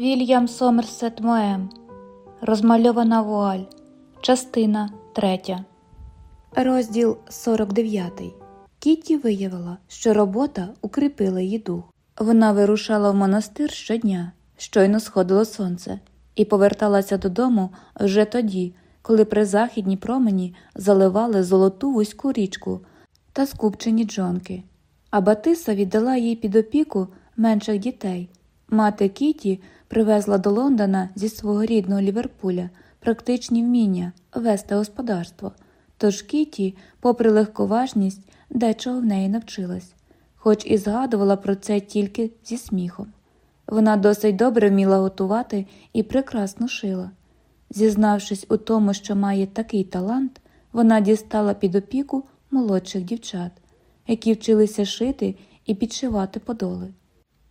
Вільям Сомерсет Моем. Розмальована вуаль. Частина 3. Розділ 49. Кіті виявила, що робота укріпила її дух. Вона вирушала в монастир щодня, щойно сходило сонце, і поверталася додому вже тоді, коли призахідні промені заливали золоту вузьку річку та скупчені джонки. А Батиса віддала їй під опіку менших дітей. Мати Кіті привезла до Лондона зі свого рідного Ліверпуля практичні вміння вести господарство. Тож Кіті, попри легковажність, дечого в неї навчилась, хоч і згадувала про це тільки зі сміхом. Вона досить добре вміла готувати і прекрасно шила. Зізнавшись у тому, що має такий талант, вона дістала під опіку молодших дівчат, які вчилися шити і підшивати подоли.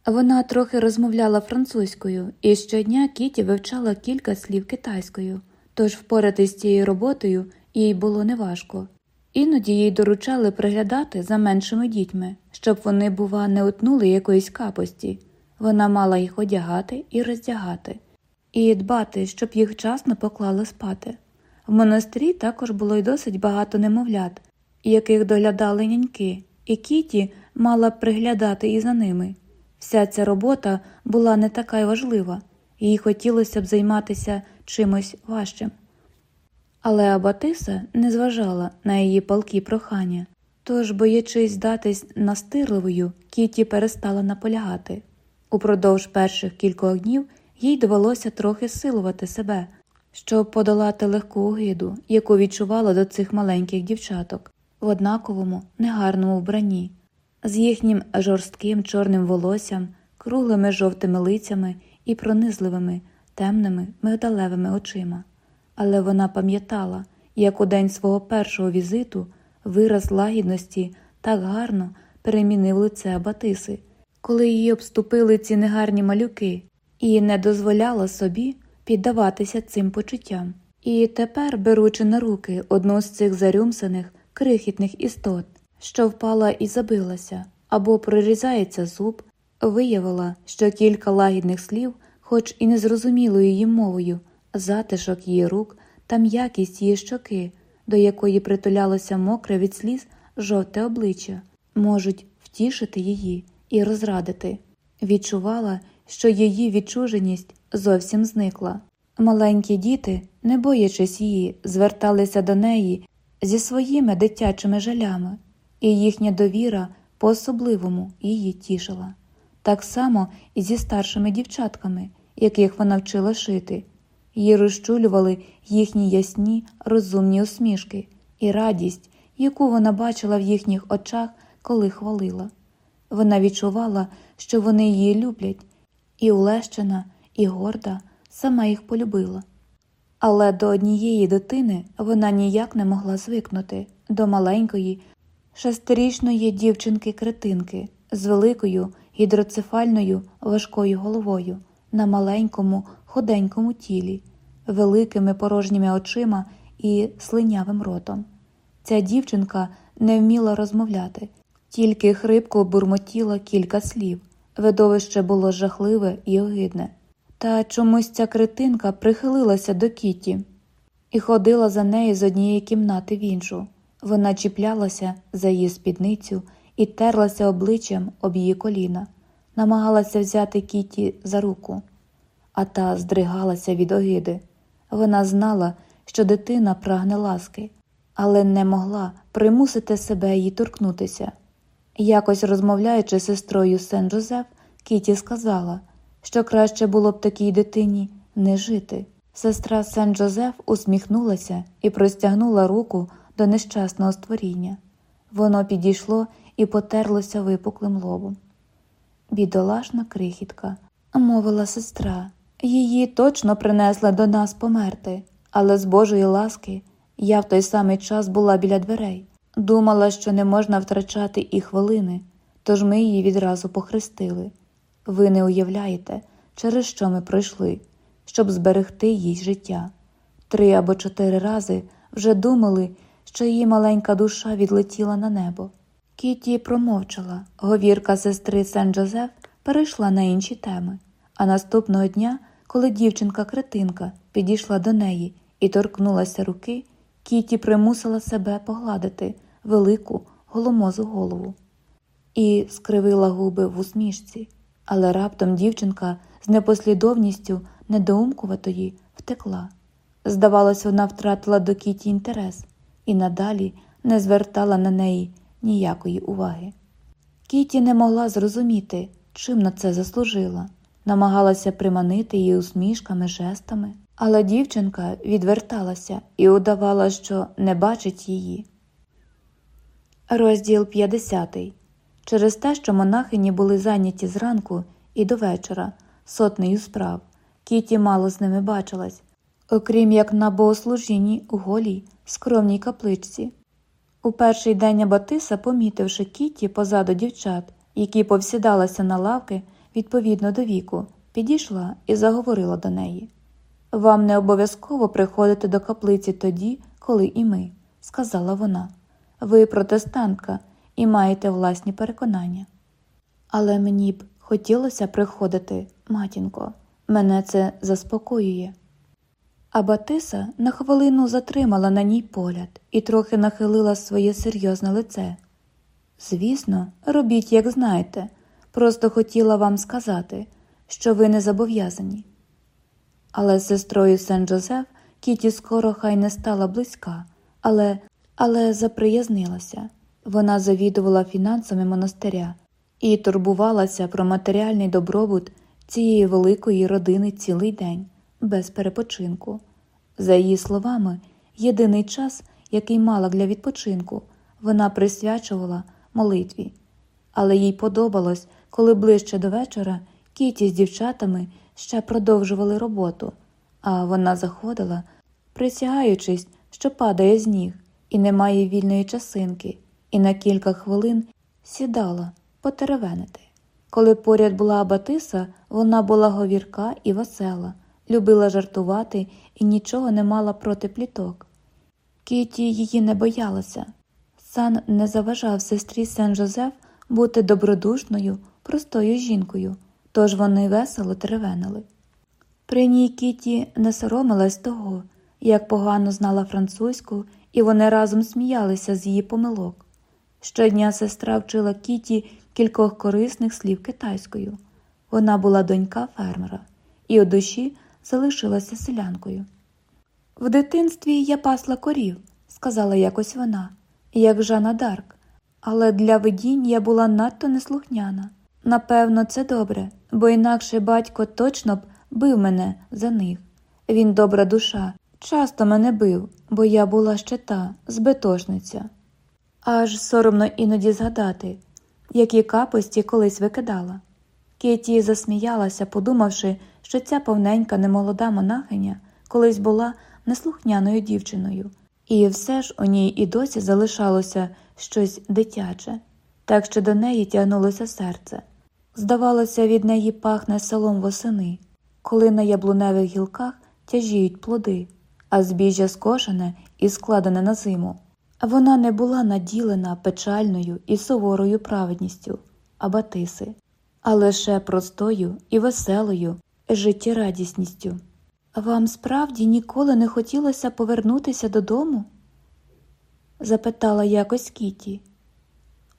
Вона трохи розмовляла французькою, і щодня Кіті вивчала кілька слів китайською, тож впоратись з цією роботою їй було неважко. Іноді їй доручали приглядати за меншими дітьми, щоб вони, бува, не утнули якоїсь капості. Вона мала їх одягати і роздягати, і дбати, щоб їх вчасно поклали спати. В монастирі також було й досить багато немовлят, яких доглядали няньки, і Кіті мала приглядати і за ними. Вся ця робота була не така й важлива, їй хотілося б займатися чимось важчим. Але Абатиса не зважала на її палкі прохання, тож, боячись здатись настирливою, Кіті перестала наполягати. Упродовж перших кількох днів їй довелося трохи силувати себе, щоб подолати легку огиду, яку відчувала до цих маленьких дівчаток в однаковому, негарному вбранні з їхнім жорстким чорним волоссям, круглими жовтими лицями і пронизливими, темними мигдалевими очима. Але вона пам'ятала, як у день свого першого візиту вираз лагідності так гарно перемінив лице Абатиси, коли її обступили ці негарні малюки, і не дозволяла собі піддаватися цим почуттям. І тепер, беручи на руки одну з цих зарюмсаних, крихітних істот, що впала і забилася, або прорізається зуб, виявила, що кілька лагідних слів, хоч і незрозумілою її мовою, затишок її рук та м'якість її щоки, до якої притулялося мокре від сліз жовте обличчя, можуть втішити її і розрадити. Відчувала, що її відчуженість зовсім зникла. Маленькі діти, не боячись її, зверталися до неї зі своїми дитячими жалями і їхня довіра по особливому її тішила, так само і зі старшими дівчатками, яких вона вчила шити, її розчулювали їхні ясні, розумні усмішки і радість, яку вона бачила в їхніх очах, коли хвалила. Вона відчувала, що вони її люблять, і улещена, і горда сама їх полюбила. Але до однієї дитини вона ніяк не могла звикнути, до маленької, шестирічної дівчинки-кретинки з великою гідроцефальною важкою головою на маленькому худенькому тілі, великими порожніми очима і слинявим ротом. Ця дівчинка не вміла розмовляти, тільки хрипко бурмотіла кілька слів. Видовище було жахливе і огидне. Та чомусь ця кретинка прихилилася до Кіті і ходила за нею з однієї кімнати в іншу. Вона чіплялася за її спідницю і терлася обличчям об її коліна, намагалася взяти Кіті за руку, а та здригалася від огиди. Вона знала, що дитина прагне ласки, але не могла примусити себе її торкнутися. Якось розмовляючи з сестрою Сен Джозеф, Кіті сказала, що краще було б такій дитині не жити. Сестра Сен Джозеф усміхнулася і простягнула руку до нещасного створіння. Воно підійшло і потерлося випуклим лобом. Бідолашна крихітка, мовила сестра, її точно принесла до нас померти, але з Божої ласки я в той самий час була біля дверей. Думала, що не можна втрачати і хвилини, тож ми її відразу похрестили. Ви не уявляєте, через що ми пройшли, щоб зберегти їй життя. Три або чотири рази вже думали, що її маленька душа відлетіла на небо. Кіті промовчала, говірка сестра Сен Джозеф перейшла на інші теми, А наступного дня, коли дівчинка-кретинка підійшла до неї і торкнулася руки, Кіті примусила себе погладити велику голомозу голову і скривила губи в усмішці, але раптом дівчинка з непослідовністю недоумкуватої втекла. Здавалось, вона втратила до Кіті інтерес і надалі не звертала на неї ніякої уваги. Кіті не могла зрозуміти, чим на це заслужила, намагалася приманити її усмішками, жестами, але дівчинка відверталася і удавала, що не бачить її. Розділ 50 Через те, що монахині були зайняті зранку і до вечора сотнею справ, Кіті мало з ними бачилась, окрім як на богослужінні у голій, скромній капличці. У перший день Абатиса, помітивши Кіті позаду дівчат, які повсідалися на лавки відповідно до віку, підійшла і заговорила до неї. Вам не обов'язково приходити до каплиці тоді, коли і ми, сказала вона. Ви протестантка і маєте власні переконання. Але мені б хотілося приходити, матінко, мене це заспокоює. А Батиса на хвилину затримала на ній погляд і трохи нахилила своє серйозне лице. Звісно, робіть, як знаєте, просто хотіла вам сказати, що ви не зобов'язані. Але з сестрою Сен Джозеф Кіті скоро хай не стала близька, але але заприязнилася. Вона завідувала фінансами монастиря і турбувалася про матеріальний добробут цієї великої родини цілий день, без перепочинку. За її словами, єдиний час, який мала для відпочинку, вона присвячувала молитві, але їй подобалось, коли ближче до вечора Кіті з дівчатами ще продовжували роботу, а вона заходила, присягаючись, що падає з ніг і не має вільної часинки, і на кілька хвилин сідала потеревенити. Коли поряд була Абатиса, вона була говірка і весела, любила жартувати і нічого не мала проти пліток. Кіті її не боялася. Сан не заважав сестрі Сен Жозеф бути добродушною, простою жінкою, тож вони весело теревенили. При ній Кіті не соромилась того, як погано знала французьку, і вони разом сміялися з її помилок. Щодня сестра вчила Кіті кількох корисних слів китайською. Вона була донька фермера і у душі залишилася селянкою. В дитинстві я пасла корів, сказала якось вона, як Жана Дарк, але для видінь я була надто неслухняна. Напевно, це добре, бо інакше батько точно б бив мене за них. Він добра душа, часто мене бив, бо я була ще та збитошниця. Аж соромно іноді згадати, які капості колись викидала. Кеті засміялася, подумавши, що ця повненька немолода монахиня колись була неслухняною дівчиною, і все ж у ній і досі залишалося щось дитяче, так що до неї тягнулося серце. Здавалося, від неї пахне селом восени, коли на яблуневих гілках тяжіють плоди, а збіжжя скошене і складене на зиму. Вона не була наділена печальною і суворою праведністю Абатиси, а лише простою і веселою життєрадісністю. Вам справді ніколи не хотілося повернутися додому? запитала якось Кіті.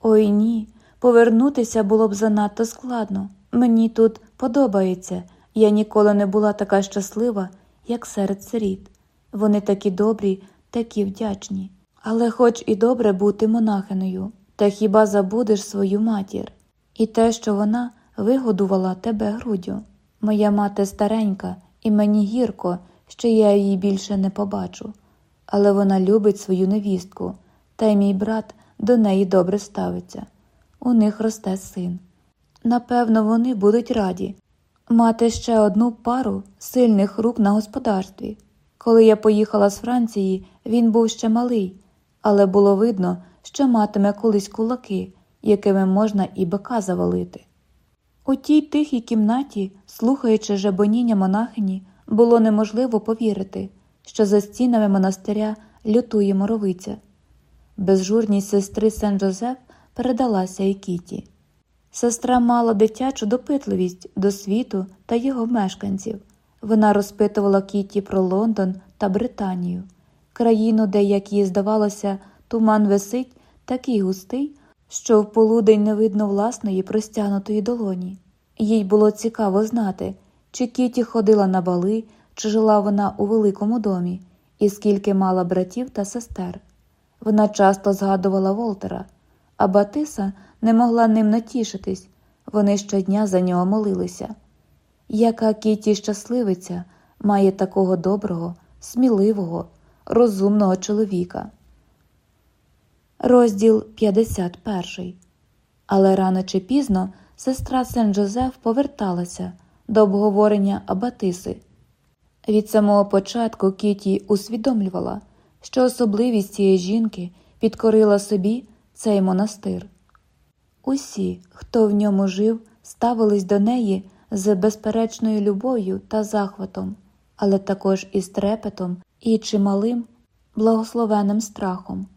Ой ні, повернутися було б занадто складно. Мені тут подобається. Я ніколи не була така щаслива, як серед сиріт. Вони такі добрі, такі вдячні. Але хоч і добре бути монахиною, та хіба забудеш свою матір і те, що вона вигодувала тебе грудю. Моя мати старенька, і мені гірко, що я її більше не побачу, але вона любить свою невістку, та й мій брат до неї добре ставиться. У них росте син. Напевно, вони будуть раді мати ще одну пару сильних рук на господарстві. Коли я поїхала з Франції, він був ще малий, але було видно, що матиме колись кулаки, якими можна і бика завалити. У тій тихій кімнаті, слухаючи жебоніння монахині, було неможливо повірити, що за стінами монастиря лютує моровиця. Безжурність сестри Сен Жозеф передалася і Кіті. Сестра мала дитячу допитливість до світу та його мешканців. Вона розпитувала Кіті про Лондон та Британію, країну, де, як їй здавалося, туман висить такий густий, що в полудень не видно власної простягнутої долоні. Їй було цікаво знати, чи Кіті ходила на бали, чи жила вона у великому домі, і скільки мала братів та сестер. Вона часто згадувала Волтера, а Батиса не могла ним натішитись, вони щодня за нього молилися. Яка Кіті щасливиця має такого доброго, сміливого, розумного чоловіка. Розділ 51 Але рано чи пізно сестра Сен Джозеф поверталася до обговорення Абатиси. Від самого початку Кіті усвідомлювала, що особливість цієї жінки підкорила собі цей монастир. Усі, хто в ньому жив, ставились до неї з безперечною любов'ю та захватом, але також із трепетом і чималим благословенним страхом.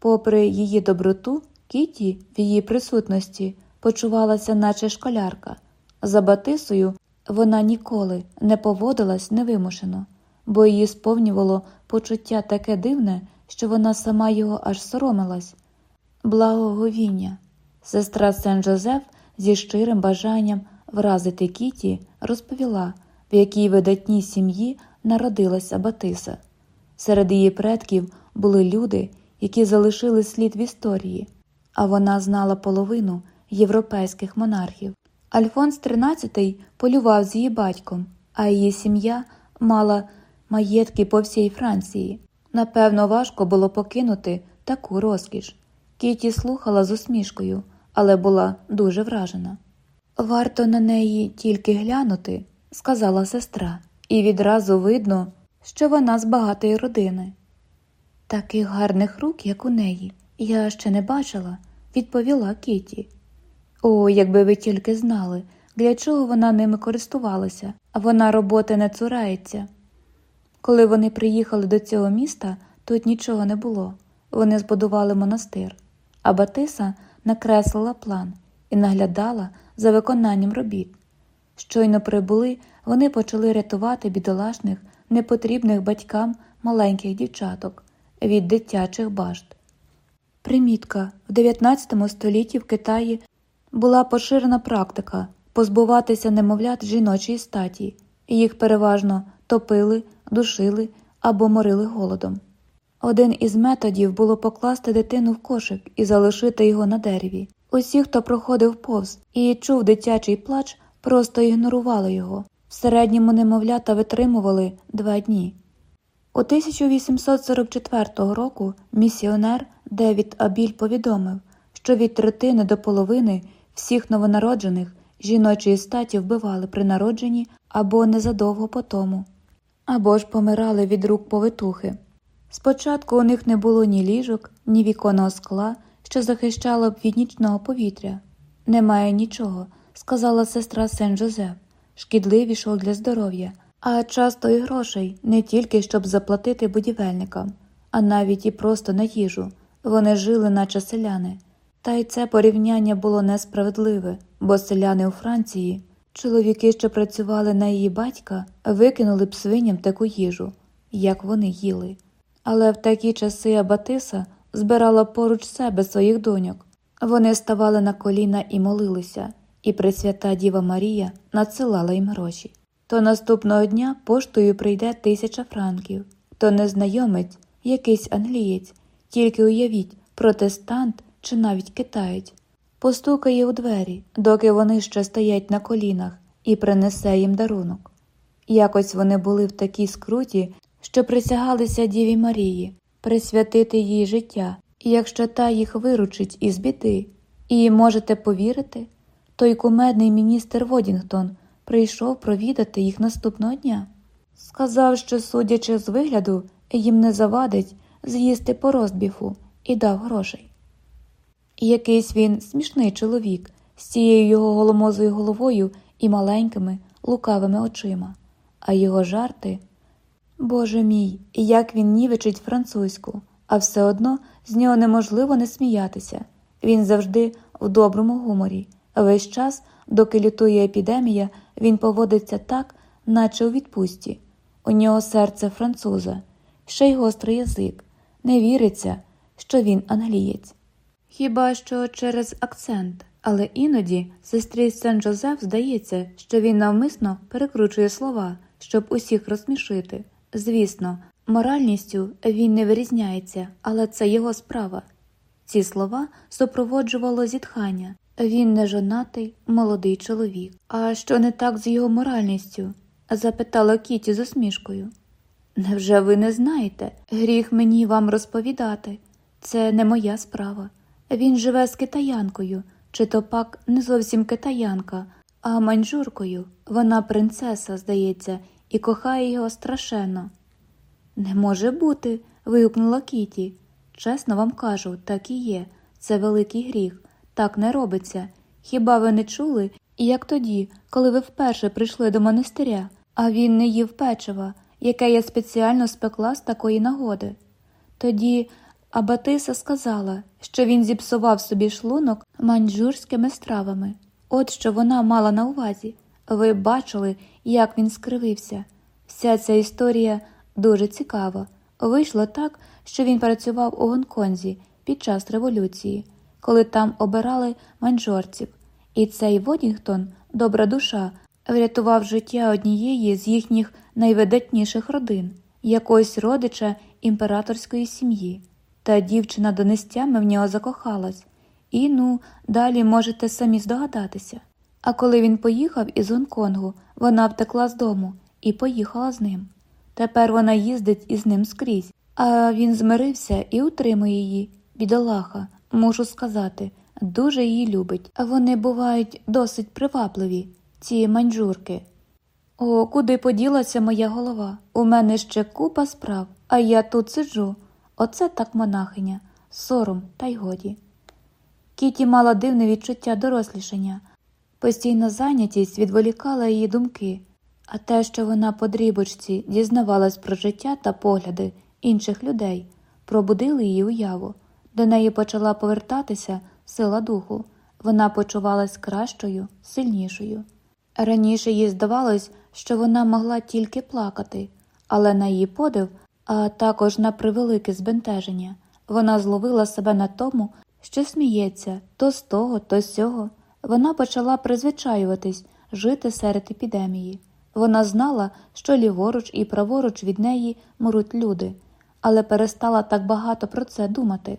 Попри її доброту, Кіті в її присутності почувалася, наче школярка. За Батисою вона ніколи не поводилась невимушено, бо її сповнювало почуття таке дивне, що вона сама його аж соромилась. Благоговіння. Сестра Сен Жозеф зі щирим бажанням вразити Кіті розповіла, в якій видатній сім'ї народилася Батиса. Серед її предків були люди, які залишили слід в історії, а вона знала половину європейських монархів. Альфонс XIII полював з її батьком, а її сім'я мала маєтки по всій Франції. Напевно, важко було покинути таку розкіш. Кіті слухала з усмішкою, але була дуже вражена. Варто на неї тільки глянути, сказала сестра, і відразу видно, що вона з багатої родини. Таких гарних рук, як у неї, я ще не бачила, відповіла Кіті. О, якби ви тільки знали, для чого вона ними користувалася, а вона роботи не цурається. Коли вони приїхали до цього міста, тут нічого не було. Вони збудували монастир, а Батиса накреслила план і наглядала за виконанням робіт. Щойно прибули, вони почали рятувати бідолашних, непотрібних батькам маленьких дівчаток від дитячих башт. Примітка в 19 столітті в Китаї була поширена практика позбуватися немовлят жіночої статі, їх переважно топили, душили або морили голодом. Один із методів було покласти дитину в кошик і залишити його на дереві. Усі, хто проходив повз і чув дитячий плач, просто ігнорували його. В середньому немовлята витримували два дні. У 1844 року місіонер Девід Абіль повідомив, що від третини до половини всіх новонароджених жіночої статі вбивали при народженні або незадовго по тому, або ж помирали від рук повитухи. Спочатку у них не було ні ліжок, ні віконного скла, що захищало б від нічного повітря. Немає нічого, сказала сестра Сен Жозеф, шкідливішого для здоров'я, а часто і грошей не тільки щоб заплатити будівельникам, а навіть і просто на їжу. Вони жили, наче селяни. Та й це порівняння було несправедливе, бо селяни у Франції, чоловіки, що працювали на її батька, викинули б свиням таку їжу, як вони їли. Але в такі часи Абатиса збирала поруч себе своїх доньок. Вони ставали на коліна і молилися, і Пресвята Діва Марія надсилала їм гроші. То наступного дня поштою прийде тисяча франків, то незнайомець, якийсь англієць, тільки уявіть, протестант чи навіть китаєць, постукає у двері, доки вони ще стоять на колінах, і принесе їм дарунок. Якось вони були в такій скруті, що присягалися Діві Марії, присвятити їй життя, і якщо та їх виручить із біди, і можете повірити, той кумедний міністр Водінгтон прийшов провідати їх наступного дня. Сказав, що, судячи з вигляду, їм не завадить з'їсти по розбіфу і дав грошей. Якийсь він смішний чоловік з цією його голомозою головою і маленькими лукавими очима, а його жарти. Боже мій, як він нівечить французьку, а все одно з нього неможливо не сміятися. Він завжди в доброму гуморі, Весь час, доки лютує епідемія, він поводиться так, наче у відпустці. У нього серце француза, ще й гострий язик. Не віриться, що він англієць. Хіба що через акцент, але іноді сестрі Сен Джозеф здається, що він навмисно перекручує слова, щоб усіх розсмішити. Звісно, моральністю він не вирізняється, але це його справа. Ці слова супроводжувало зітхання. Він не жонатий, молодий чоловік. А що не так з його моральністю? запитала Кіті з усмішкою. Невже ви не знаєте? Гріх мені вам розповідати. Це не моя справа. Він живе з китаянкою, чи то пак не зовсім китаянка, а маньчжуркою. Вона принцеса, здається, і кохає його страшенно. Не може бути. вигукнула Кіті. Чесно вам кажу, так і є. Це великий гріх. Так не робиться. Хіба ви не чули, як тоді, коли ви вперше прийшли до монастиря, а він не їв печива, яке я спеціально спекла з такої нагоди? Тоді Абатиса сказала, що він зіпсував собі шлунок маньчжурськими стравами. От що вона мала на увазі. Ви бачили, як він скривився. Вся ця історія дуже цікава. Вийшло так, що він працював у Гонконзі під час революції, коли там обирали маньчжорців. І цей Водінгтон, добра душа, врятував життя однієї з їхніх найвидатніших родин, якогось родича імператорської сім'ї. Та дівчина до нестями в нього закохалась, і ну, далі можете самі здогадатися. А коли він поїхав із Гонконгу, вона втекла з дому і поїхала з ним. Тепер вона їздить із ним скрізь, а він змирився і утримує її. Бідолаха, можу сказати, дуже її любить, вони бувають досить привабливі, ці маньчжурки. О, куди поділася моя голова? У мене ще купа справ, а я тут сиджу. Оце так монахиня, сором, та й годі. Кіті мала дивне відчуття дорослішання, постійна зайнятість відволікала її думки, а те, що вона по дрібочці дізнавалась про життя та погляди інших людей, пробудили її уяву. До неї почала повертатися сила духу, вона почувалась кращою, сильнішою. Раніше їй здавалось, що вона могла тільки плакати, але на її подив а також на превелике збентеження. Вона зловила себе на тому, що сміється то з того, то з цього. Вона почала призвичаюватись, жити серед епідемії. Вона знала, що ліворуч і праворуч від неї мруть люди, але перестала так багато про це думати.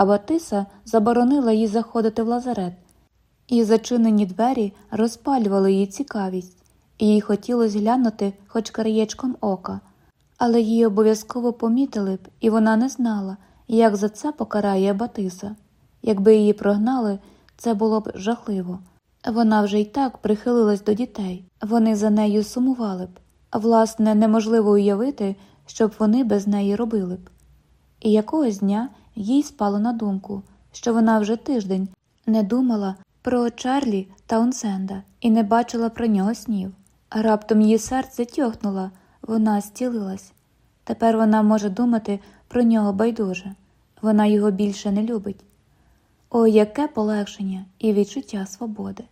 А Батиса заборонила їй заходити в лазарет, і зачинені двері розпалювали її цікавість, їй хотілося глянути хоч краєчком ока але її обов'язково помітили б, і вона не знала, як за це покарає Батиса. Якби її прогнали, це було б жахливо. Вона вже й так прихилилась до дітей, вони за нею сумували б, власне, неможливо уявити, що вони без неї робили б. І якогось дня їй спало на думку, що вона вже тиждень не думала про Чарлі Таунсенда і не бачила про нього снів, раптом її серце тьохнуло, вона зцілилась. Тепер вона може думати про нього байдуже, вона його більше не любить. О, яке полегшення і відчуття свободи!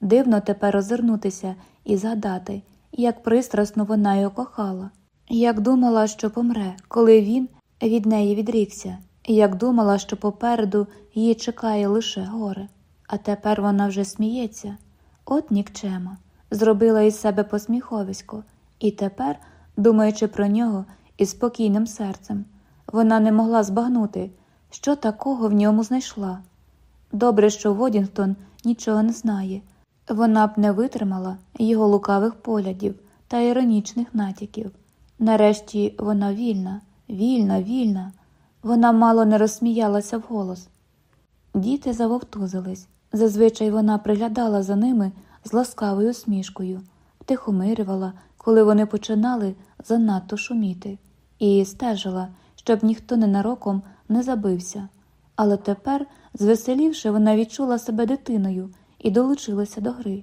Дивно тепер озирнутися і згадати, як пристрасно вона його кохала, як думала, що помре, коли він від неї відрікся, як думала, що попереду її чекає лише горе, а тепер вона вже сміється, от нікчема, зробила із себе посміховисько, і тепер думаючи про нього із спокійним серцем. Вона не могла збагнути, що такого в ньому знайшла. Добре, що Водінгтон нічого не знає, вона б не витримала його лукавих поглядів та іронічних натяків. Нарешті вона вільна, вільна, вільна. Вона мало не розсміялася вголос. Діти завовтузились. Зазвичай вона приглядала за ними з ласкавою усмішкою, втихомирювала, коли вони починали занадто шуміти, і стежила, щоб ніхто ненароком не забився. Але тепер, звеселівши, вона відчула себе дитиною і долучилася до гри.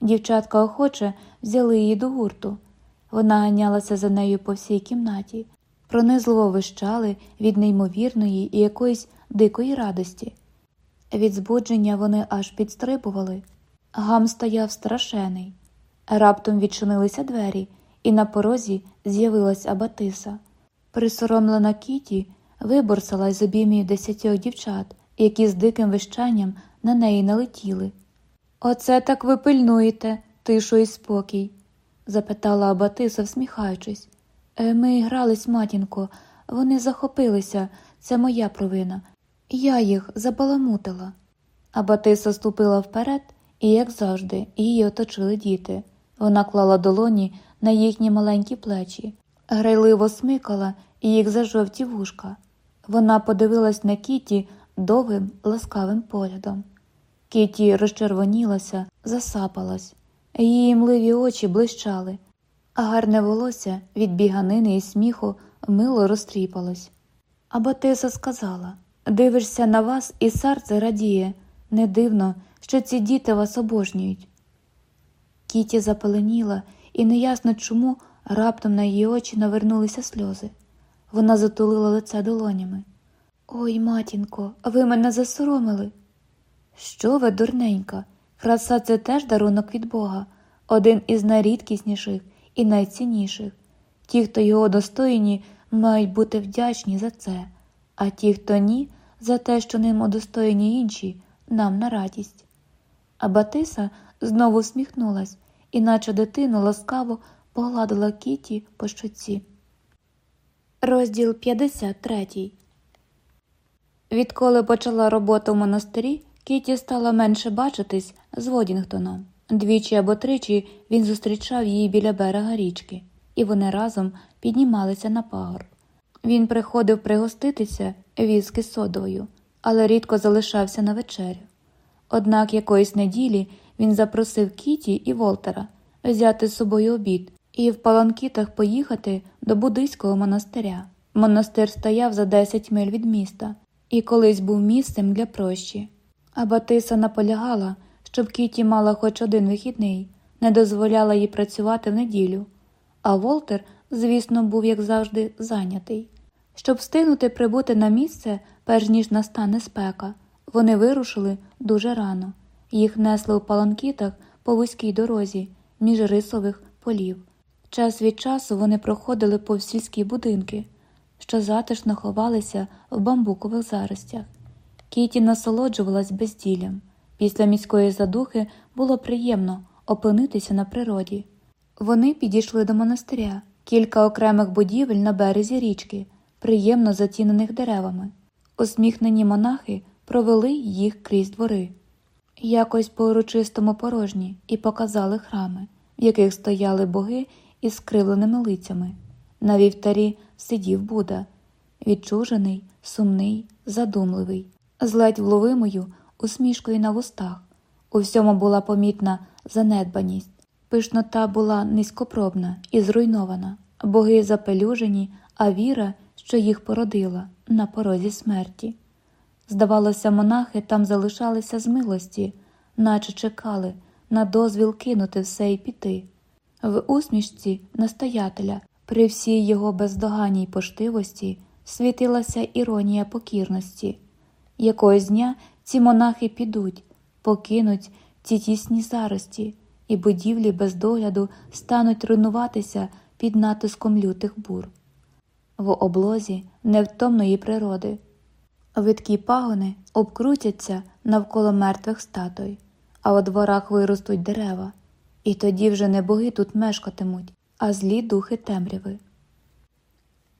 Дівчатка охоче взяли її до гурту. Вона ганялася за нею по всій кімнаті, пронизливо вищали від неймовірної і якоїсь дикої радості. Від збудження вони аж підстрибували. Гам стояв страшений. Раптом відчинилися двері, і на порозі з'явилась Абатиса. Присоромлена Кіті виборсала з обіймів десятьох дівчат, які з диким вищанням на неї налетіли. Оце так ви пильнуєте, тишу і спокій? запитала Абатиса, всміхаючись. «Е, Ми грались, матінко, вони захопилися, це моя провина. Я їх забаламутила. Абатиса ступила вперед, і, як завжди, її оточили діти. Вона клала долоні на їхні маленькі плечі, грайливо смикала їх за жовті вушка. Вона подивилась на Кіті довгим, ласкавим поглядом. Кіті розчервонілася, засапалась, її мливі очі блищали, а гарне волосся від біганини і сміху мило розтріпалось. Абатиса сказала Дивишся на вас, і серце радіє. Не дивно, що ці діти вас обожнюють. Кіті запаленіла, і неясно чому раптом на її очі навернулися сльози. Вона затулила лице долонями. Ой, матінко, ви мене засоромили. Що ви, дурненька, краса це теж дарунок від Бога, один із найрідкісніших і найцінніших. Ті, хто його достойні, мають бути вдячні за це, а ті, хто ні, за те, що ним удостоєні інші, нам на радість. А Батиса знову всміхнулась наче дитину, ласкаво погладила Кіті по щоці. Розділ 53 Відколи почала робота в монастирі, Кіті стала менше бачитись з Водінгтоном. Двічі або тричі він зустрічав її біля берега річки, і вони разом піднімалися на пагорб. Він приходив пригоститися візки з содою, але рідко залишався на вечерю. Однак якоїсь неділі він запросив Кіті і Волтера взяти з собою обід і в паланкітах поїхати до буддийського монастиря. Монастир стояв за 10 миль від міста і колись був місцем для прощі. А Батиса наполягала, щоб Кіті мала хоч один вихідний, не дозволяла їй працювати в неділю. А Волтер, звісно, був, як завжди, зайнятий. Щоб встигнути прибути на місце, перш ніж настане спека, вони вирушили дуже рано. Їх несли у паланкітах по вузькій дорозі, між рисових полів. Час від часу вони проходили повз сільські будинки, що затишно ховалися в бамбукових заростях. Кіті насолоджувалась безділлям. Після міської задухи було приємно опинитися на природі. Вони підійшли до монастиря, кілька окремих будівель на березі річки, приємно затінених деревами. Усміхнені монахи провели їх крізь двори, якось по урочистому порожні, і показали храми, в яких стояли боги із скривленими лицями. На вівтарі сидів Буда, відчужений, сумний, задумливий, з ледь вловимою усмішкою на вустах. У всьому була помітна занедбаність. Пишнота була низькопробна і зруйнована, боги запелюжені, а віра, що їх породила, на порозі смерті. Здавалося, монахи там залишалися з милості, наче чекали на дозвіл кинути все і піти. В усмішці настоятеля, при всій його бездоганній поштивості, світилася іронія покірності. Якогось дня ці монахи підуть, покинуть ці тісні зарості, і будівлі без догляду стануть руйнуватися під натиском лютих бур. В облозі невтомної природи. Видкі пагони обкрутяться навколо мертвих статуй, а у дворах виростуть дерева, і тоді вже не боги тут мешкатимуть, а злі духи темряви.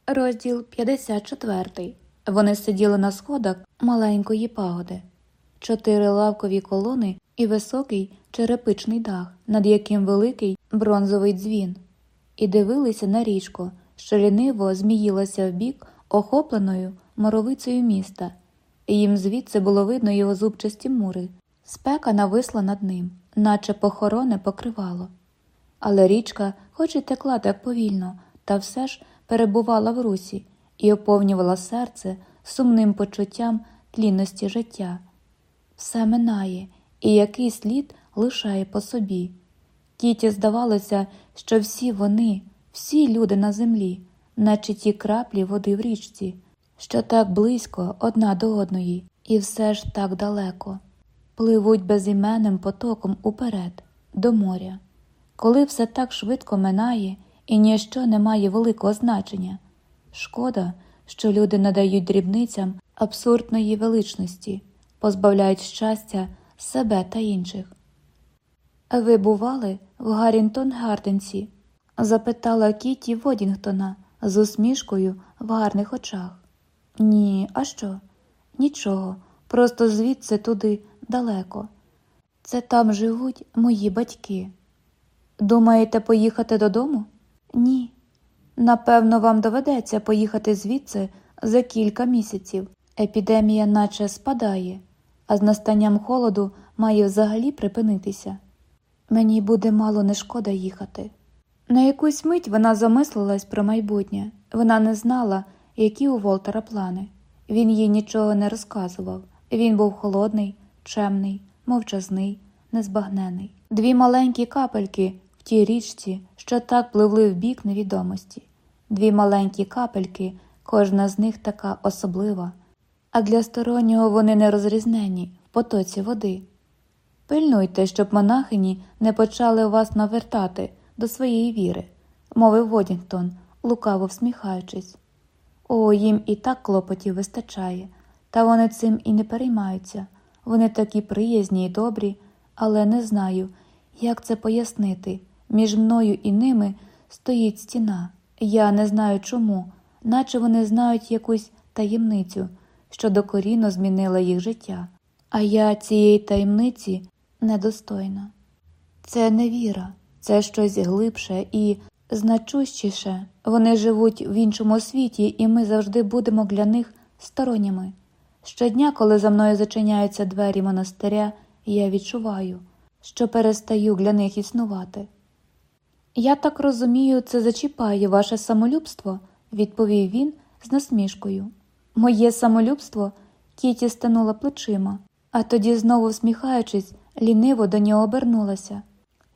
Розділ 54 Вони сиділи на сходах маленької пагоди, чотири лавкові колони і високий черепичний дах, над яким великий бронзовий дзвін, і дивилися на річку, що ліниво зміїлася в бік охопленою моровицею міста, і їм звідси було видно його зубчасті мури, спека нависла над ним, наче похороне покривало. Але річка, хоч і текла так повільно, та все ж перебувала в русі і оповнювала серце сумним почуттям тлінності життя. Все минає, і який слід лишає по собі. Тіті здавалося, що всі вони, всі люди на землі, наче ті краплі води в річці, що так близько одна до одної, і все ж так далеко. пливуть безіменним потоком уперед, до моря. Коли все так швидко минає і ніщо не має великого значення, шкода, що люди надають дрібницям абсурдної величності, позбавляють щастя себе та інших. Ви бували в Гаррінтон Гарденсі? запитала Кіті Водінгтона з усмішкою в гарних очах. Ні, а що? Нічого, просто звідси туди далеко. Це там живуть мої батьки. Думаєте поїхати додому? Ні. Напевно, вам доведеться поїхати звідси за кілька місяців. Епідемія наче спадає, а з настанням холоду має взагалі припинитися. Мені буде мало не шкода їхати. На якусь мить вона замислилась про майбутнє. Вона не знала, які у Волтера плани. Він їй нічого не розказував. Він був холодний, чемний, мовчазний, незбагнений. Дві маленькі капельки в тій річці, що так пливли в бік невідомості. Дві маленькі капельки, кожна з них така особлива, а для стороннього вони не розрізнені в потоці води. Пильнуйте, щоб монахині не почали вас навертати до своєї віри, мовив Водінгтон, лукаво всміхаючись. О, їм і так клопотів вистачає, та вони цим і не переймаються. Вони такі приязні й добрі, але не знаю, як це пояснити. Між мною і ними стоїть стіна. Я не знаю чому, наче вони знають якусь таємницю, що докорінно змінила їх життя. А я цієї таємниці недостойна. Це не віра, це щось глибше і значущіше. Вони живуть в іншому світі, і ми завжди будемо для них сторонніми. Щодня, коли за мною зачиняються двері монастиря, я відчуваю, що перестаю для них існувати. Я так розумію, це зачіпає ваше самолюбство, відповів він з насмішкою. Моє самолюбство Кіті станула плечима, а тоді, знову всміхаючись, ліниво до нього обернулася.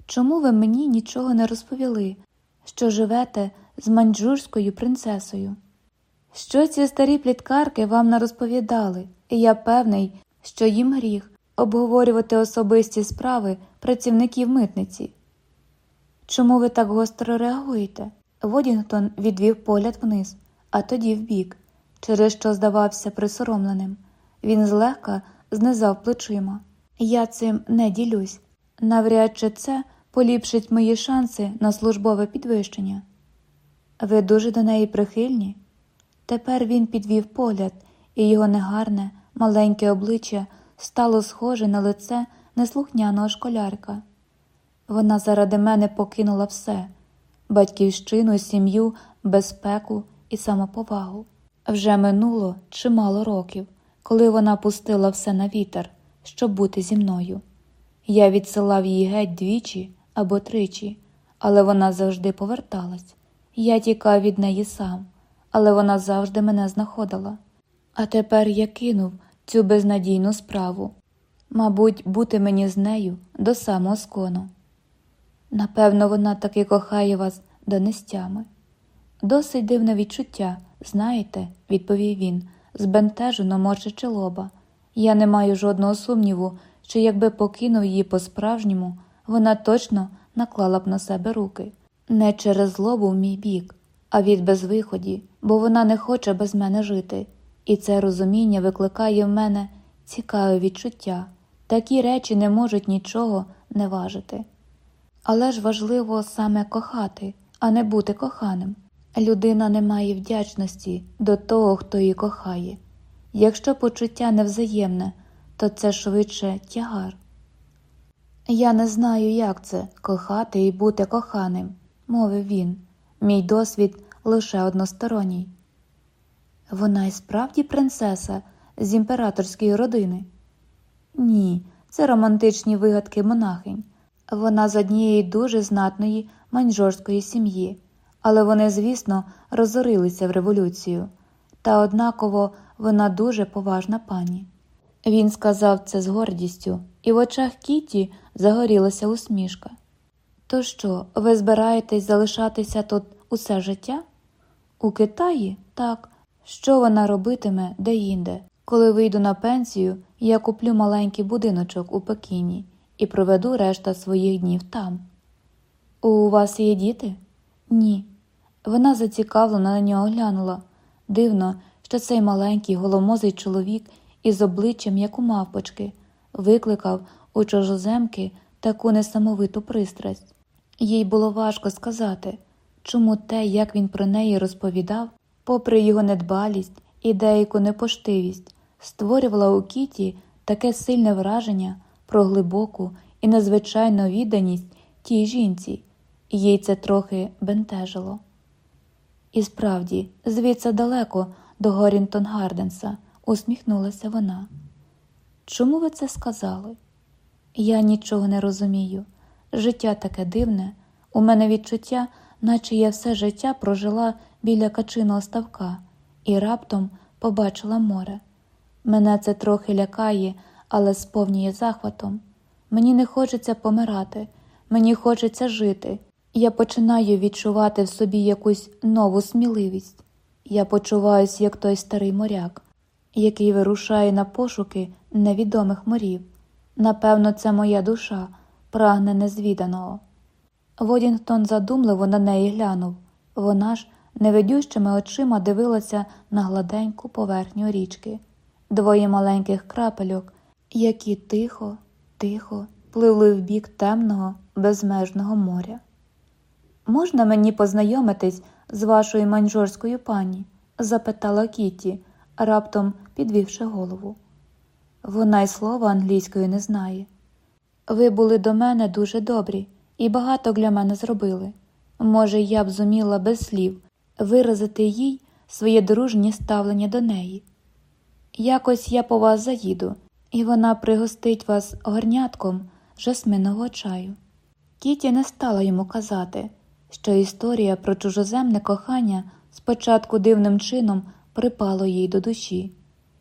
Чому ви мені нічого не розповіли, що живете з манджурською принцесою? Що ці старі пліткарки вам не розповідали, і я певний, що їм гріх обговорювати особисті справи працівників митниці. Чому ви так гостро реагуєте? Водінгтон відвів погляд вниз, а тоді вбік, через що здавався присоромленим. Він злегка знизав плечима. Я цим не ділюсь. Навряд чи це поліпшить мої шанси на службове підвищення. Ви дуже до неї прихильні? Тепер він підвів погляд, і його негарне, маленьке обличчя стало схоже на лице неслухняного школярка. Вона заради мене покинула все батьківщину, сім'ю, безпеку і самоповагу. Вже минуло чимало років, коли вона пустила все на вітер, щоб бути зі мною. Я відсилав її геть двічі або тричі, але вона завжди поверталась. Я тікав від неї сам, але вона завжди мене знаходила. А тепер я кинув цю безнадійну справу мабуть, бути мені з нею до самого скону. Напевно, вона таки кохає вас до нестями. Досить дивне відчуття, знаєте, відповів він, збентежено морчачи лоба. Я не маю жодного сумніву, що якби покинув її по-справжньому, вона точно наклала б на себе руки, не через злобу в мій бік, а від безвиході, бо вона не хоче без мене жити, і це розуміння викликає в мене цікаве відчуття. Такі речі не можуть нічого не важити. Але ж важливо саме кохати, а не бути коханим. Людина не має вдячності до того, хто її кохає. Якщо почуття невзаємне, то це швидше тягар. Я не знаю, як це кохати і бути коханим, мовив він. Мій досвід лише односторонній. Вона і справді принцеса з імператорської родини. Ні, це романтичні вигадки монахинь. Вона з однієї дуже знатної маньжорської сім'ї, але вони, звісно, розорилися в революцію, та однаково вона дуже поважна пані. Він сказав це з гордістю, і в очах Кіті загорілася усмішка. То що, ви збираєтесь залишатися тут усе життя? У Китаї так. Що вона робитиме де-інде? Коли вийду на пенсію, я куплю маленький будиночок у Пекіні і проведу решта своїх днів там. У вас є діти? Ні. Вона зацікавлено на нього глянула. Дивно, що цей маленький голомозий чоловік із обличчям, як у мавпочки, викликав у чужоземки таку несамовиту пристрасть. Їй було важко сказати, чому те, як він про неї розповідав, попри його недбалість і деяку непоштивість, створювала у Кіті таке сильне враження про глибоку і незвичайну відданість тій жінці, їй це трохи бентежило. І справді, звідси далеко до Горінтон Гарденса, усміхнулася вона. Чому ви це сказали? Я нічого не розумію. Життя таке дивне, у мене відчуття, наче я все життя прожила біля качиного ставка і раптом побачила море. Мене це трохи лякає, але сповнює захватом. Мені не хочеться помирати, мені хочеться жити. Я починаю відчувати в собі якусь нову сміливість. Я почуваюся, як той старий моряк, який вирушає на пошуки невідомих морів. Напевно, це моя душа, прагне незвіданого. Водінгтон задумливо на неї глянув. Вона ж невидющими очима дивилася на гладеньку поверхню річки, двоє маленьких крапельок, які тихо, тихо пливли в бік темного, безмежного моря. Можна мені познайомитись з вашою маньжорською пані? запитала Кіті, раптом підвівши голову. Вона й слова англійської не знає. Ви були до мене дуже добрі і багато для мене зробили. Може, я б зуміла без слів виразити їй своє дружнє ставлення до неї. Якось я по вас заїду, і вона пригостить вас горнятком жасминого чаю. Кіті не стала йому казати, що історія про чужоземне кохання спочатку дивним чином припало їй до душі,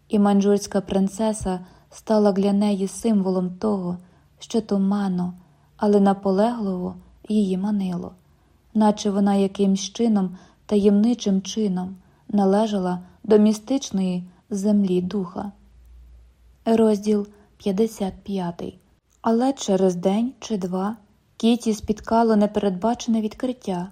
і манджурська принцеса стала для неї символом того, що туманно, але наполегливо її манило, наче вона якимсь чином, таємничим чином належала до містичної землі духа. Розділ 55 Але через день чи два Кіті спіткало непередбачене відкриття.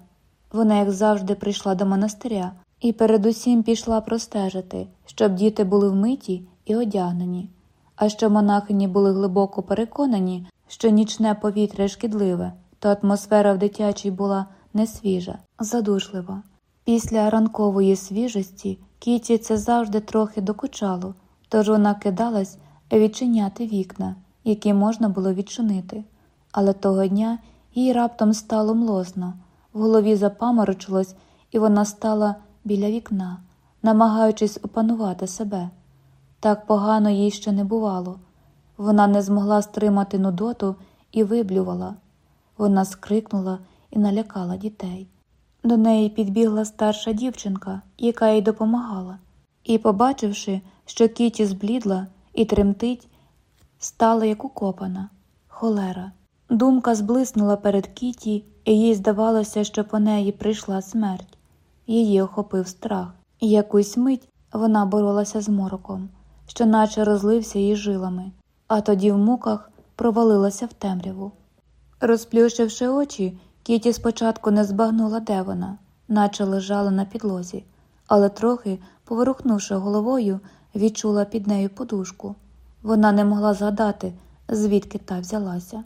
Вона, як завжди, прийшла до монастиря і передусім пішла простежити, щоб діти були вмиті і одягнені, а що монахині були глибоко переконані, що нічне повітря шкідливе, то атмосфера в дитячій була несвіжа, задушлива. Після ранкової свіжості Кіті це завжди трохи докучало, тож вона кидалась відчиняти вікна, які можна було відчинити. Але того дня їй раптом стало млосно, в голові запаморочилось, і вона стала біля вікна, намагаючись опанувати себе. Так погано їй ще не бувало. Вона не змогла стримати нудоту і виблювала. Вона скрикнула і налякала дітей. До неї підбігла старша дівчинка, яка їй допомагала, і, побачивши, що Кіті зблідла і тремтить, стала як укопана. Холера! Думка зблиснула перед Кіті, і їй здавалося, що по неї прийшла смерть. Її охопив страх, і якусь мить вона боролася з мороком, що наче розлився її жилами, а тоді в муках провалилася в темряву. Розплющивши очі, Кіті спочатку не збагнула, де вона, наче лежала на підлозі, але трохи, поворухнувши головою, відчула під нею подушку. Вона не могла згадати, звідки та взялася.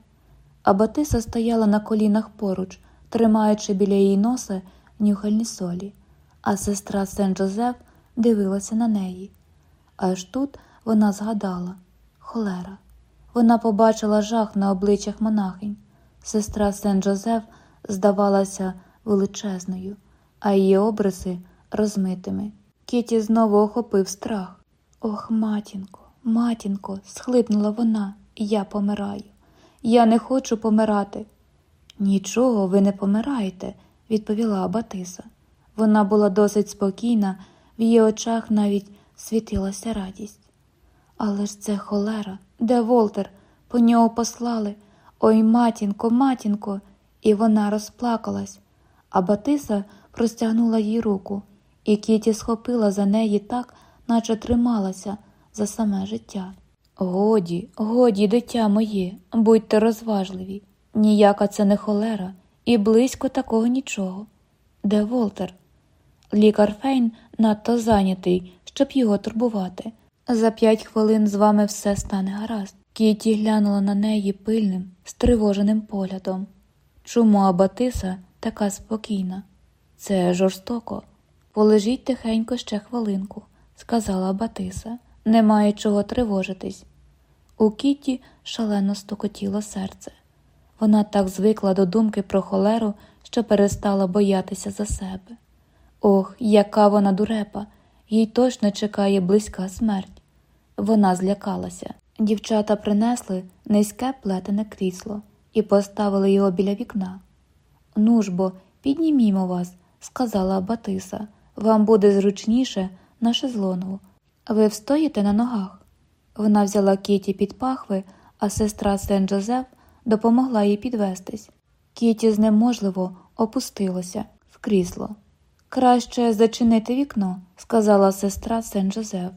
А Батиса стояла на колінах поруч, тримаючи біля її носа нюхальні солі, а сестра Сен Джозеф дивилася на неї. Аж тут вона згадала холера. Вона побачила жах на обличчях монахинь. Сестра Сен Джозеф здавалася величезною, а її обриси розмитими. Кіті знову охопив страх. Ох, матінко, матінко, схлипнула вона, я помираю. Я не хочу помирати. Нічого, ви не помираєте, відповіла Батиса. Вона була досить спокійна, в її очах навіть світилася радість. Але ж це холера, де Волтер? По нього послали. Ой, матінко, матінко, і вона розплакалась, а Батиса простягнула їй руку, і Кіті схопила за неї так, наче трималася, за саме життя. Годі, годі, дитя моє, будьте розважливі. Ніяка це не холера, і близько такого нічого. Де Волтер? Лікар Фейн надто зайнятий, щоб його турбувати. За п'ять хвилин з вами все стане гаразд. Кіті глянула на неї пильним, стривоженим поглядом. Чому Абатиса така спокійна? Це жорстоко. Полежіть тихенько ще хвилинку, сказала Абатиса. Немає чого тривожитись. У Кіті шалено стукотіло серце. Вона так звикла до думки про холеру, що перестала боятися за себе. Ох, яка вона дурепа, їй точно чекає близька смерть. Вона злякалася. Дівчата принесли низьке плетене крісло і поставили його біля вікна. Ну ж бо, піднімімо вас, сказала Батиса. Вам буде зручніше на шезлонгу. Ви встоїте на ногах. Вона взяла Кіті під пахви, а сестра Сен Джозеф допомогла їй підвестись. Кіті знеможливо опустилася в крісло. Краще зачинити вікно, сказала сестра Сен Джозеф.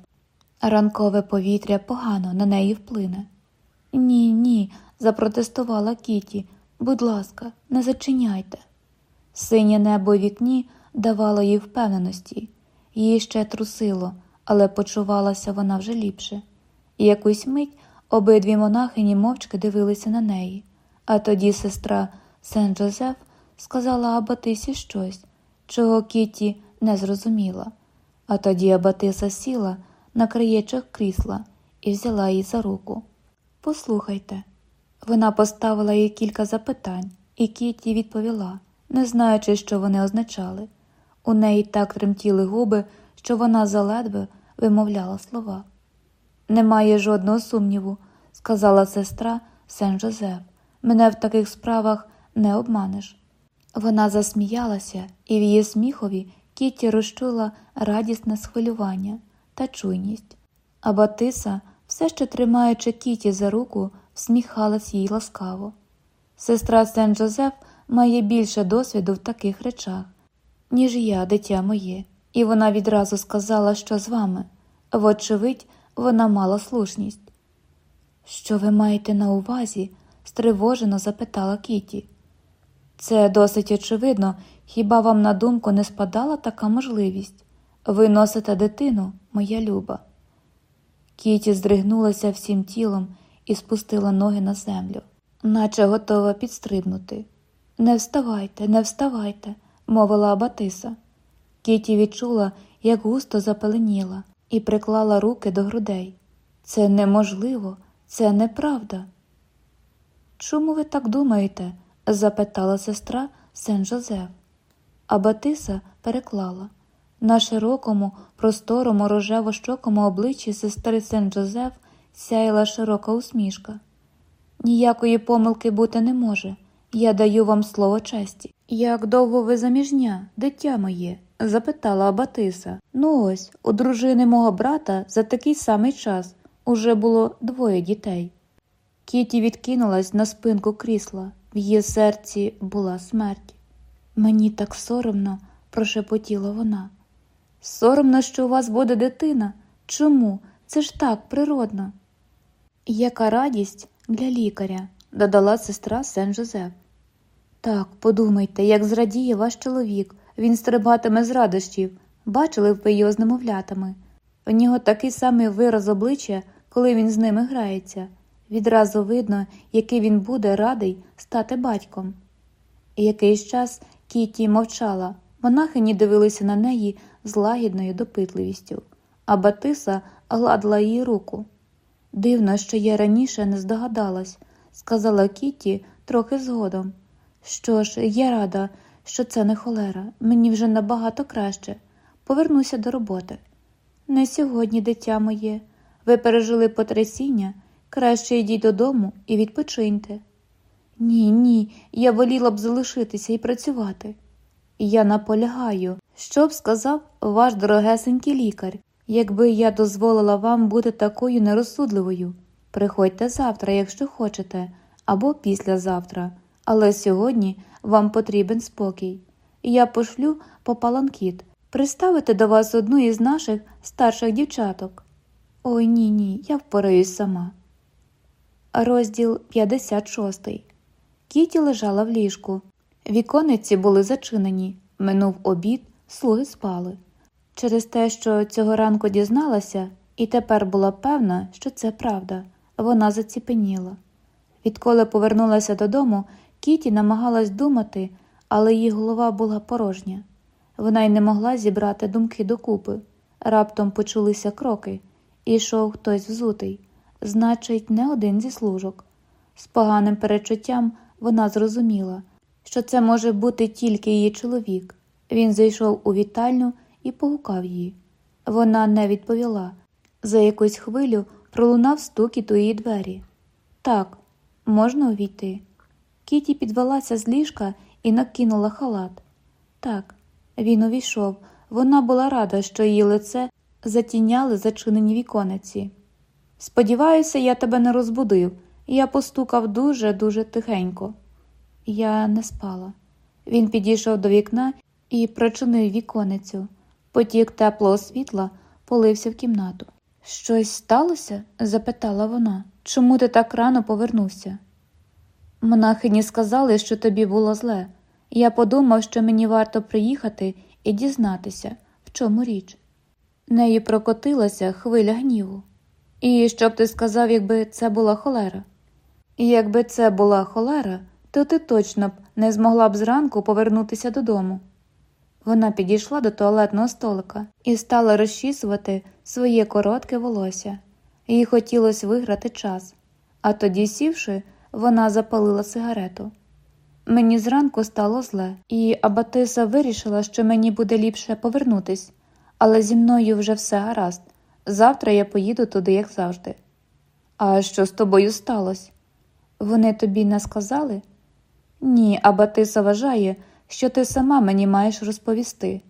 Ранкове повітря погано на неї вплине. Ні, ні, запротестувала Кіті. Будь ласка, не зачиняйте. Синє небо у вікні давало їй впевненості, її ще трусило, але почувалася вона вже ліпше. І якусь мить обидві монахині мовчки дивилися на неї, а тоді сестра Сен Джозеф сказала Абатисі щось, чого Кіті не зрозуміла. А тоді Абатиса сіла на краєчок крісла і взяла її за руку. Послухайте, вона поставила їй кілька запитань, і Кіті відповіла, не знаючи, що вони означали. У неї так тремтіли губи, що вона заледве вимовляла слова. Немає жодного сумніву, сказала сестра Сен Жозеф. Мене в таких справах не обманеш. Вона засміялася, і в її сміхові Кіті розчула радісне схвилювання та чуйність. Абатиса, все ще тримаючи Кіті за руку, всміхалась їй ласкаво. Сестра Сен Джозеф має більше досвіду в таких речах, ніж я, дитя моє, і вона відразу сказала, що з вами. Вочевидь, вона мала слушність. Що ви маєте на увазі? стривожено запитала Кіті. Це досить очевидно, хіба вам на думку не спадала така можливість? Ви носите дитину, моя люба. Кіті здригнулася всім тілом і спустила ноги на землю, наче готова підстрибнути. Не вставайте, не вставайте, мовила Абатиса. Кіті відчула, як густо запеленіла, і приклала руки до грудей. Це неможливо, це неправда. Чому ви так думаєте? запитала сестра Сен Жозеф. А Батиса переклала. На широкому, просторому, рожево-щокому обличчі сестри Сен Джозеф сяяла широка усмішка. Ніякої помилки бути не може. Я даю вам слово честі. Як довго ви заміжня, дитя моє? Запитала Абатиса. Ну ось, у дружини мого брата за такий самий час уже було двоє дітей. Кіті відкинулась на спинку крісла, в її серці була смерть. Мені так соромно, прошепотіла вона. Соромно, що у вас буде дитина. Чому? Це ж так природно. Яка радість для лікаря, додала сестра Сен Жозеф. Так, подумайте, як зрадіє ваш чоловік, він стрибатиме з радощів. Бачили б ви його з немовлятами. У нього такий самий вираз обличчя, коли він з ними грається. Відразу видно, який він буде радий стати батьком. І якийсь час Кіті мовчала, монахині дивилися на неї з лагідною допитливістю, а Батиса гладила її руку. Дивно, що я раніше не здогадалась, сказала Кіті трохи згодом. Що ж, я рада, що це не холера, мені вже набагато краще. Повернуся до роботи. Не сьогодні, дитя моє, ви пережили потрясіння, краще йдіть додому і відпочиньте. Ні, ні, я воліла б залишитися і працювати. Я наполягаю, що б сказав ваш дорогесенький лікар, якби я дозволила вам бути такою нерозсудливою. Приходьте завтра, якщо хочете, або післязавтра, але сьогодні вам потрібен спокій. Я пошлю по паланкіт, приставити до вас одну із наших старших дівчаток. Ой ні, ні, я впораюсь сама. Розділ 56. Кіті лежала в ліжку. Вікониці були зачинені. Минув обід, слуги спали. Через те, що цього ранку дізналася, і тепер була певна, що це правда, вона заціпеніла. Відколи повернулася додому, Кіті намагалась думати, але її голова була порожня. Вона й не могла зібрати думки докупи. Раптом почулися кроки, і йшов хтось взутий, значить, не один зі служок. З поганим перечуттям вона зрозуміла, що це може бути тільки її чоловік. Він зайшов у вітальню і погукав її. Вона не відповіла. За якусь хвилю пролунав стукіт у її двері. Так, можна увійти. Кіті підвелася з ліжка і накинула халат. Так, він увійшов. Вона була рада, що її лице затіняли зачинені вікониці. Сподіваюся, я тебе не розбудив. Я постукав дуже, дуже тихенько. Я не спала. Він підійшов до вікна і прочинив віконицю. Потік теплого світла полився в кімнату. Щось сталося? запитала вона. Чому ти так рано повернувся? Монахині сказали, що тобі було зле. Я подумав, що мені варто приїхати і дізнатися, в чому річ. Нею прокотилася хвиля гніву. І що б ти сказав, якби це була холера? Якби це була холера, то ти точно б не змогла б зранку повернутися додому. Вона підійшла до туалетного столика і стала розчісувати своє коротке волосся. Їй хотілося виграти час, а тоді, сівши, вона запалила сигарету. Мені зранку стало зле, і Абатиса вирішила, що мені буде ліпше повернутись, але зі мною вже все гаразд. Завтра я поїду туди, як завжди. А що з тобою сталося? Вони тобі не сказали? Ні, Абатиса вважає, що ти сама мені маєш розповісти.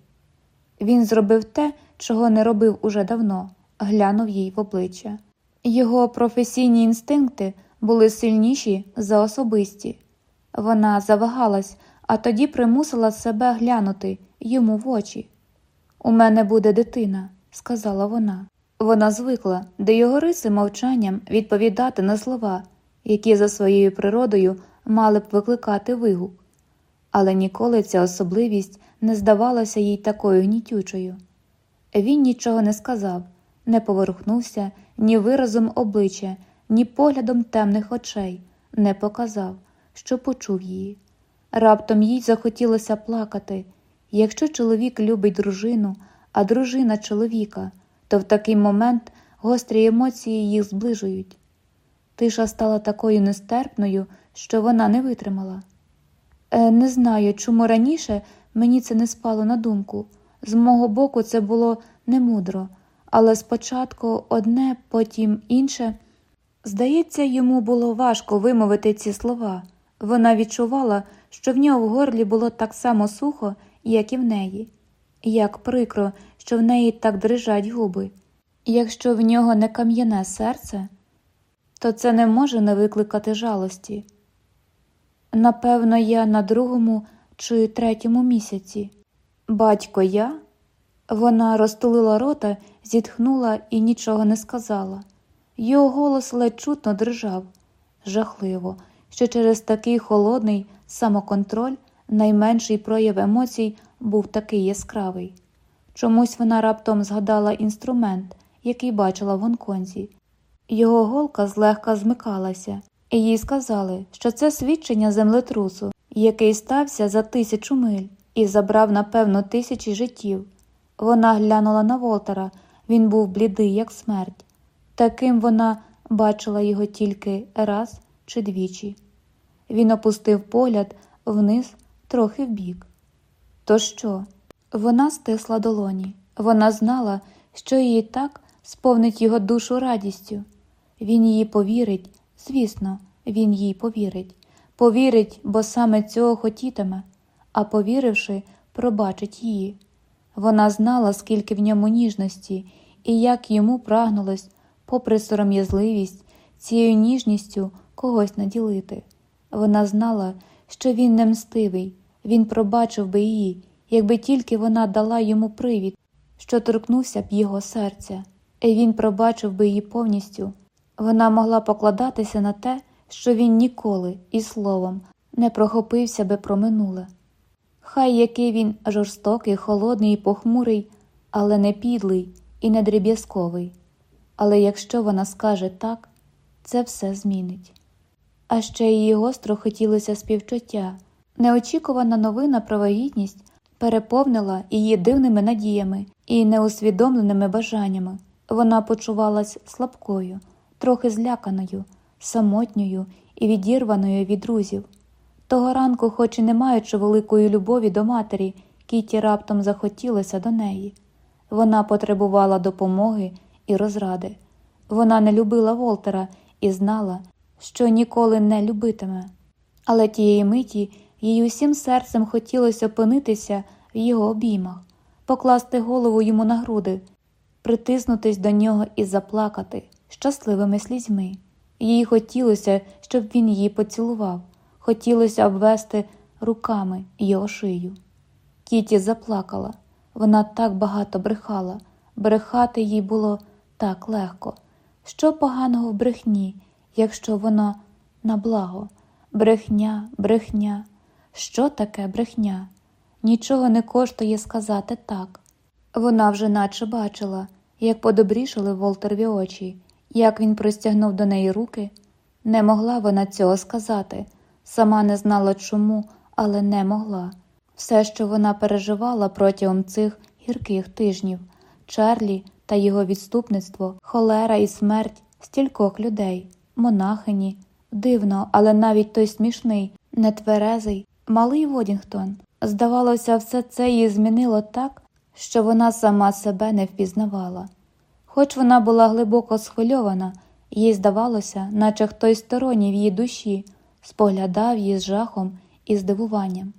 Він зробив те, чого не робив уже давно, глянув їй в обличчя. Його професійні інстинкти були сильніші за особисті. Вона завагалась, а тоді примусила себе глянути йому в очі. У мене буде дитина, сказала вона. Вона звикла до його риси мовчанням відповідати на слова, які за своєю природою мали б викликати вигук. Але ніколи ця особливість не здавалася їй такою гнітючою. Він нічого не сказав, не поворухнувся ні виразом обличчя, ні поглядом темних очей, не показав, що почув її. Раптом їй захотілося плакати. Якщо чоловік любить дружину, а дружина чоловіка, то в такий момент гострі емоції їх зближують. Тиша стала такою нестерпною, що вона не витримала. Е, не знаю, чому раніше мені це не спало на думку. З мого боку, це було немудро, але спочатку одне, потім інше. Здається, йому було важко вимовити ці слова. Вона відчувала, що в нього в горлі було так само сухо, як і в неї. Як прикро, що в неї так дрижать губи. Якщо в нього не кам'яне серце, то це не може не викликати жалості. Напевно, я на другому чи третьому місяці. Батько я? Вона розтулила рота, зітхнула і нічого не сказала. Його голос ледь чутно дрижав. Жахливо, що через такий холодний самоконтроль найменший прояв емоцій був такий яскравий. Чомусь вона раптом згадала інструмент, який бачила в Гонконзі. Його голка злегка змикалася, і їй сказали, що це свідчення землетрусу, який стався за тисячу миль і забрав, напевно, тисячі життів. Вона глянула на Волтера, він був блідий, як смерть. Таким вона бачила його тільки раз чи двічі. Він опустив погляд вниз, трохи вбік. То що? Вона стисла долоні. Вона знала, що її так сповнить його душу радістю. Він її повірить, звісно, він їй повірить. Повірить, бо саме цього хотітиме, а повіривши, пробачить її. Вона знала, скільки в ньому ніжності, і як йому прагнулось, попри сором'язливість, цією ніжністю когось наділити. Вона знала, що він не мстивий, він пробачив би її, якби тільки вона дала йому привід, що торкнувся б його серця. і він пробачив би її повністю. Вона могла покладатися на те, що він ніколи і словом не прохопився би про минуле. Хай який він жорстокий, холодний і похмурий, але не підлий і не дріб'язковий. Але якщо вона скаже так, це все змінить. А ще її гостро хотілося співчуття. Неочікувана новина про вагітність переповнила її дивними надіями і неусвідомленими бажаннями. Вона почувалась слабкою, трохи зляканою, самотньою і відірваною від друзів. Того ранку, хоч і не маючи великої любові до матері, Кіті раптом захотілося до неї. Вона потребувала допомоги і розради. Вона не любила Волтера і знала, що ніколи не любитиме. Але тієї миті їй усім серцем хотілося опинитися в його обіймах, покласти голову йому на груди, притиснутись до нього і заплакати щасливими слізьми. Їй хотілося, щоб він її поцілував, хотілося обвести руками його шию. Кіті заплакала, вона так багато брехала, брехати їй було так легко. Що поганого в брехні, якщо воно на благо? Брехня, брехня. Що таке брехня? Нічого не коштує сказати так. Вона вже наче бачила, як подобрішали Волтерві очі, як він простягнув до неї руки. Не могла вона цього сказати, сама не знала чому, але не могла. Все, що вона переживала протягом цих гірких тижнів, Чарлі та його відступництво, холера і смерть стількох людей, монахині, дивно, але навіть той смішний, нетверезий, малий Водінгтон. Здавалося, все це її змінило так, що вона сама себе не впізнавала. Хоч вона була глибоко схвильована, їй здавалося, наче хтось сторонній в її душі споглядав її з жахом і здивуванням.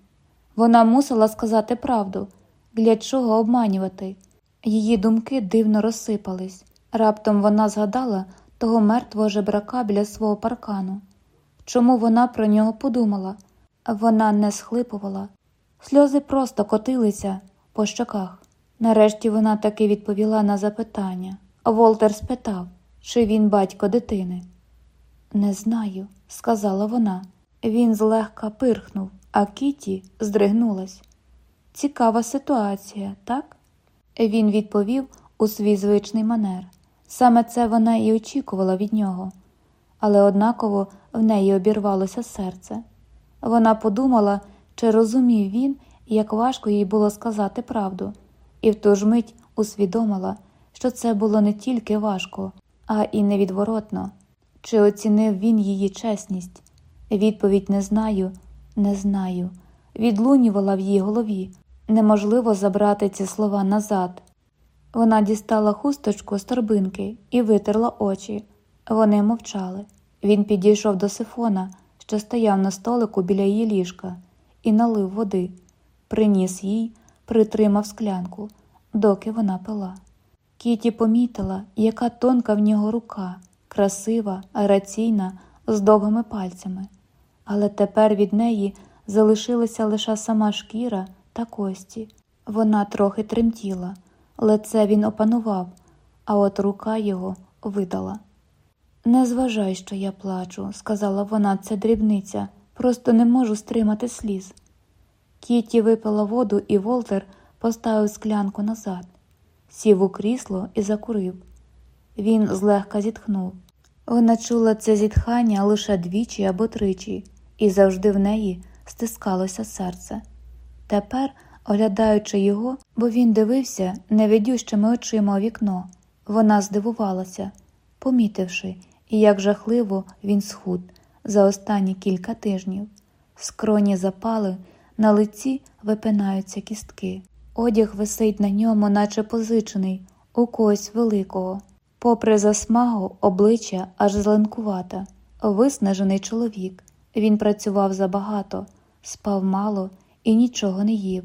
Вона мусила сказати правду, для чого обманювати. Її думки дивно розсипались. Раптом вона згадала того мертвого жебрака біля свого паркану. Чому вона про нього подумала? Вона не схлипувала. Сльози просто котилися по щоках. Нарешті вона таки відповіла на запитання. Волтер спитав, чи він батько дитини. Не знаю, сказала вона. Він злегка пирхнув, а Кіті здригнулась. Цікава ситуація, так? Він відповів у свій звичний манер. Саме це вона і очікувала від нього, але однаково в неї обірвалося серце. Вона подумала, чи розумів він, як важко їй було сказати правду, і в ту ж мить усвідомила, що це було не тільки важко, а і невідворотно. Чи оцінив він її чесність? Відповідь не знаю, не знаю. Відлунювала в її голові. Неможливо забрати ці слова назад. Вона дістала хусточку з торбинки і витерла очі. Вони мовчали. Він підійшов до сифона, що стояв на столику біля її ліжка, і налив води, приніс їй, притримав склянку, доки вона пила. Кіті помітила, яка тонка в нього рука, красива, граційна, з довгими пальцями, але тепер від неї залишилася лише сама шкіра та кості. Вона трохи тремтіла, лице він опанував, а от рука його видала. Не зважай, що я плачу, сказала вона, це дрібниця, просто не можу стримати сліз. Кіті випила воду, і Волтер поставив склянку назад, сів у крісло і закурив. Він злегка зітхнув. Вона чула це зітхання лише двічі або тричі, і завжди в неї стискалося серце. Тепер, оглядаючи його, бо він дивився невидющими очима у вікно, вона здивувалася, помітивши, як жахливо він схуд за останні кілька тижнів. Скроні запали, на лиці випинаються кістки. Одяг висить на ньому, наче позичений, у когось великого. Попри засмагу, обличчя аж зеленкувате, виснажений чоловік. Він працював забагато, спав мало і нічого не їв.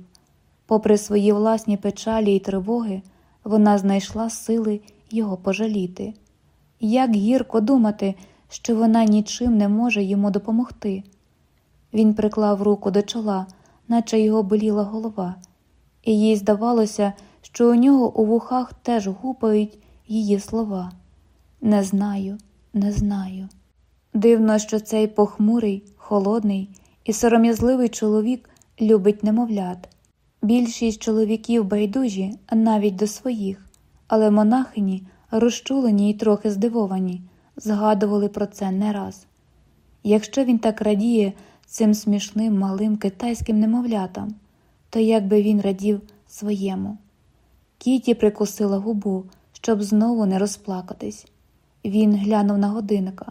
Попри свої власні печалі й тривоги, вона знайшла сили його пожаліти. Як гірко думати, що вона нічим не може йому допомогти. Він приклав руку до чола, наче його боліла голова, і їй здавалося, що у нього у вухах теж гупають її слова Не знаю, не знаю. Дивно, що цей похмурий, холодний і сором'язливий чоловік любить немовлят. Більшість чоловіків байдужі навіть до своїх, але монахині, розчулені й трохи здивовані, згадували про це не раз. Якщо він так радіє цим смішним малим китайським немовлятам, то як би він радів своєму. Кіті прикусила губу, щоб знову не розплакатись. Він глянув на годинника.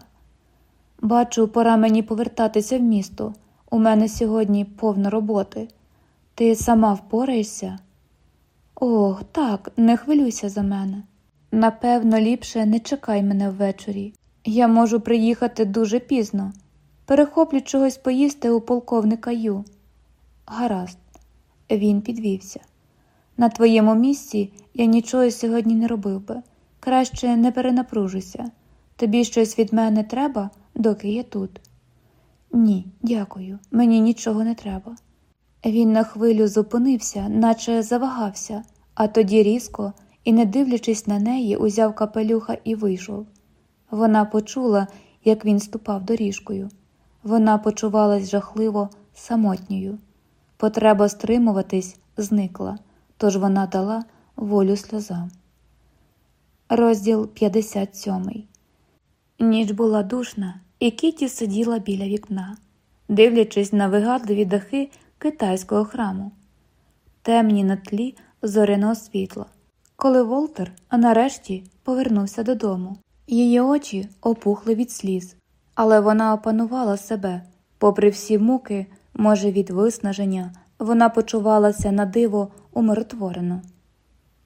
Бачу, пора мені повертатися в місто. У мене сьогодні повно роботи. Ти сама впораєшся? Ох, так, не хвилюйся за мене. Напевно, ліпше не чекай мене ввечері. Я можу приїхати дуже пізно. Перехоплю чогось поїсти у полковника Ю. Гаразд, він підвівся. На твоєму місці я нічого сьогодні не робив би. Краще не перенапружуйся. Тобі щось від мене треба, доки я тут. Ні, дякую, мені нічого не треба. Він на хвилю зупинився, наче завагався, а тоді різко і, не дивлячись на неї, узяв капелюха і вийшов. Вона почула, як він ступав доріжкою. Вона почувалась жахливо самотньою. Потреба стримуватись зникла, тож вона дала волю сльозам. Розділ 57 Ніч була душна, і Кіті сиділа біля вікна, дивлячись на вигадливі дахи китайського храму, темні на тлі зоряного світла. Коли Волтер нарешті повернувся додому, її очі опухли від сліз, але вона опанувала себе, попри всі муки, може, від виснаження, вона почувалася на диво умиротворено.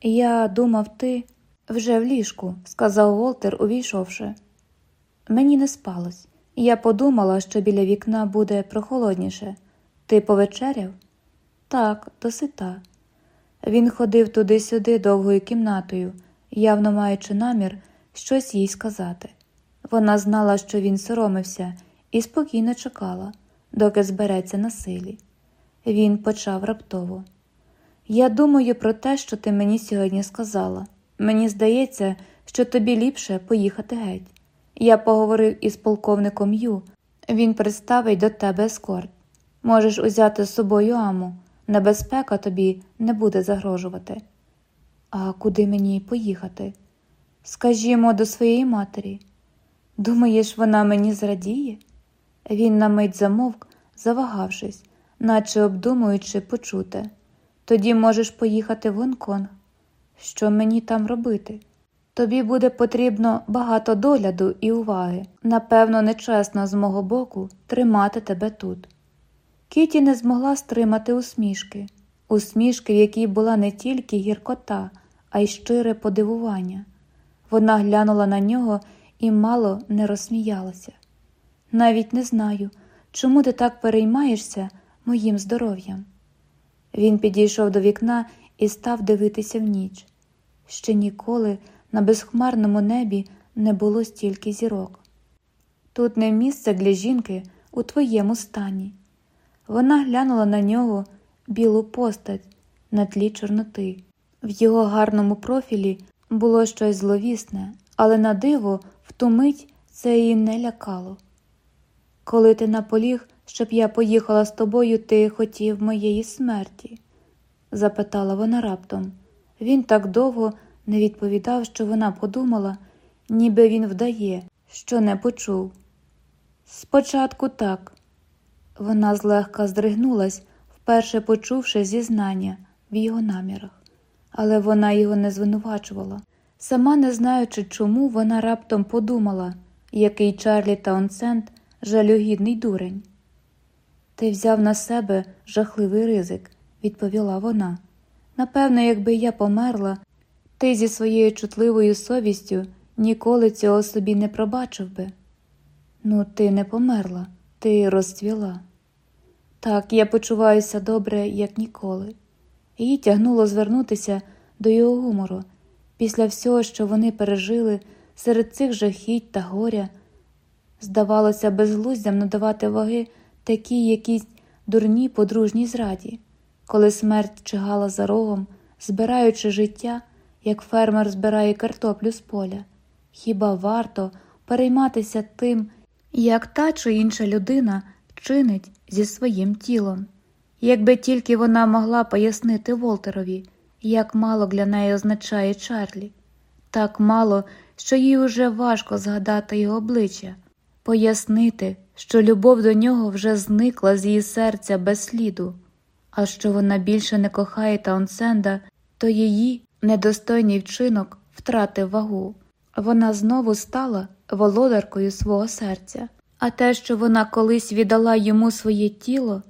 Я думав, ти вже в ліжку, сказав Волтер, увійшовши. Мені не спалось, я подумала, що біля вікна буде прохолодніше. Ти повечеряв? Так, досита. Він ходив туди-сюди довгою кімнатою, явно маючи намір щось їй сказати. Вона знала, що він соромився, і спокійно чекала, доки збереться на силі. Він почав раптово. Я думаю про те, що ти мені сьогодні сказала. Мені здається, що тобі ліпше поїхати геть. Я поговорив із полковником Ю. Він представить до тебе ескорт. Можеш узяти з собою аму. Небезпека тобі не буде загрожувати. А куди мені поїхати? Скажімо, до своєї матері. Думаєш, вона мені зрадіє? Він на мить замовк, завагавшись, наче обдумуючи почуте. Тоді можеш поїхати в Гонконг. Що мені там робити? Тобі буде потрібно багато догляду і уваги. Напевно, нечесно з мого боку тримати тебе тут. Кіті не змогла стримати усмішки, усмішки, в якій була не тільки гіркота, а й щире подивування. Вона глянула на нього і мало не розсміялася. Навіть не знаю, чому ти так переймаєшся моїм здоров'ям. Він підійшов до вікна і став дивитися в ніч. Ще ніколи на безхмарному небі не було стільки зірок. Тут не місце для жінки у твоєму стані. Вона глянула на нього білу постать на тлі чорноти. В його гарному профілі було щось зловісне, але на диво в ту мить це її не лякало. Коли ти наполіг, щоб я поїхала з тобою, ти хотів моєї смерті? запитала вона раптом. Він так довго не відповідав, що вона подумала, ніби він вдає, що не почув. Спочатку так. Вона злегка здригнулась, вперше почувши зізнання в його намірах, але вона його не звинувачувала. Сама не знаючи, чому, вона раптом подумала, який Чарлі Таунсенд жалюгідний дурень. Ти взяв на себе жахливий ризик, відповіла вона. Напевно, якби я померла, ти зі своєю чутливою совістю ніколи цього собі не пробачив би. Ну, ти не померла, ти розцвіла. Так, я почуваюся добре, як ніколи. Її тягнуло звернутися до його гумору після всього, що вони пережили серед цих жахіть та горя. Здавалося, безглуздям надавати ваги такій якійсь дурній подружній зраді, коли смерть чигала за рогом, збираючи життя як фермер збирає картоплю з поля. Хіба варто перейматися тим, як та чи інша людина чинить зі своїм тілом? Якби тільки вона могла пояснити Волтерові, як мало для неї означає Чарлі, так мало, що їй уже важко згадати його обличчя, пояснити, що любов до нього вже зникла з її серця без сліду, а що вона більше не кохає Таунсенда, то її недостойний вчинок втратив вагу. Вона знову стала володаркою свого серця, а те, що вона колись віддала йому своє тіло,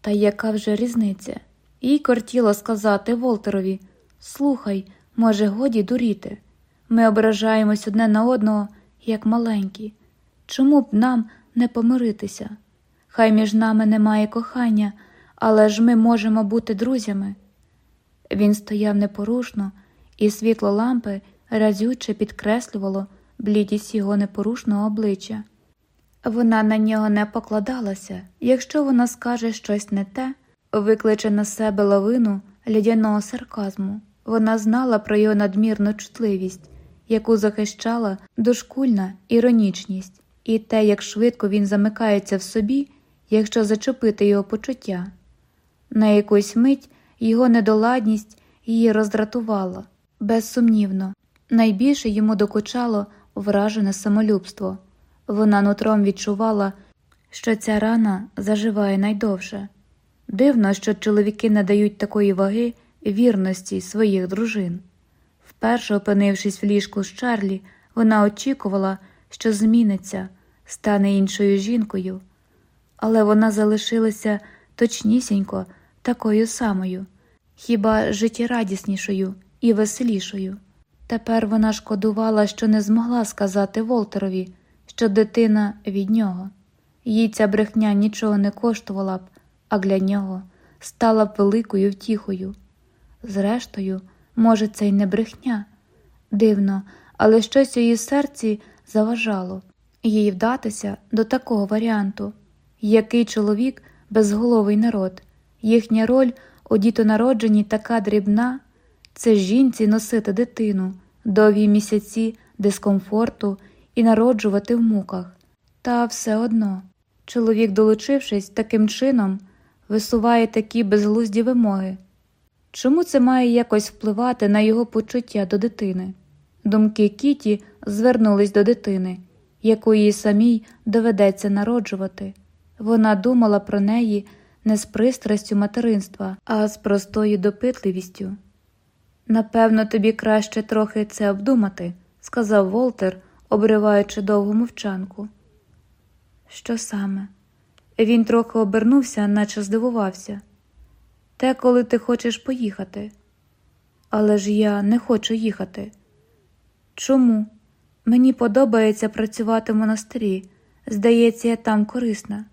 та яка вже різниця? Їй кортіло сказати Волтерові Слухай, може, годі дуріти. Ми ображаємось одне на одного, як маленькі. Чому б нам не помиритися? Хай між нами немає кохання, але ж ми можемо бути друзями. Він стояв непорушно, і світло лампи разюче підкреслювало блідість його непорушного обличчя. Вона на нього не покладалася, якщо вона скаже щось не те, викличе на себе лавину лядяного сарказму. Вона знала про його надмірну чутливість, яку захищала дошкульна іронічність, і те, як швидко він замикається в собі, якщо зачепити його почуття. На якусь мить його недоладність її роздратувала, безсумнівно, найбільше йому докучало вражене самолюбство. Вона нутром відчувала, що ця рана заживає найдовше. Дивно, що чоловіки не дають такої ваги вірності своїх дружин. Вперше опинившись в ліжку з Чарлі, вона очікувала, що зміниться, стане іншою жінкою, але вона залишилася точнісінько такою самою, хіба життєрадіснішою і веселішою. Тепер вона шкодувала, що не змогла сказати Волтерові, що дитина від нього. Їй ця брехня нічого не коштувала б, а для нього стала б великою втіхою. Зрештою, може, це й не брехня. Дивно, але щось у її серці заважало їй вдатися до такого варіанту, який чоловік безголовий народ, їхня роль у дітонародженні така дрібна це жінці носити дитину, довгі місяці дискомфорту і народжувати в муках. Та все одно, чоловік, долучившись таким чином, висуває такі безглузді вимоги. Чому це має якось впливати на його почуття до дитини? Думки Кіті звернулись до дитини, яку їй самій доведеться народжувати. Вона думала про неї не з пристрастю материнства, а з простою допитливістю. Напевно, тобі краще трохи це обдумати, сказав Волтер, обриваючи довгу мовчанку. Що саме? Він трохи обернувся, наче здивувався. Те, коли ти хочеш поїхати. Але ж я не хочу їхати. Чому? Мені подобається працювати в монастирі. Здається, я там корисна.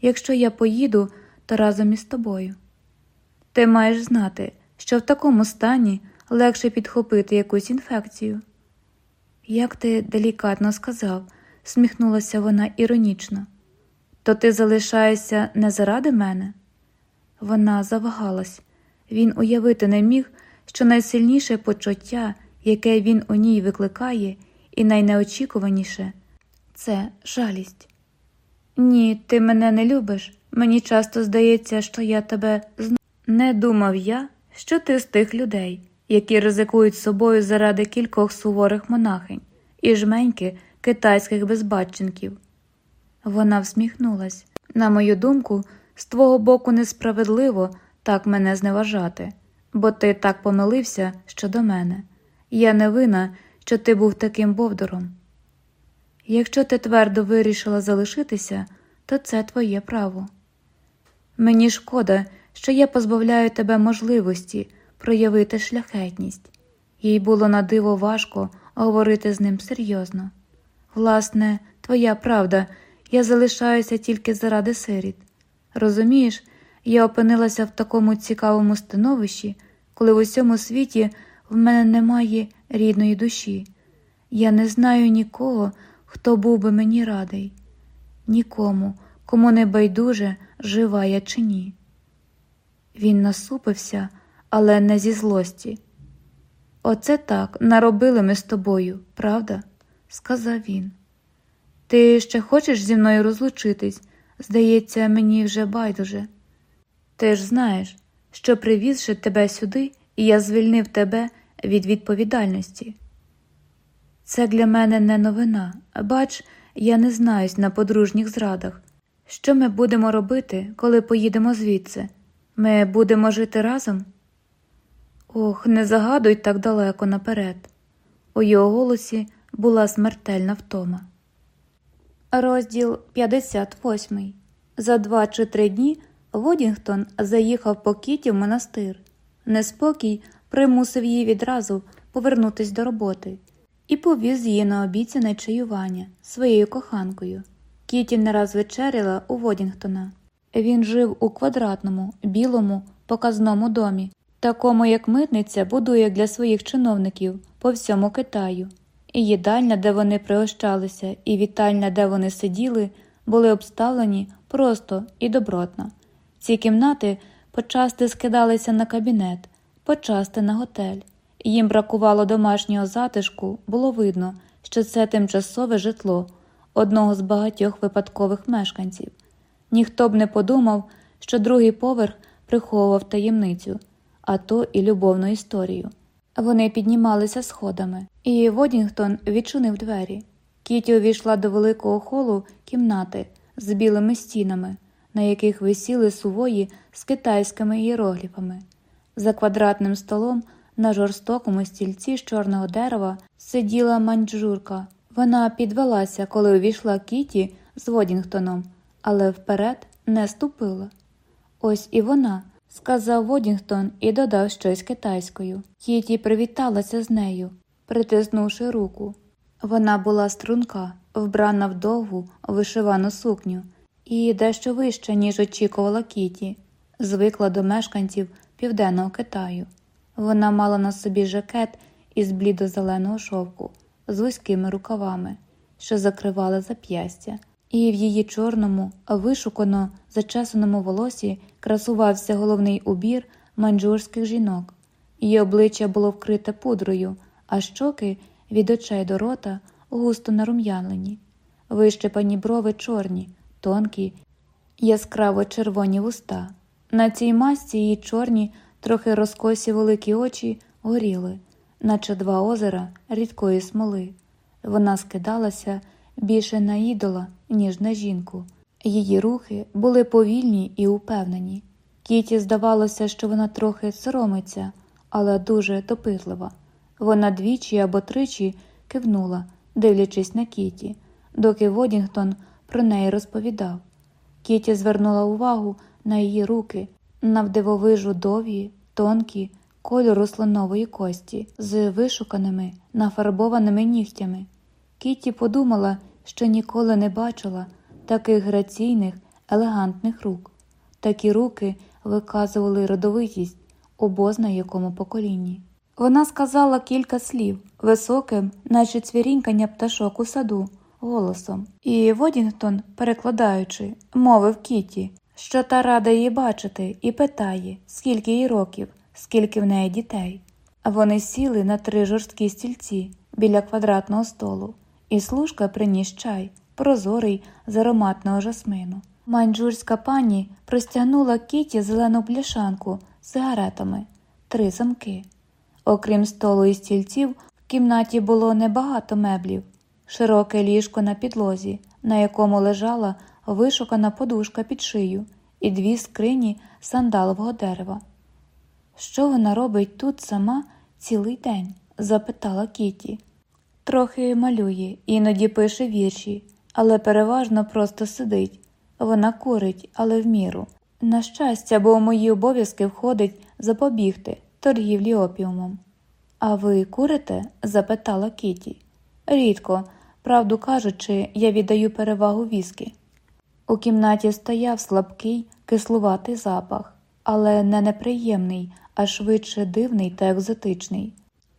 Якщо я поїду, то разом із тобою. Ти маєш знати, що в такому стані легше підхопити якусь інфекцію. Як ти делікатно сказав, сміхнулася вона іронічно. То ти залишаєшся не заради мене? Вона завагалась. Він уявити не міг, що найсильніше почуття, яке він у ній викликає, і найнеочікуваніше це жалість. Ні, ти мене не любиш. Мені часто здається, що я тебе зна. Не думав я, що ти з тих людей, які ризикують собою заради кількох суворих монахинь і жменьки китайських безбатченків. Вона всміхнулась. На мою думку, з твого боку несправедливо так мене зневажати, бо ти так помилився щодо мене. Я не вина, що ти був таким бовдуром. Якщо ти твердо вирішила залишитися, то це твоє право. Мені шкода, що я позбавляю тебе можливості проявити шляхетність, їй було на диво важко говорити з ним серйозно. Власне, твоя правда, я залишаюся тільки заради сиріт. Розумієш, я опинилася в такому цікавому становищі, коли в усьому світі в мене немає рідної душі. Я не знаю нікого, хто був би мені радий, нікому, кому не байдуже, жива я чи ні. Він насупився, але не зі злості. Оце так наробили ми з тобою, правда? сказав він. Ти ще хочеш зі мною розлучитись? Здається, мені вже байдуже. Ти ж знаєш, що привізши тебе сюди, я звільнив тебе від відповідальності. Це для мене не новина. Бач, я не знаюсь на подружніх зрадах. Що ми будемо робити, коли поїдемо звідси? Ми будемо жити разом? Ох, не загадуй так далеко наперед. У його голосі була смертельна втома. Розділ 58 За два чи три дні Водінгтон заїхав по Кіті в монастир. Неспокій примусив її відразу повернутись до роботи і повіз її на обіцяне чаювання своєю коханкою. Кіті не раз вечеряла у Водінгтона. Він жив у квадратному, білому, показному домі, такому як митниця будує для своїх чиновників по всьому Китаю. І їдальня, де вони пригощалися, і вітальня, де вони сиділи, були обставлені просто і добротно. Ці кімнати почасти скидалися на кабінет, почасти на готель. Їм бракувало домашнього затишку, було видно, що це тимчасове житло одного з багатьох випадкових мешканців. Ніхто б не подумав, що другий поверх приховував таємницю, а то і любовну історію. Вони піднімалися сходами, і Водінгтон відчинив двері. Кіті увійшла до великого холу кімнати з білими стінами, на яких висіли сувої з китайськими іерогліфами. За квадратним столом на жорстокому стільці з чорного дерева сиділа манджурка. Вона підвелася, коли увійшла Кіті з Водінгтоном, але вперед не ступила. Ось і вона, сказав Водінгтон і додав щось китайською. Кіті привіталася з нею, притиснувши руку. Вона була струнка, вбрана в довгу вишивану сукню, і дещо вища, ніж очікувала Кіті, звикла до мешканців південного Китаю. Вона мала на собі жакет із блідо-зеленого шовку з вузькими рукавами, що закривали зап'ястя, і в її чорному, вишукано зачесаному волосі красувався головний убір манджурських жінок. Її обличчя було вкрите пудрою, а щоки від очей до рота густо нарум'янлені, вищепані брови чорні, тонкі, яскраво червоні вуста. На цій масці її чорні, трохи розкосі великі очі горіли, наче два озера рідкої смоли. Вона скидалася більше на ідола, ніж на жінку. Її рухи були повільні і упевнені. Кіті здавалося, що вона трохи соромиться, але дуже допитлива. Вона двічі або тричі кивнула, дивлячись на Кіті, доки Водінгтон про неї розповідав. Кіті звернула увагу на її руки, на вдивовижу довгі, тонкі, кольору слонової кості з вишуканими, нафарбованими нігтями. Кіті подумала, що ніколи не бачила таких граційних, елегантних рук. Такі руки виказували родовитість обозна якому поколінні. Вона сказала кілька слів високим, наче цвірінькання пташок у саду, голосом, і Водінгтон, перекладаючи, мовив Кіті, що та рада її бачити, і питає, скільки їй років, скільки в неї дітей. Вони сіли на три жорсткі стільці біля квадратного столу, і служка приніс чай, прозорий з ароматного жасмину. Манджурська пані простягнула Кіті зелену пляшанку з сигаретами, три замки. Окрім столу і стільців, в кімнаті було небагато меблів, широке ліжко на підлозі, на якому лежала вишукана подушка під шию, і дві скрині сандалового дерева. Що вона робить тут сама цілий день? запитала Кіті. Трохи малює, іноді пише вірші, але переважно просто сидить. Вона курить, але в міру. На щастя, бо у мої обов'язки входить запобігти торгівлі опіумом. А ви курите? запитала Кіті. Рідко, правду кажучи, я віддаю перевагу віскі. У кімнаті стояв слабкий, кислуватий запах, але не неприємний, а швидше дивний та екзотичний.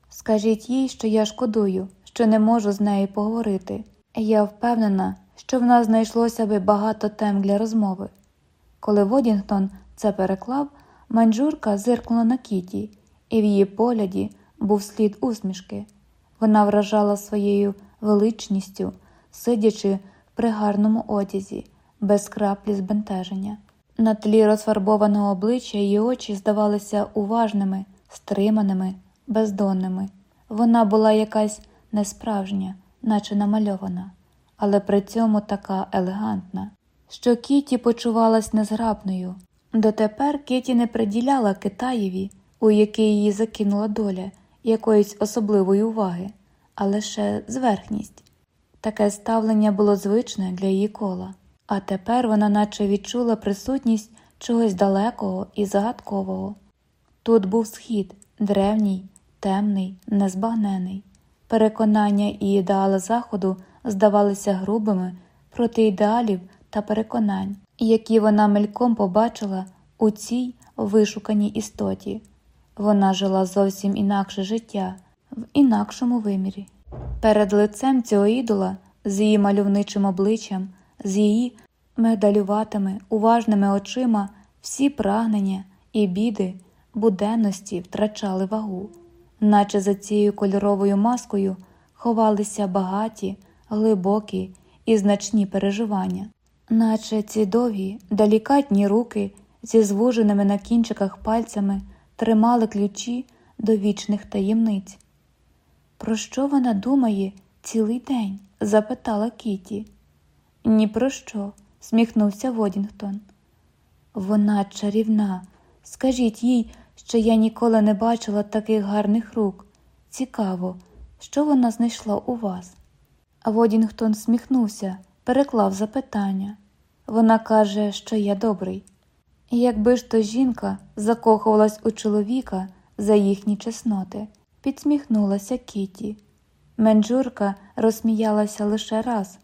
Скажіть їй, що я шкодую, що не можу з нею поговорити. Я впевнена, що в нас знайшлося би багато тем для розмови. Коли Водінгтон це переклав, манджурка зиркнула на Кіті, і в її погляді був слід усмішки. Вона вражала своєю величністю, сидячи в пригарному одязі, без краплі збентеження. На тлі розфарбованого обличчя її очі здавалися уважними, стриманими, бездонними. Вона була якась несправжня, наче намальована, але при цьому така елегантна, що Кіті почувалась незграбною. Дотепер Кіті не приділяла Китаєві, у який її закинула доля, якоїсь особливої уваги, а лише зверхність. Таке ставлення було звичне для її кола, а тепер вона наче відчула присутність чогось далекого і загадкового. Тут був схід, древній, темний, незбагнений. Переконання і ідеали заходу здавалися грубими проти ідеалів та переконань, які вона мельком побачила у цій вишуканій істоті. Вона жила зовсім інакше життя в інакшому вимірі. Перед лицем цього ідола, з її мальовничим обличчям, з її медалюватими, уважними очима, всі прагнення і біди буденності втрачали вагу, наче за цією кольоровою маскою ховалися багаті, глибокі і значні переживання, наче ці довгі, делікатні руки зі звуженими на кінчиках пальцями тримали ключі до вічних таємниць. Про що вона думає цілий день? запитала Кіті. Ні про що, сміхнувся Водінгтон. Вона чарівна. Скажіть їй, що я ніколи не бачила таких гарних рук. Цікаво, що вона знайшла у вас. Водінгтон сміхнувся, переклав запитання. Вона каже, що я добрий. Якби ж то жінка закохувалась у чоловіка за їхні чесноти, підсміхнулася Кіті. Менджурка розсміялася лише раз.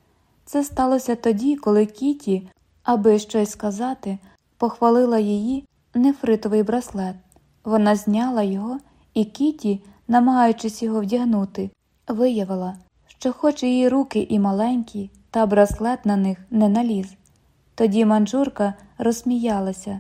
Це сталося тоді, коли Кіті, аби щось сказати, похвалила її нефритовий браслет. Вона зняла його, і Кіті, намагаючись його вдягнути, виявила, що, хоч її руки і маленькі, та браслет на них не наліз. Тоді манджурка розсміялася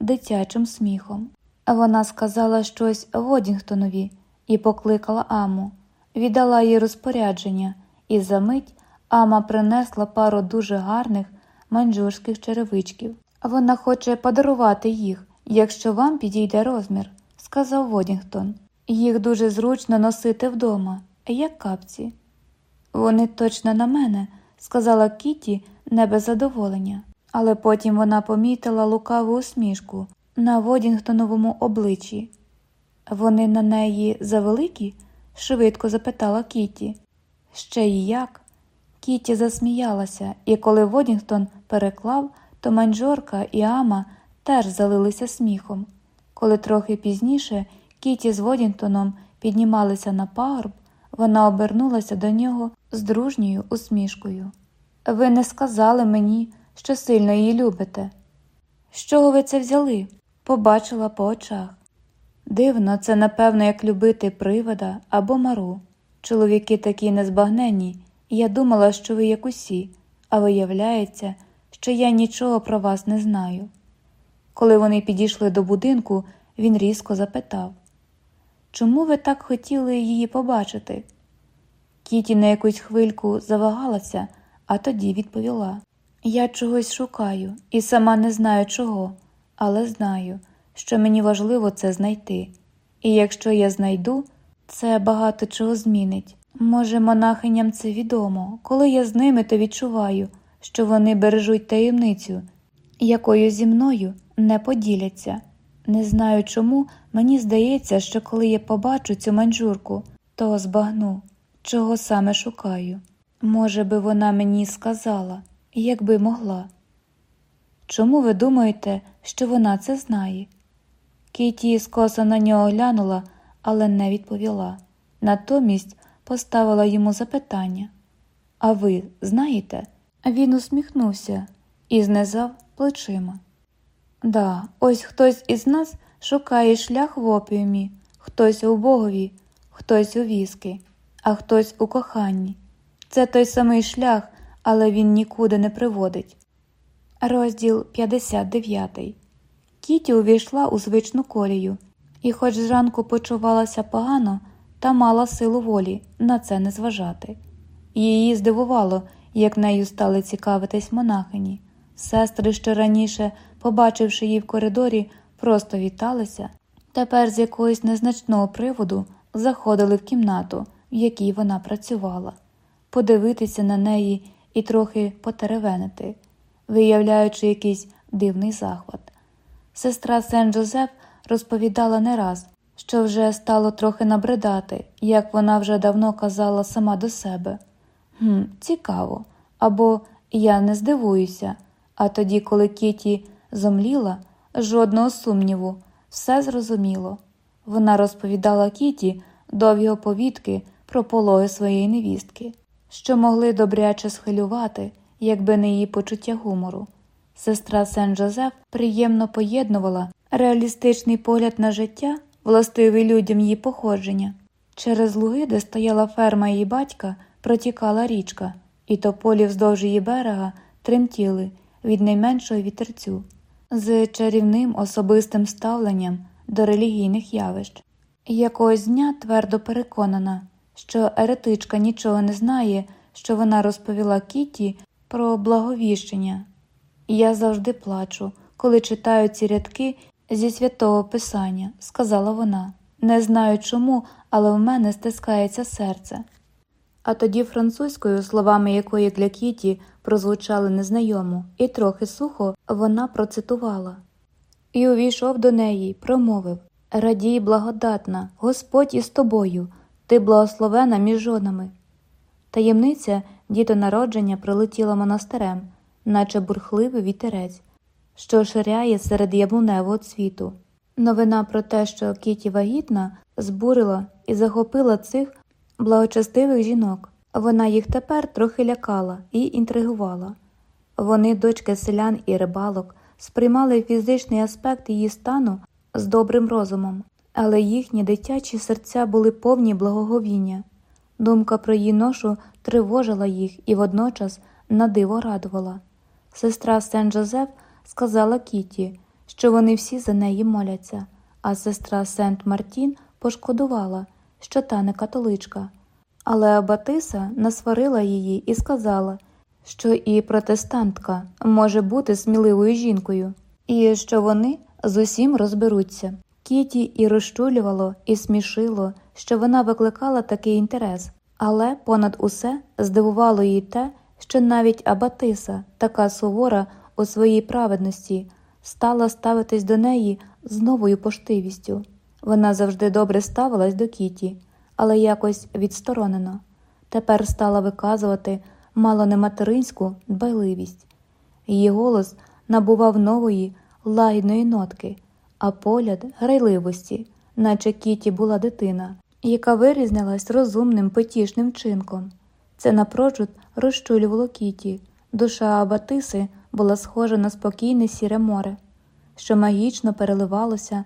дитячим сміхом. Вона сказала щось Водінгтонові і покликала Аму, віддала їй розпорядження, і за мить Ама принесла пару дуже гарних манджурських черевичків. Вона хоче подарувати їх, якщо вам підійде розмір, сказав Водінгтон. Їх дуже зручно носити вдома, як капці. Вони точно на мене, сказала Кіті, не без задоволення, але потім вона помітила лукаву усмішку на Водінгтоновому обличчі. Вони на неї завеликі? швидко запитала Кіті. Ще й як? Кіті засміялася, і коли Водінгтон переклав, то манджорка і Ама теж залилися сміхом. Коли трохи пізніше Кіті з Водінгтоном піднімалися на пагорб, вона обернулася до нього з дружньою усмішкою. Ви не сказали мені, що сильно її любите. З чого ви це взяли? Побачила по очах. Дивно, це, напевно, як любити привода або мару. Чоловіки такі незбагненні, я думала, що ви як усі, а виявляється, що я нічого про вас не знаю. Коли вони підійшли до будинку, він різко запитав Чому ви так хотіли її побачити? Кіті на якусь хвильку завагалася, а тоді відповіла Я чогось шукаю і сама не знаю чого, але знаю, що мені важливо це знайти. І якщо я знайду, це багато чого змінить. Може, монахиням це відомо, коли я з ними, то відчуваю, що вони бережуть таємницю, якою зі мною не поділяться. Не знаю чому, мені здається, що коли я побачу цю манджурку, то збагну, чого саме шукаю. Може би, вона мені сказала, якби могла. Чому ви думаєте, що вона це знає? Кіті скоса на нього глянула, але не відповіла. Натомість поставила йому запитання А ви знаєте? Він усміхнувся і знизав плечима. Да, ось хтось із нас шукає шлях в опіумі, хтось у богові, хтось у віскі, а хтось у коханні. Це той самий шлях, але він нікуди не приводить. Розділ 59 Кіті увійшла у звичну колію, і, хоч зранку почувалася погано, та мала силу волі на це не зважати. Її здивувало, як нею стали цікавитись монахині. Сестри, що раніше, побачивши її в коридорі, просто віталися, тепер з якогось незначного приводу заходили в кімнату, в якій вона працювала, подивитися на неї і трохи потеревенити, виявляючи якийсь дивний захват. Сестра Сен Джозеф розповідала не раз, що вже стало трохи набридати, як вона вже давно казала сама до себе. «Хм, Цікаво, або я не здивуюся. А тоді, коли Кіті зомліла, жодного сумніву, все зрозуміло. Вона розповідала Кіті довгі оповідки про пологи своєї невістки, що могли добряче схилювати, якби не її почуття гумору. Сестра Сен Джозеф приємно поєднувала реалістичний погляд на життя, властивий людям її походження. Через луги, де стояла ферма її батька, протікала річка, і тополі вздовж її берега тремтіли від найменшого вітерцю, з чарівним особистим ставленням до релігійних явищ. Якогось дня твердо переконана, що еретичка нічого не знає, що вона розповіла Кіті про благовіщення. Я завжди плачу, коли читаю ці рядки зі святого Писання, сказала вона. Не знаю чому, але в мене стискається серце. А тоді французькою, словами якої для Кіті прозвучали незнайомо, і трохи сухо вона процитувала і увійшов до неї, промовив Радій, благодатна, Господь із тобою, ти благословена між жонами. Таємниця дітонародження прилетіла монастирем, наче бурхливий вітерець, що ширяє серед яблуневого цвіту. Новина про те, що Кіті вагітна, збурила і захопила цих благочестивих жінок. Вона їх тепер трохи лякала і інтригувала. Вони, дочки селян і рибалок, сприймали фізичний аспект її стану з добрим розумом, але їхні дитячі серця були повні благоговіння. Думка про її ношу тривожила їх і водночас на диво радувала. Сестра Сен Джозеф сказала Кіті, що вони всі за неї моляться, а сестра Сент Мартін пошкодувала, що та не католичка. Але Абатиса насварила її і сказала, що і протестантка може бути сміливою жінкою, і що вони з усім розберуться. Кіті і розчулювало, і смішило, що вона викликала такий інтерес, але понад усе здивувало її те, що навіть Абатиса, така сувора у своїй праведності, стала ставитись до неї з новою поштивістю. Вона завжди добре ставилась до Кіті, але якось відсторонено. Тепер стала виказувати мало не материнську дбайливість. Її голос набував нової лагідної нотки, а погляд грайливості, наче Кіті була дитина, яка вирізнялась розумним потішним чинком. Це напрочуд розчулювало Кіті. Душа Абатиси була схожа на спокійне сіре море, що магічно переливалося,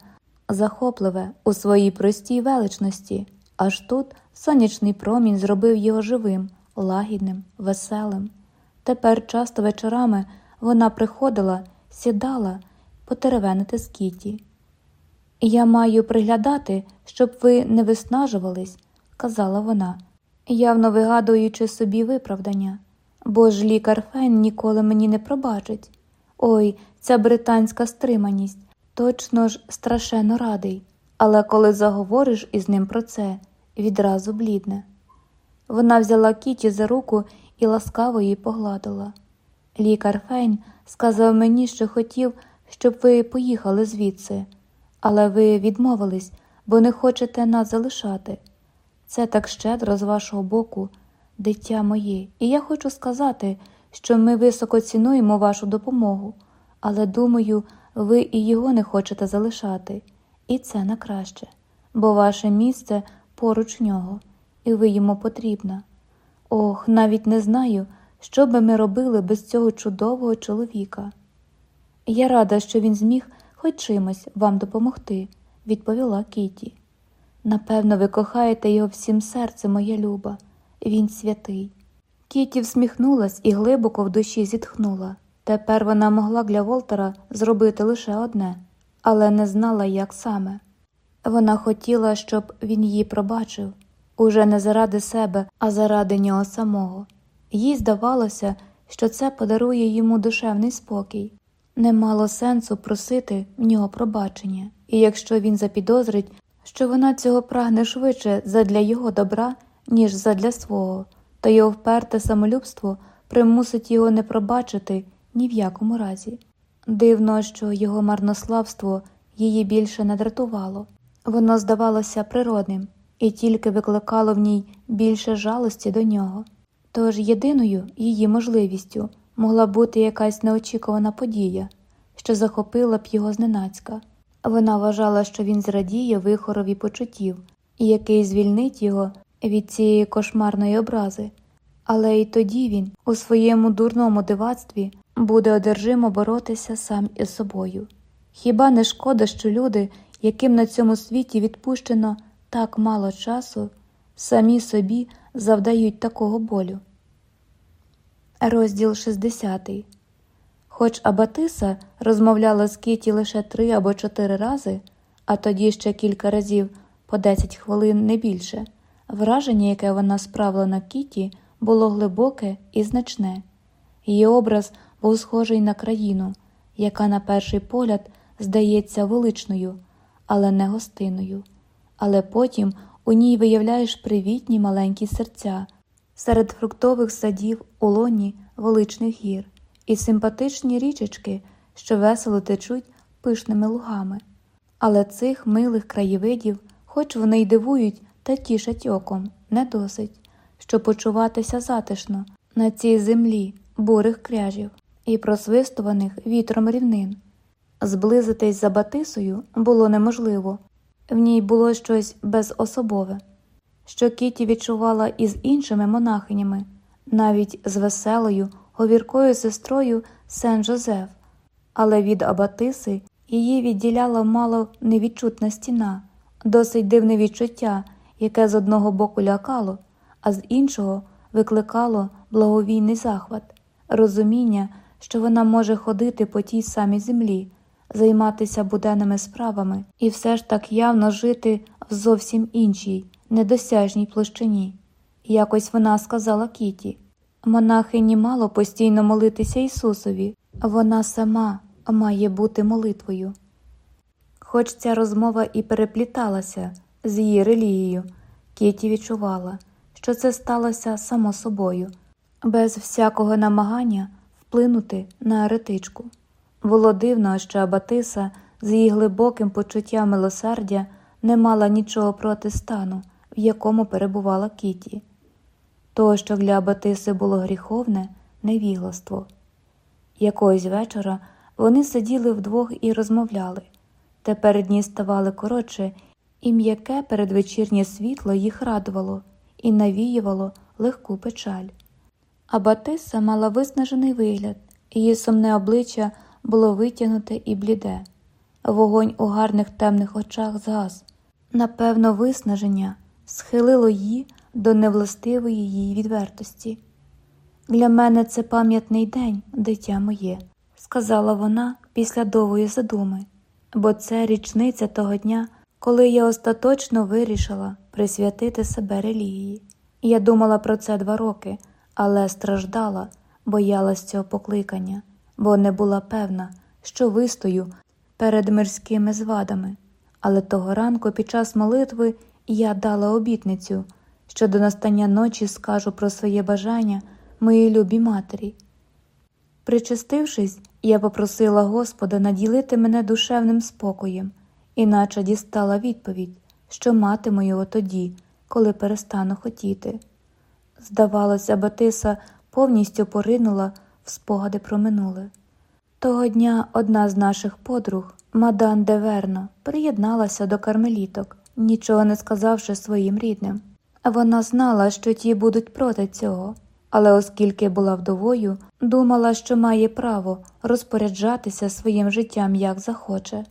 захопливе у своїй простій величності, аж тут сонячний промінь зробив його живим, лагідним, веселим. Тепер часто вечорами вона приходила, сідала потеревенити з Кіті. Я маю приглядати, щоб ви не виснажувались, казала вона, явно вигадуючи собі виправдання, бо ж лікар Фен ніколи мені не пробачить. Ой, ця британська стриманість, точно ж страшенно радий, але коли заговориш із ним про це, відразу блідне. Вона взяла Кіті за руку і ласкаво її погладила. Лікар Фейн сказав мені, що хотів, щоб ви поїхали звідси, але ви відмовились, бо не хочете нас залишати. Це так щедро з вашого боку, дитя моє, і я хочу сказати, що ми високо цінуємо вашу допомогу, але думаю, ви і його не хочете залишати, і це на краще, бо ваше місце поруч нього і ви йому потрібна. Ох, навіть не знаю, що би ми робили без цього чудового чоловіка. Я рада, що він зміг хоч чимось вам допомогти, відповіла Кіті. Напевно, ви кохаєте його всім серцем, моя люба, він святий. Кіті всміхнулась і глибоко в душі зітхнула. Тепер вона могла для Волтера зробити лише одне, але не знала, як саме. Вона хотіла, щоб він її пробачив, уже не заради себе, а заради нього самого. Їй здавалося, що це подарує йому душевний спокій. Не мало сенсу просити в нього пробачення, і якщо він запідозрить, що вона цього прагне швидше задля його добра, ніж задля свого, то його вперте самолюбство примусить його не пробачити ні в якому разі. Дивно, що його марнославство її більше не дратувало. Воно здавалося природним і тільки викликало в ній більше жалості до нього. Тож єдиною її можливістю могла бути якась неочікувана подія, що захопила б його зненацька. Вона вважала, що він зрадіє вихорові почуттів, який звільнить його від цієї кошмарної образи, але й тоді він у своєму дурному дивацтві буде одержимо боротися сам із собою. Хіба не шкода, що люди, яким на цьому світі відпущено так мало часу, самі собі завдають такого болю? Розділ 60 Хоч Абатиса розмовляла з Кіті лише три або чотири рази, а тоді ще кілька разів по 10 хвилин не більше, враження, яке вона справила на Кіті, було глибоке і значне. Її образ був схожий на країну, яка на перший погляд здається величною, але не гостиною. Але потім у ній виявляєш привітні маленькі серця серед фруктових садів у лоні величних гір і симпатичні річечки, що весело течуть пишними лугами. Але цих милих краєвидів, хоч вони й дивують та тішать оком, не досить, щоб почуватися затишно на цій землі бурих кряжів і просвистуваних вітром рівнин. Зблизитись за Батисою було неможливо, в ній було щось безособове, що Кіті відчувала із іншими монахинями, навіть з веселою, говіркою сестрою Сен Жозеф, але від Абатиси її відділяла мало невідчутна стіна, досить дивне відчуття, яке з одного боку лякало, а з іншого викликало благовійний захват, розуміння, що вона може ходити по тій самій землі, займатися буденними справами і все ж так явно жити в зовсім іншій, недосяжній площині. Якось вона сказала Кіті. Монахині мало постійно молитися Ісусові, вона сама має бути молитвою. Хоч ця розмова і перепліталася з її релігією, Кіті відчувала, що це сталося само собою, без всякого намагання вплинути на еретичку. Було дивно, що Абатиса з її глибоким почуттям милосердя не мала нічого проти стану, в якому перебувала Кіті. То, що для Абатиси було гріховне невігластво. Якогось вечора вони сиділи вдвох і розмовляли. Тепер дні ставали коротше, і м'яке передвечірнє світло їх радувало і навіювало легку печаль. Абатиса мала виснажений вигляд, її сумне обличчя було витягнуте і бліде. Вогонь у гарних темних очах згас. Напевно, виснаження схилило її до невластивої їй відвертості. Для мене це пам'ятний день, дитя моє, сказала вона після довгої задуми, бо це річниця того дня, коли я остаточно вирішила присвятити себе релігії. Я думала про це два роки, але страждала, боялась цього покликання, бо не була певна, що вистою перед мирськими звадами. Але того ранку під час молитви я дала обітницю що до настання ночі скажу про своє бажання моїй любій матері. Причастившись, я попросила Господа наділити мене душевним спокоєм, іначе дістала відповідь, що матиму його тоді, коли перестану хотіти. Здавалося, Батиса повністю поринула в спогади про минуле. Того дня одна з наших подруг, Мадан Деверно, приєдналася до кармеліток, нічого не сказавши своїм рідним. Вона знала, що ті будуть проти цього, але оскільки була вдовою, думала, що має право розпоряджатися своїм життям як захоче.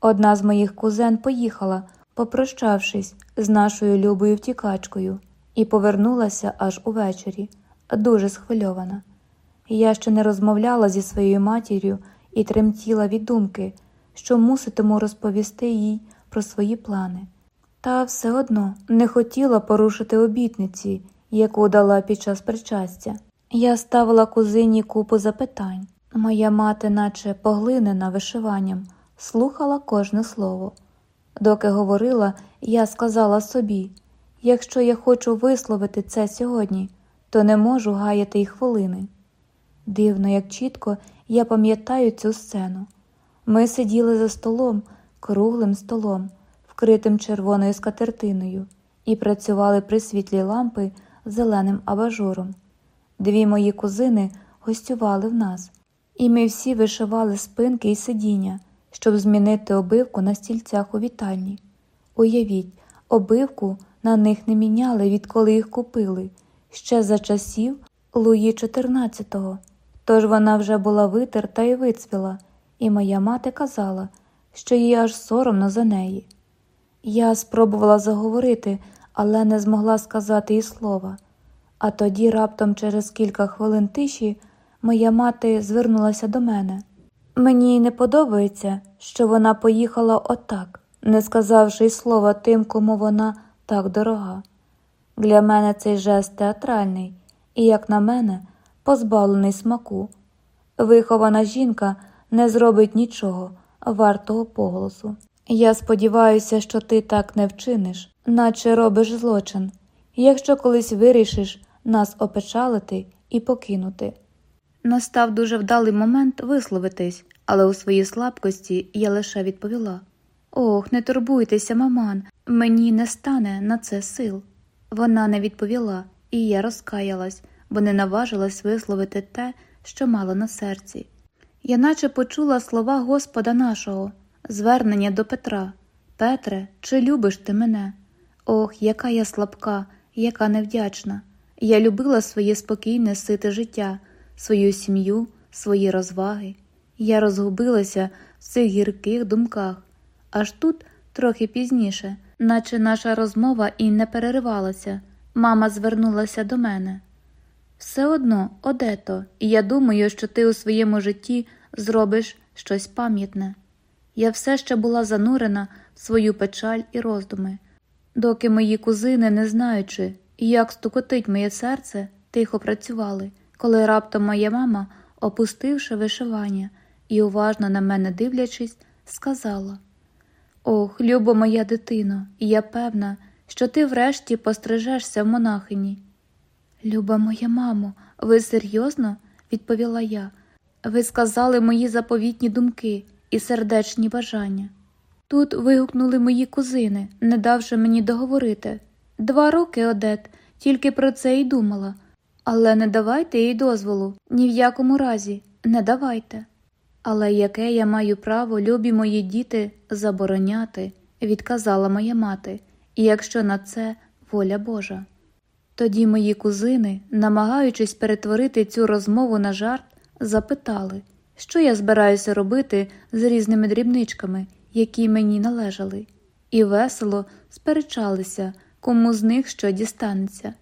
Одна з моїх кузен поїхала, попрощавшись з нашою любою втікачкою, і повернулася аж увечері, дуже схвильована. Я ще не розмовляла зі своєю матір'ю і тремтіла від думки, що муситиму розповісти їй про свої плани. та все одно не хотіла порушити обітниці, яку дала під час причастя. Я ставила кузині купу запитань. Моя мати, наче поглинена вишиванням, слухала кожне слово. Доки говорила, я сказала собі якщо я хочу висловити це сьогодні, то не можу гаяти й хвилини. Дивно, як чітко я пам'ятаю цю сцену. Ми сиділи за столом, круглим столом, вкритим червоною скатертиною, і працювали при світлі лампи зеленим абажуром. Дві мої кузини гостювали в нас, і ми всі вишивали спинки і сидіння, щоб змінити обивку на стільцях у вітальні. Уявіть, обивку на них не міняли, відколи їх купили, ще за часів Луї XIV. Тож вона вже була витерта і вицвіла, і моя мати казала, що їй аж соромно за неї. Я спробувала заговорити, але не змогла сказати і слова. А тоді, раптом, через кілька хвилин тиші, моя мати звернулася до мене. Мені не подобається, що вона поїхала отак, не сказавши й слова тим, кому вона так дорога. Для мене цей жест театральний і, як на мене, позбавлений смаку. Вихована жінка не зробить нічого вартого поголосу. Я сподіваюся, що ти так не вчиниш, наче робиш злочин, якщо колись вирішиш нас опечалити і покинути. Настав дуже вдалий момент висловитись, але у своїй слабкості я лише відповіла Ох, не турбуйтеся, маман, мені не стане на це сил. Вона не відповіла, і я розкаялась, бо не наважилась висловити те, що мала на серці. Я наче почула слова Господа нашого, звернення до Петра Петре, чи любиш ти мене? Ох, яка я слабка, яка невдячна. Я любила своє спокійне, сите життя, свою сім'ю, свої розваги. Я розгубилася в цих гірких думках, аж тут, трохи пізніше, наче наша розмова і не переривалася, мама звернулася до мене. Все одно, Одето, і я думаю, що ти у своєму житті зробиш щось пам'ятне. Я все ще була занурена в свою печаль і роздуми, доки мої кузини, не знаючи, як стукотить моє серце, тихо працювали, коли раптом моя мама, опустивши вишивання і уважно на мене дивлячись, сказала Ох, любо моя дитино, я певна, що ти врешті пострижешся в монахині. Люба моя мамо, ви серйозно? відповіла я. Ви сказали мої заповітні думки і сердечні бажання. Тут вигукнули мої кузини, не давши мені договорити. Два роки, Одет, тільки про це й думала. Але не давайте їй дозволу, ні в якому разі, не давайте. Але яке я маю право, любі мої діти, забороняти, відказала моя мати, і якщо на це воля Божа. Тоді мої кузини, намагаючись перетворити цю розмову на жарт, запитали, що я збираюся робити з різними дрібничками, які мені належали, і весело сперечалися, кому з них що дістанеться.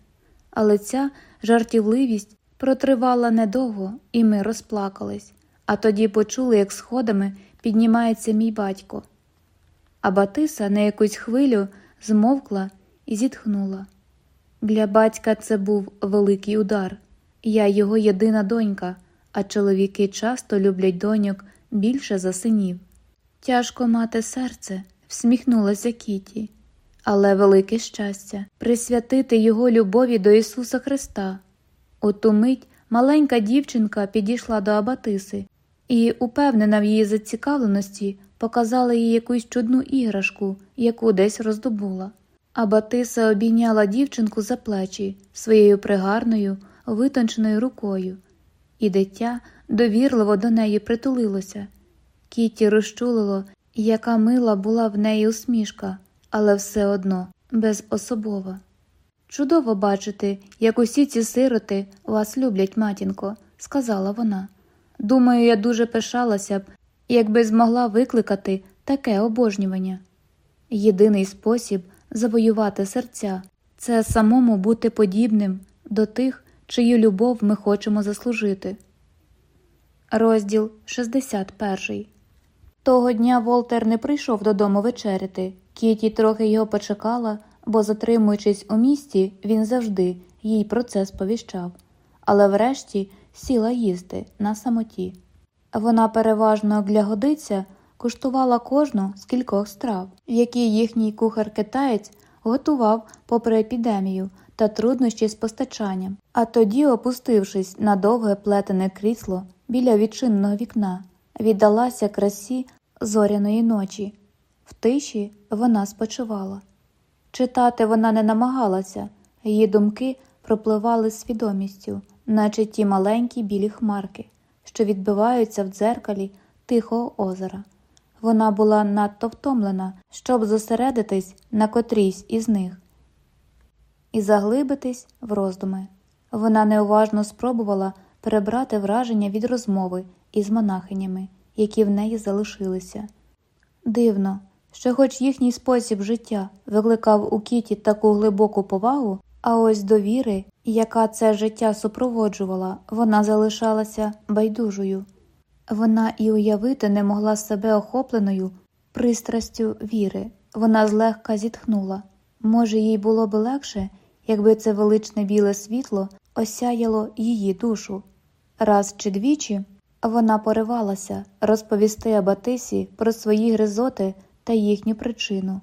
Але ця жартівливість протривала недовго, і ми розплакались, а тоді почули, як сходами піднімається мій батько. А Батиса на якусь хвилю змовкла і зітхнула. Для батька це був великий удар. Я його єдина донька, а чоловіки часто люблять доньок більше за синів. Тяжко мати серце, всміхнулася Кіті, але велике щастя присвятити його любові до Ісуса Христа. У ту мить маленька дівчинка підійшла до Абатиси і, упевнена в її зацікавленості, показала їй якусь чудну іграшку, яку десь роздобула. А Батиса обійняла дівчинку за плечі своєю пригарною, витонченою рукою, і дитя довірливо до неї притулилося. Кіті розчулило, яка мила була в неї усмішка, але все одно безособова. Чудово бачити, як усі ці сироти вас люблять, матінко, сказала вона. Думаю, я дуже пишалася б, якби змогла викликати таке обожнювання. Єдиний спосіб завоювати серця це самому бути подібним до тих, чию любов ми хочемо заслужити. Розділ 61 Того дня Волтер не прийшов додому вечеряти, Кіті трохи його почекала, бо, затримуючись у місті, він завжди їй про це сповіщав, але врешті сіла їсти на самоті. Вона переважно для годиця куштувала кожну з кількох страв, які їхній кухар-китаєць готував попри епідемію та труднощі з постачанням, а тоді, опустившись на довге плетене крісло біля відчиненого вікна, віддалася красі зоряної ночі. В тиші вона спочивала. Читати вона не намагалася, її думки пропливали свідомістю, наче ті маленькі білі хмарки, що відбиваються в дзеркалі тихого озера. Вона була надто втомлена, щоб зосередитись на котрійсь із них і заглибитись в роздуми. Вона неуважно спробувала перебрати враження від розмови із монахинями, які в неї залишилися. Дивно, що, хоч їхній спосіб життя викликав у Кіті таку глибоку повагу, а ось довіри, яка це життя супроводжувала, вона залишалася байдужою. Вона і уявити не могла себе охопленою пристрастю віри. Вона злегка зітхнула. Може, їй було би легше, якби це величне біле світло осяяло її душу. Раз чи двічі вона поривалася розповісти Абатисі про свої гризоти та їхню причину,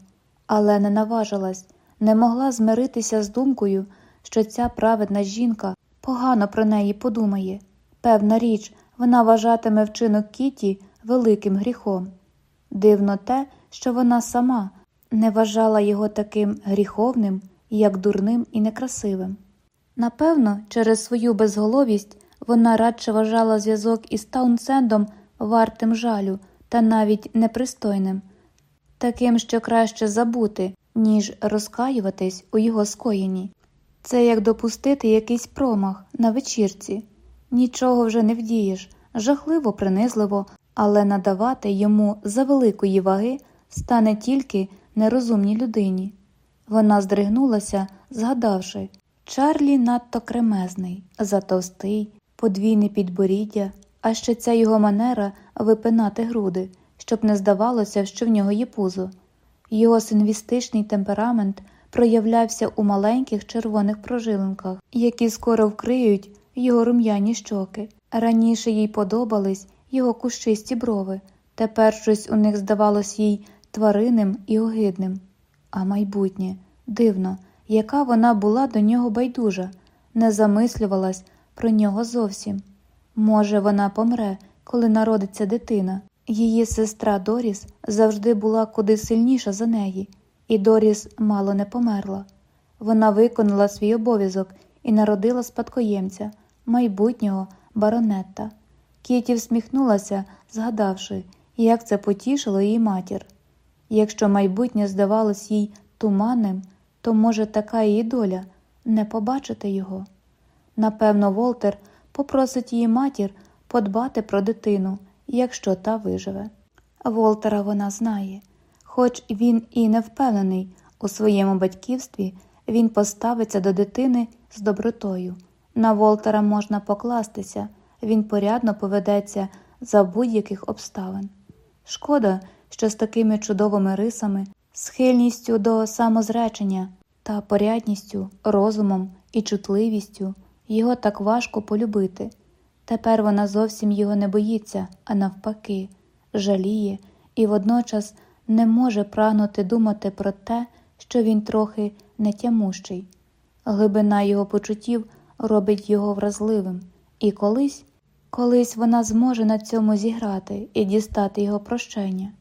але не наважилась, не могла змиритися з думкою, що ця праведна жінка погано про неї подумає. Певна річ, вона вважатиме вчинок Кіті великим гріхом. Дивно те, що вона сама не вважала його таким гріховним, як дурним і некрасивим. Напевно, через свою безголовість вона радше вважала зв'язок із Таунсендом вартим жалю та навіть непристойним, таким, що краще забути, ніж розкаюватись у його скоєнні. Це як допустити якийсь промах на вечірці. Нічого вже не вдієш, жахливо, принизливо, але надавати йому за великої ваги стане тільки нерозумній людині. Вона здригнулася, згадавши Чарлі надто кремезний, затовстий, подвійне підборіддя, а ще ця його манера випинати груди, щоб не здавалося, що в нього є пузо. Його синвістичний темперамент проявлявся у маленьких червоних прожилинках, які скоро вкриють його рум'яні щоки. Раніше їй подобались його кущисті брови, тепер щось у них здавалось їй тваринним і огидним. А майбутнє дивно, яка вона була до нього байдужа, не замислювалась про нього зовсім. Може, вона помре, коли народиться дитина. Її сестра Доріс завжди була куди сильніша за неї, і Доріс мало не померла. Вона виконала свій обов'язок і народила спадкоємця, майбутнього баронетта. Кіті всміхнулася, згадавши, як це потішило її матір. Якщо майбутнє здавалось їй туманним, то, може, така її доля не побачити його. Напевно, Волтер попросить її матір подбати про дитину, якщо та виживе. Волтера вона знає, хоч він і не впевнений у своєму батьківстві, він поставиться до дитини з добротою. На Волтера можна покластися, він порядно поведеться за будь-яких обставин. Шкода, що з такими чудовими рисами, схильністю до самозречення та порядністю, розумом і чутливістю його так важко полюбити. Тепер вона зовсім його не боїться, а навпаки, жаліє і водночас не може прагнути думати про те, що він трохи нетямущий. Глибина його почуттів робить його вразливим, і колись, колись вона зможе на цьому зіграти і дістати його прощення.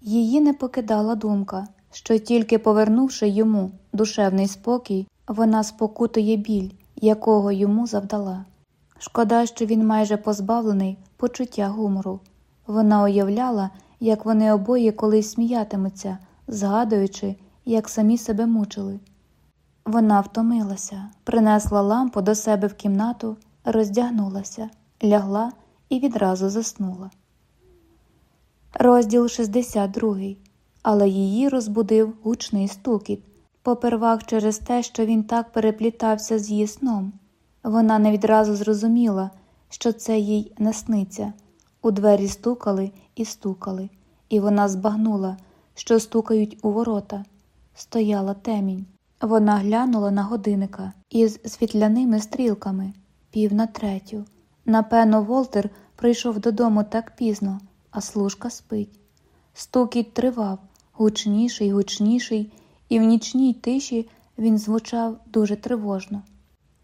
Її не покидала думка, що тільки повернувши йому душевний спокій, вона спокутує біль, якого йому завдала. Шкода, що він майже позбавлений почуття гумору. Вона уявляла, як вони обоє колись сміятимуться, згадуючи, як самі себе мучили. Вона втомилася, принесла лампу до себе в кімнату, роздягнулася, лягла і відразу заснула. Розділ 62. Але її розбудив гучний стукіт, попервах через те, що він так переплітався з її сном. Вона не відразу зрозуміла, що це їй не сниться. У двері стукали і стукали, і вона збагнула що стукають у ворота. Стояла темінь. Вона глянула на годинника із світляними стрілками, пів на третю. Напевно, Волтер прийшов додому так пізно, а служка спить. Стукіт тривав, гучніший, гучніший, і в нічній тиші він звучав дуже тривожно.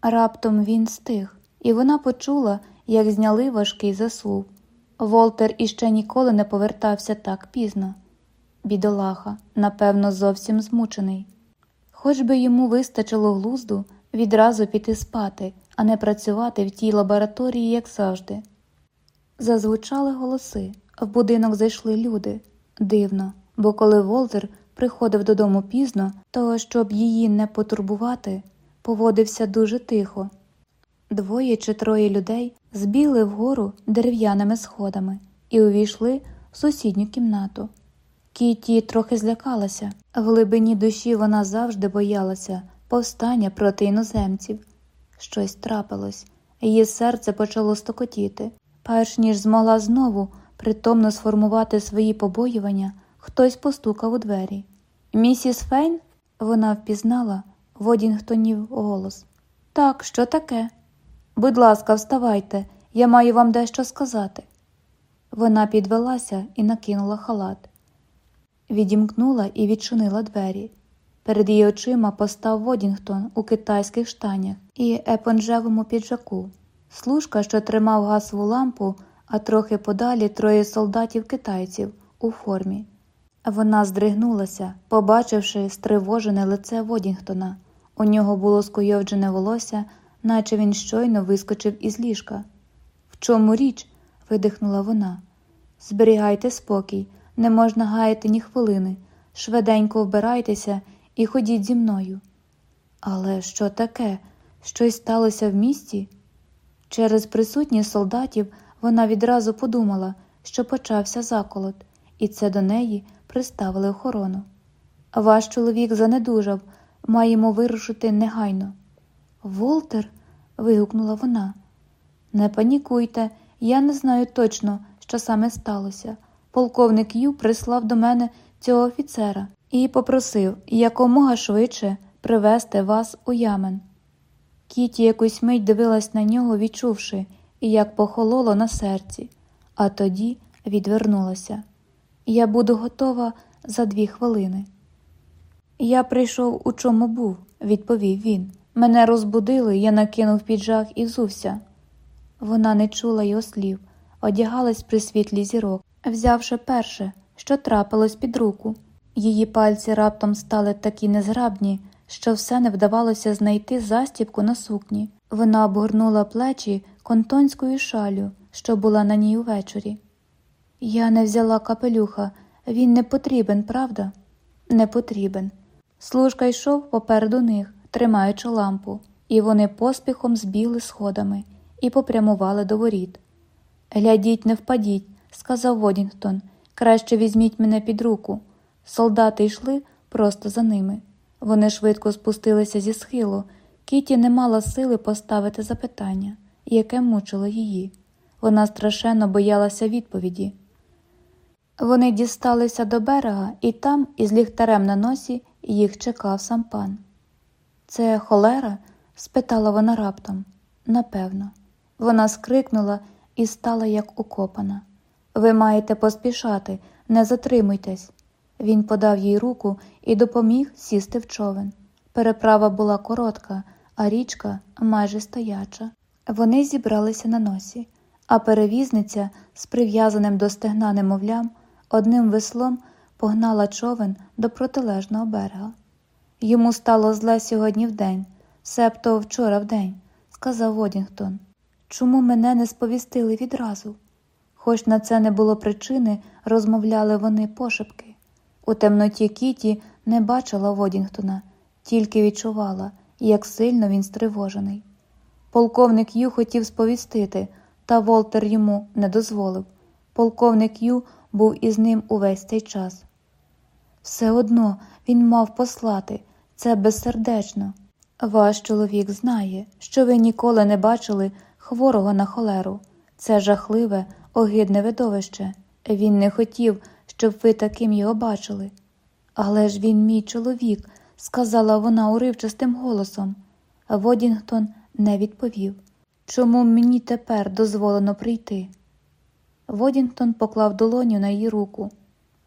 Раптом він стих, і вона почула, як зняли важкий засув. Волтер іще ніколи не повертався так пізно. Бідолаха, напевно, зовсім змучений. Хоч би йому вистачило глузду відразу піти спати, а не працювати в тій лабораторії, як завжди. Зазвучали голоси, в будинок зайшли люди. Дивно, бо коли Волтер приходив додому пізно, то, щоб її не потурбувати, поводився дуже тихо. Двоє чи троє людей збігли вгору дерев'яними сходами і увійшли в сусідню кімнату. Кіті трохи злякалася, в глибині душі вона завжди боялася повстання проти іноземців. Щось трапилось, її серце почало стокотіти. Перш ніж змогла знову притомно сформувати свої побоювання, хтось постукав у двері. Місіс Фейн вона впізнала Водінгтонів голос. Так, що таке? Будь ласка, вставайте, я маю вам дещо сказати. Вона підвелася і накинула халат, відімкнула і відчинила двері. Перед її очима постав Водінгтон у китайських штанях і епонжевому піджаку, служка, що тримав газову лампу, а трохи подалі троє солдатів китайців у формі. Вона здригнулася, побачивши стривожене лице Водінгтона. У нього було скуйовджене волосся, наче він щойно вискочив із ліжка. В чому річ? видихнула вона. Зберігайте спокій, не можна гаяти ні хвилини. Швиденько вбирайтеся і ходіть зі мною. Але що таке? Щось сталося в місті? Через присутність солдатів вона відразу подумала, що почався заколот, і це до неї приставили охорону. Ваш чоловік занедужав, маємо вирушити негайно. Волтер. вигукнула вона. Не панікуйте, я не знаю точно, що саме сталося. Полковник Ю прислав до мене цього офіцера і попросив якомога швидше привезти вас у ямен. Кіті якусь мить дивилась на нього, відчувши, як похололо на серці, а тоді відвернулася. Я буду готова за дві хвилини. Я прийшов у чому був, відповів він. Мене розбудили, я накинув піджак і взувся. Вона не чула його слів, одягалась при світлі зірок, взявши перше, що трапилось під руку. Її пальці раптом стали такі незграбні, що все не вдавалося знайти застібку на сукні. Вона обгорнула плечі контонською шалю, що була на ній увечері. Я не взяла капелюха, він не потрібен, правда? Не потрібен. Служка йшов попереду них, тримаючи лампу, і вони поспіхом збігли сходами і попрямували до воріт. Глядіть, не впадіть, сказав Водінгтон. Краще візьміть мене під руку. Солдати йшли просто за ними. Вони швидко спустилися зі схилу. Кіті не мала сили поставити запитання, яке мучило її. Вона страшенно боялася відповіді. Вони дісталися до берега, і там, із ліхтарем на носі, їх чекав сам пан. Це холера? спитала вона раптом. Напевно. Вона скрикнула і стала як укопана. Ви маєте поспішати, не затримуйтесь. Він подав їй руку і допоміг сісти в човен. Переправа була коротка, а річка майже стояча. Вони зібралися на носі, а перевізниця з прив'язаним до стегна немовлям одним веслом погнала човен до протилежного берега. Йому стало зле сьогодні вдень, себто вчора вдень, сказав Водінгтон. Чому мене не сповістили відразу? Хоч на це не було причини, розмовляли вони пошепки. У темноті Кіті не бачила Водінгтона, тільки відчувала, як сильно він стривожений. Полковник Ю хотів сповістити, та Волтер йому не дозволив. Полковник Ю був із ним увесь цей час. Все одно він мав послати це безсердечно. Ваш чоловік знає, що ви ніколи не бачили хворого на холеру. Це жахливе, огидне видовище. Він не хотів, щоб ви таким його бачили. Але ж він мій чоловік, сказала вона уривчастим голосом. Водінгтон не відповів. Чому мені тепер дозволено прийти? Водінгтон поклав долоню на її руку.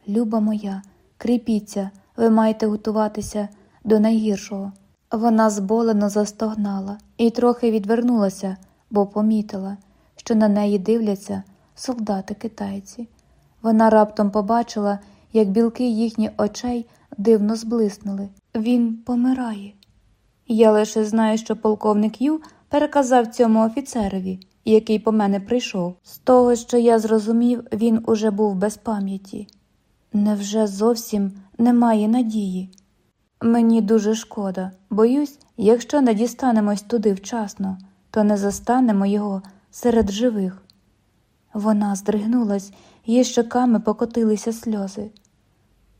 Люба моя, кріпіться, ви маєте готуватися до найгіршого. Вона зболено застогнала і трохи відвернулася, бо помітила, що на неї дивляться солдати китайці. Вона раптом побачила, як білки їхніх очей дивно зблиснули. Він помирає. Я лише знаю, що полковник Ю переказав цьому офіцерові, який по мене прийшов. З того, що я зрозумів, він уже був без пам'яті. Невже зовсім немає надії? Мені дуже шкода, боюсь, якщо не дістанемось туди вчасно, то не застанемо його серед живих. Вона здригнулась, її щоками покотилися сльози.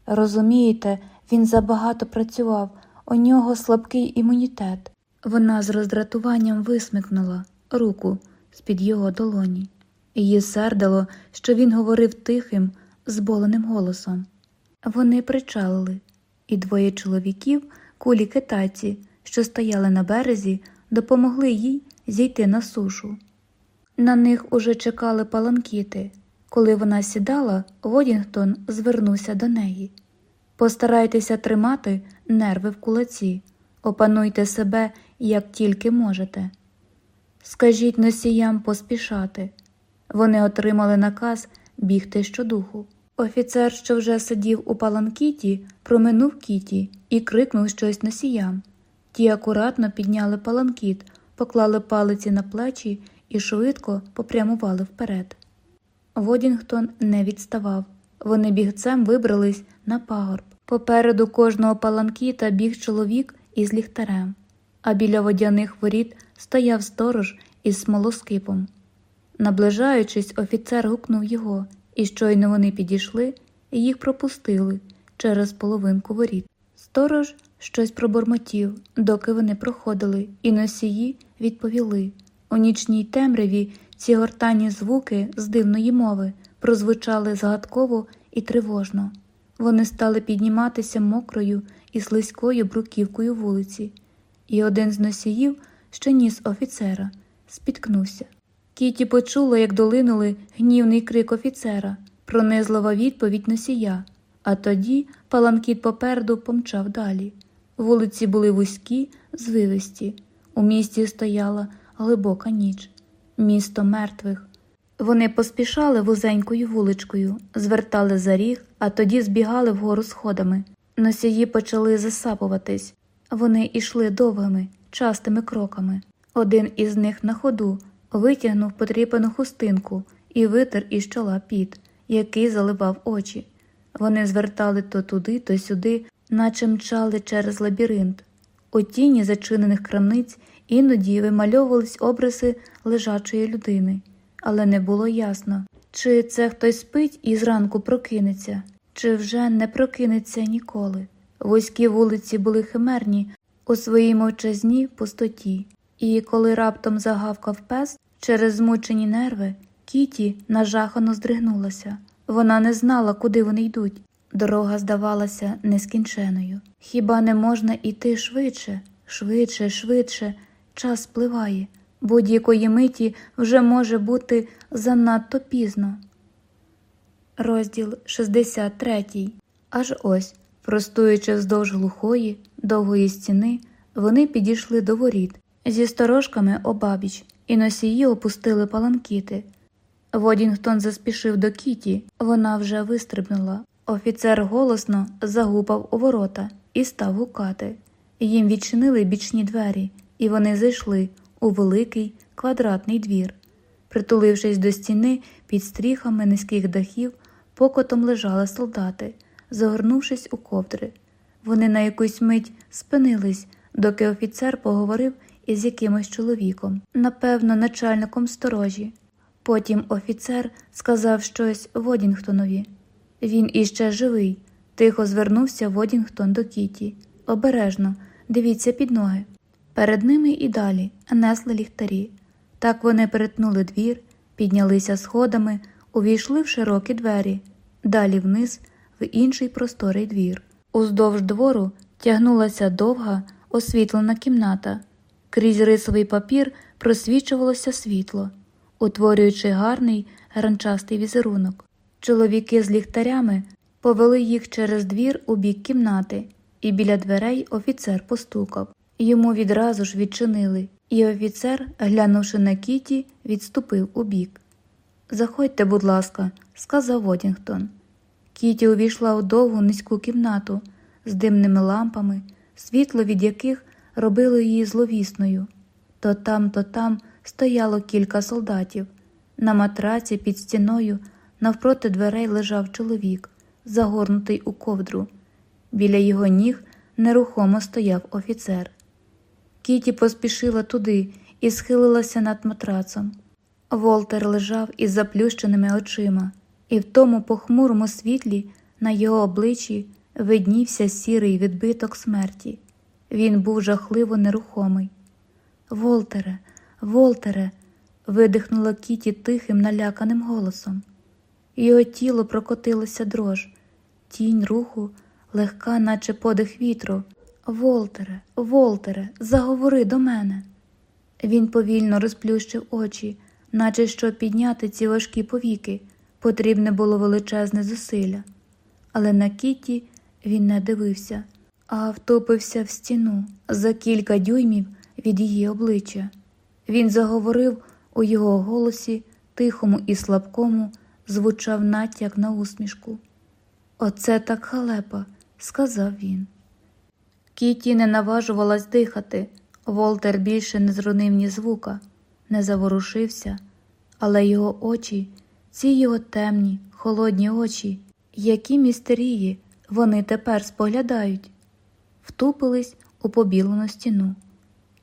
Розумієте, він забагато працював, у нього слабкий імунітет. Вона з роздратуванням висмикнула руку з під його долоні. Її сердило, що він говорив тихим, зболеним голосом. Вони причалили, і двоє чоловіків, кулі китайці, що стояли на березі, допомогли їй зійти на сушу. На них уже чекали паланкіти. Коли вона сідала, Водінгтон звернувся до неї. Постарайтеся тримати нерви в кулаці, опануйте себе, як тільки можете. Скажіть носіям поспішати. Вони отримали наказ бігти щодуху. Офіцер, що вже сидів у паланкіті, проминув кіті і крикнув щось носіям. Ті акуратно підняли паланкіт, поклали палиці на плечі і швидко попрямували вперед. Водінгтон не відставав. Вони бігцем вибрались на пагорб. Попереду кожного паланкіта біг чоловік із ліхтарем, а біля водяних воріт стояв сторож із смолоскипом. Наближаючись, офіцер гукнув його, і щойно вони підійшли, і їх пропустили через половинку воріт. Сторож щось пробормотів, доки вони проходили, і носії відповіли. У нічній темряві ці гортанні звуки з дивної мови прозвучали згадково і тривожно. Вони стали підніматися мокрою і слизькою бруківкою вулиці, і один з носіїв, що ніс офіцера, спіткнувся. Кіті почула, як долинули гнівний крик офіцера, пронизлива відповідь носія, а тоді паланкіт попереду помчав далі. Вулиці були вузькі, звивисті, у місті стояла глибока ніч, місто мертвих. Вони поспішали вузенькою вуличкою, звертали за ріг, а тоді збігали вгору сходами. Носії почали засапуватись. Вони йшли довгими, частими кроками. Один із них на ходу витягнув потріпану хустинку і витер із чола піт, який заливав очі. Вони звертали то туди, то сюди, наче мчали через лабіринт. У тіні зачинених крамниць іноді вимальовувались обриси лежачої людини, але не було ясно, чи це хтось спить і зранку прокинеться, чи вже не прокинеться ніколи. Вузькі вулиці були химерні у своїй мовчазній пустоті, і коли раптом загавкав пес через змучені нерви, Кіті нажахано здригнулася. Вона не знала, куди вони йдуть. Дорога здавалася нескінченою. Хіба не можна йти швидше, швидше, швидше, час спливає, будь-якої миті вже може бути занадто пізно. Розділ 63 Аж ось, простуючи вздовж глухої, довгої стіни, вони підійшли до воріт зі сторожками обабіч, і носії опустили паланкіти. Водінгтон заспішив до Кіті, вона вже вистрибнула. Офіцер голосно загупав у ворота і став гукати. Їм відчинили бічні двері, і вони зайшли у великий квадратний двір. Притулившись до стіни під стріхами низьких дахів, покотом лежали солдати, загорнувшись у ковдри. Вони на якусь мить спинились, доки офіцер поговорив із якимось чоловіком, напевно, начальником сторожі. Потім офіцер сказав щось Водінгтонові. Він іще живий, тихо звернувся Водінгтон до Кіті. Обережно, дивіться під ноги. Перед ними і далі несли ліхтарі. Так вони перетнули двір, піднялися сходами, увійшли в широкі двері, далі вниз, в інший просторий двір. Уздовж двору тягнулася довга освітлена кімната. Крізь рисовий папір просвічувалося світло, утворюючи гарний гранчастий візерунок. Чоловіки з ліхтарями повели їх через двір у бік кімнати, і біля дверей офіцер постукав. Йому відразу ж відчинили, і офіцер, глянувши на Кіті, відступив у бік. Заходьте, будь ласка, сказав Водінгтон. Кіті увійшла у довгу низьку кімнату з димними лампами, світло від яких робило її зловісною. То там, то там стояло кілька солдатів. На матраці під стіною навпроти дверей лежав чоловік, загорнутий у ковдру. Біля його ніг нерухомо стояв офіцер. Кіті поспішила туди і схилилася над матрацом. Волтер лежав із заплющеними очима, і в тому похмурому світлі на його обличчі виднівся сірий відбиток смерті. Він був жахливо нерухомий. Волтере, Волтере, видихнула Кіті тихим, наляканим голосом. Його тіло прокотилося дрож, тінь руху, легка, наче подих вітру. Волтере, Волтере, заговори до мене. Він повільно розплющив очі, наче щоб підняти ці важкі повіки, потрібне було величезне зусилля. Але на Кіті він не дивився, а втопився в стіну за кілька дюймів від її обличчя. Він заговорив у його голосі, тихому і слабкому, звучав натяк на усмішку. Оце так халепа, сказав він. Кіті не наважувалась дихати. Волтер більше не зронив ні звука, не заворушився, але його очі, ці його темні, холодні очі, які містерії вони тепер споглядають, втупились у побілену стіну.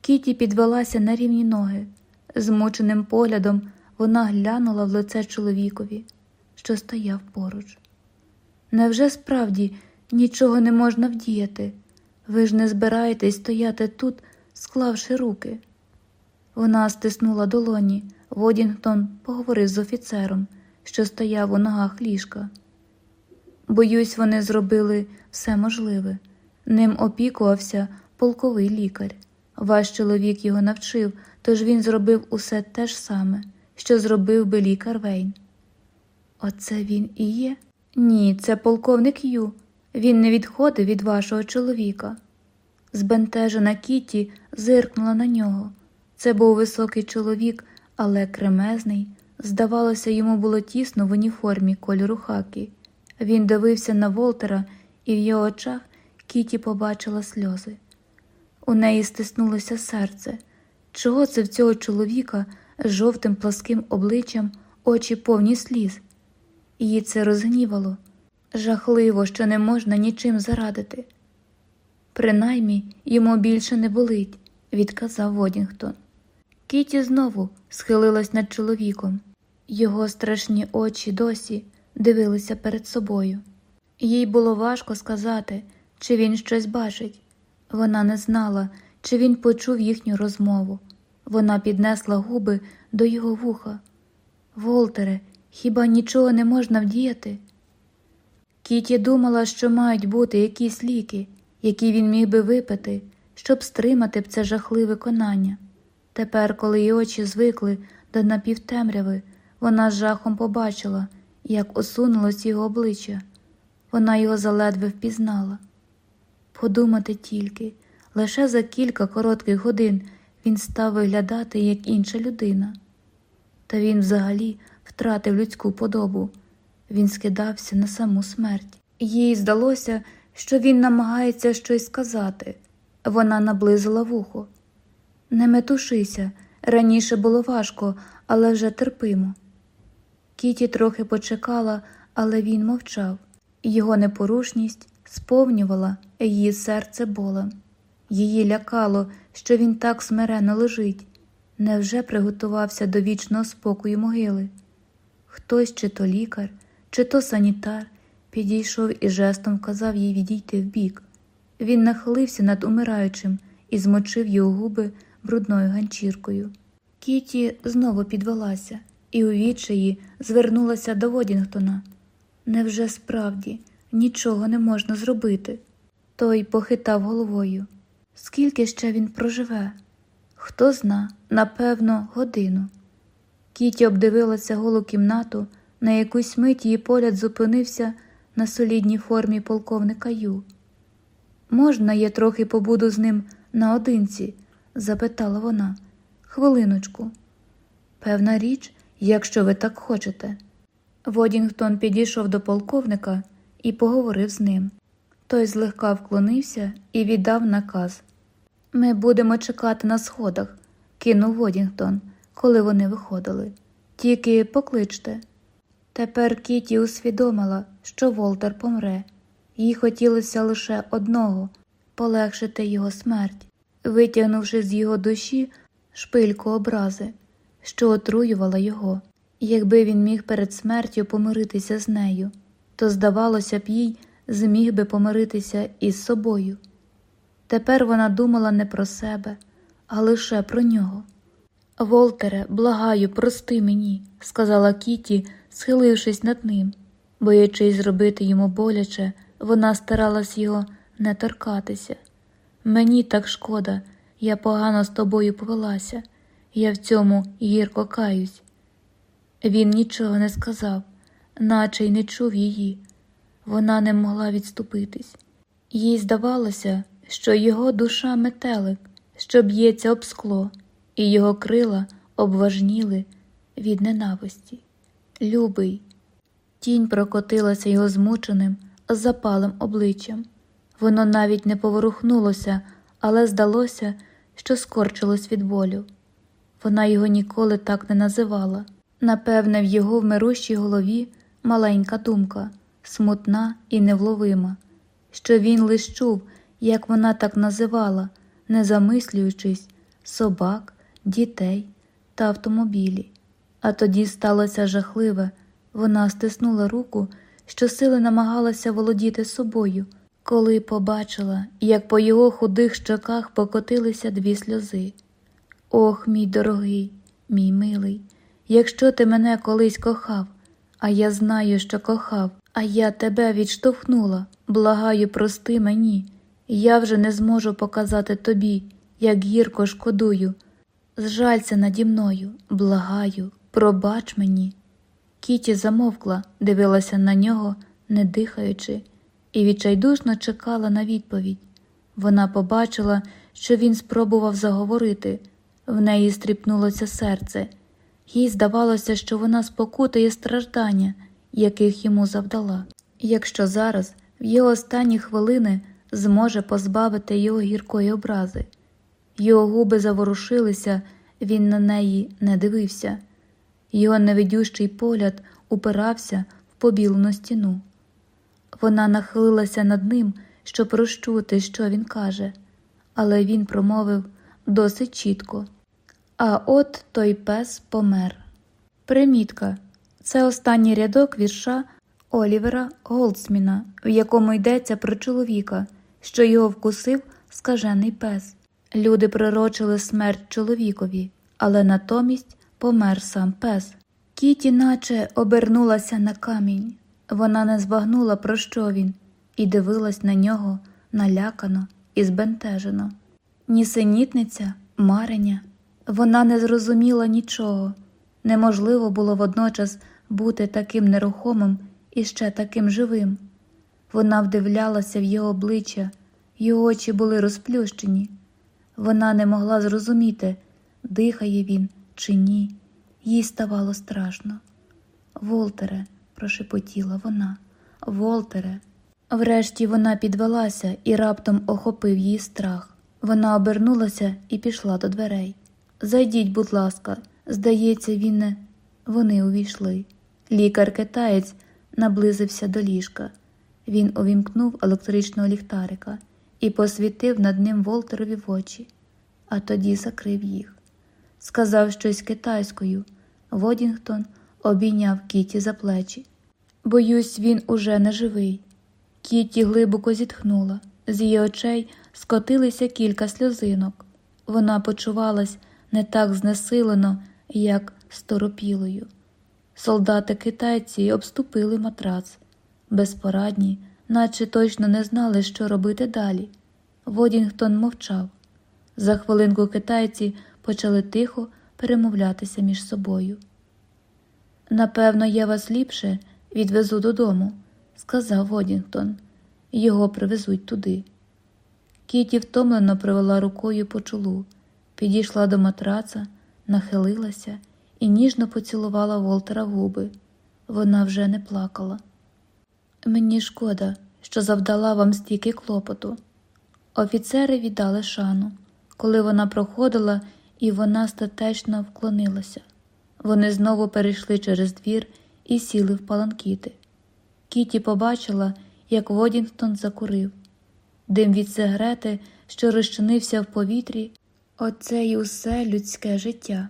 Кіті підвелася на рівні ноги. Змученим поглядом вона глянула в лице чоловікові, що стояв поруч. Невже справді нічого не можна вдіяти? Ви ж не збираєтесь стояти тут, склавши руки. Вона стиснула долоні. Водінгтон поговорив з офіцером, що стояв у ногах ліжка. Боюсь, вони зробили все можливе. Ним опікувався полковий лікар. Ваш чоловік його навчив, тож він зробив усе те ж саме, що зробив би лікар Вейн. Оце він і є? Ні, це полковник Ю. Він не відходив від вашого чоловіка. Збентежена Кіті зиркнула на нього. Це був високий чоловік, але кремезний. Здавалося, йому було тісно в уніформі кольору хакі. Він дивився на Волтера, і в його очах Кіті побачила сльози. У неї стиснулося серце. Чого це в цього чоловіка з жовтим пласким обличчям очі повні сліз? Її це розгнівало. Жахливо, що не можна нічим зарадити. Принаймні йому більше не болить, відказав Водінгтон. Кіті знову схилилась над чоловіком. Його страшні очі досі дивилися перед собою. Їй було важко сказати, чи він щось бачить. Вона не знала, чи він почув їхню розмову. Вона піднесла губи до його вуха. Волтере, хіба нічого не можна вдіяти? Кіті думала, що мають бути якісь ліки, які він міг би випити, щоб стримати б це жахливе конання. Тепер, коли її очі звикли до напівтемряви, вона з жахом побачила, як осунулось його обличчя. Вона його заледве впізнала. Подумати тільки, лише за кілька коротких годин він став виглядати як інша людина. Та він взагалі втратив людську подобу, він скидався на саму смерть. Їй здалося, що він намагається щось сказати. Вона наблизила вухо. Не метушися, раніше було важко, але вже терпимо. Кіті трохи почекала, але він мовчав. Його непорушність сповнювала її серце болем. Її лякало, що він так смирено лежить, невже приготувався до вічного спокою могили. Хтось, чи то лікар, чи то санітар, підійшов і жестом вказав їй відійти вбік. Він нахилився над умираючим і змочив його губи брудною ганчіркою. Кіті знову підвелася і у відчаї звернулася до Водінгтона. Невже справді нічого не можна зробити? Той похитав головою. Скільки ще він проживе? Хто зна, напевно, годину. Кіті обдивилася голу кімнату, на якусь мить її погляд зупинився на солідній формі полковника Ю. Можна, я трохи побуду з ним наодинці? запитала вона. Хвилиночку. Певна річ, якщо ви так хочете. Водінгтон підійшов до полковника і поговорив з ним. Той злегка вклонився і віддав наказ. Ми будемо чекати на сходах, кинув Водінгтон, коли вони виходили. Тільки покличте. Тепер Кіті усвідомила, що Волтер помре, їй хотілося лише одного полегшити його смерть, витягнувши з його душі шпильку образи, що отруювала його. Якби він міг перед смертю помиритися з нею, то, здавалося б, їй зміг би помиритися із собою. Тепер вона думала не про себе, а лише про нього. Волтере, благаю, прости мені, сказала Кіті, схилившись над ним. Боячись зробити йому боляче, вона старалась його не торкатися. Мені так шкода, я погано з тобою повелася, я в цьому гірко каюсь. Він нічого не сказав, наче й не чув її. Вона не могла відступитись. Їй здавалося, що його душа метелик, що б'ється об скло, і його крила обважніли від ненависті. Любий. Тінь прокотилася його змученим, запалим обличчям. Воно навіть не поворухнулося, але здалося, що скорчилось від болю. Вона його ніколи так не називала. Напевне, в його вмирущій голові маленька думка, смутна і невловима, що він лиш чув, як вона так називала, не замислюючись, собак, дітей та автомобілі. А тоді сталося жахливе, вона стиснула руку, що сили намагалася володіти собою, коли побачила, як по його худих щоках покотилися дві сльози. Ох, мій дорогий, мій милий, якщо ти мене колись кохав, а я знаю, що кохав, а я тебе відштовхнула, благаю, прости мені, я вже не зможу показати тобі, як гірко шкодую. Зжалься наді мною, благаю, пробач мені. Кіті замовкла, дивилася на нього, не дихаючи, і відчайдушно чекала на відповідь. Вона побачила, що він спробував заговорити, в неї стріпнулося серце, їй здавалося, що вона спокутує страждання, яких йому завдала, якщо зараз, в його останні хвилини, зможе позбавити його гіркої образи. Його губи заворушилися, він на неї не дивився. Його невидющий погляд упирався в побілену стіну. Вона нахилилася над ним, щоб розчути, що він каже, але він промовив досить чітко. А от той пес помер. Примітка це останній рядок вірша Олівера Голдсміна, в якому йдеться про чоловіка, що його вкусив скажений пес. Люди пророчили смерть чоловікові, але натомість помер сам пес. Кіті наче обернулася на камінь. Вона не збагнула, про що він, і дивилась на нього налякано і збентежено. Нісенітниця, марення. Вона не зрозуміла нічого. Неможливо було водночас бути таким нерухомим і ще таким живим. Вона вдивлялася в його обличчя, його очі були розплющені. Вона не могла зрозуміти, дихає він чи ні. Їй ставало страшно. Волтере, прошепотіла вона, Волтере. Врешті вона підвелася і раптом охопив її страх. Вона обернулася і пішла до дверей. Зайдіть, будь ласка, здається, він не. Вони увійшли. Лікар китаєць наблизився до ліжка. Він увімкнув електричного ліхтарика і посвітив над ним Волтерові в очі, а тоді закрив їх. Сказав щось китайською. Водінгтон обійняв Кіті за плечі. Боюсь, він уже не живий. Кіті глибоко зітхнула, з її очей скотилися кілька сльозинок. Вона почувалась не так знесилено, як сторопілою. Солдати китайці обступили матрац, безпорадні, наче точно не знали, що робити далі. Водінгтон мовчав. За хвилинку китайці почали тихо перемовлятися між собою. Напевно, я вас ліпше відвезу додому, сказав Водінгтон. Його привезуть туди. Кіті втомлено провела рукою по чолу, підійшла до матраца, нахилилася і ніжно поцілувала Волтера губи. Вона вже не плакала. Мені шкода, що завдала вам стільки клопоту. Офіцери віддали шану, коли вона проходила, і вона статечно вклонилася. Вони знову перейшли через двір і сіли в паланкіти. Кіті побачила, як Водінгтон закурив. Дим від сигарети, що розчинився в повітрі, оце й усе людське життя.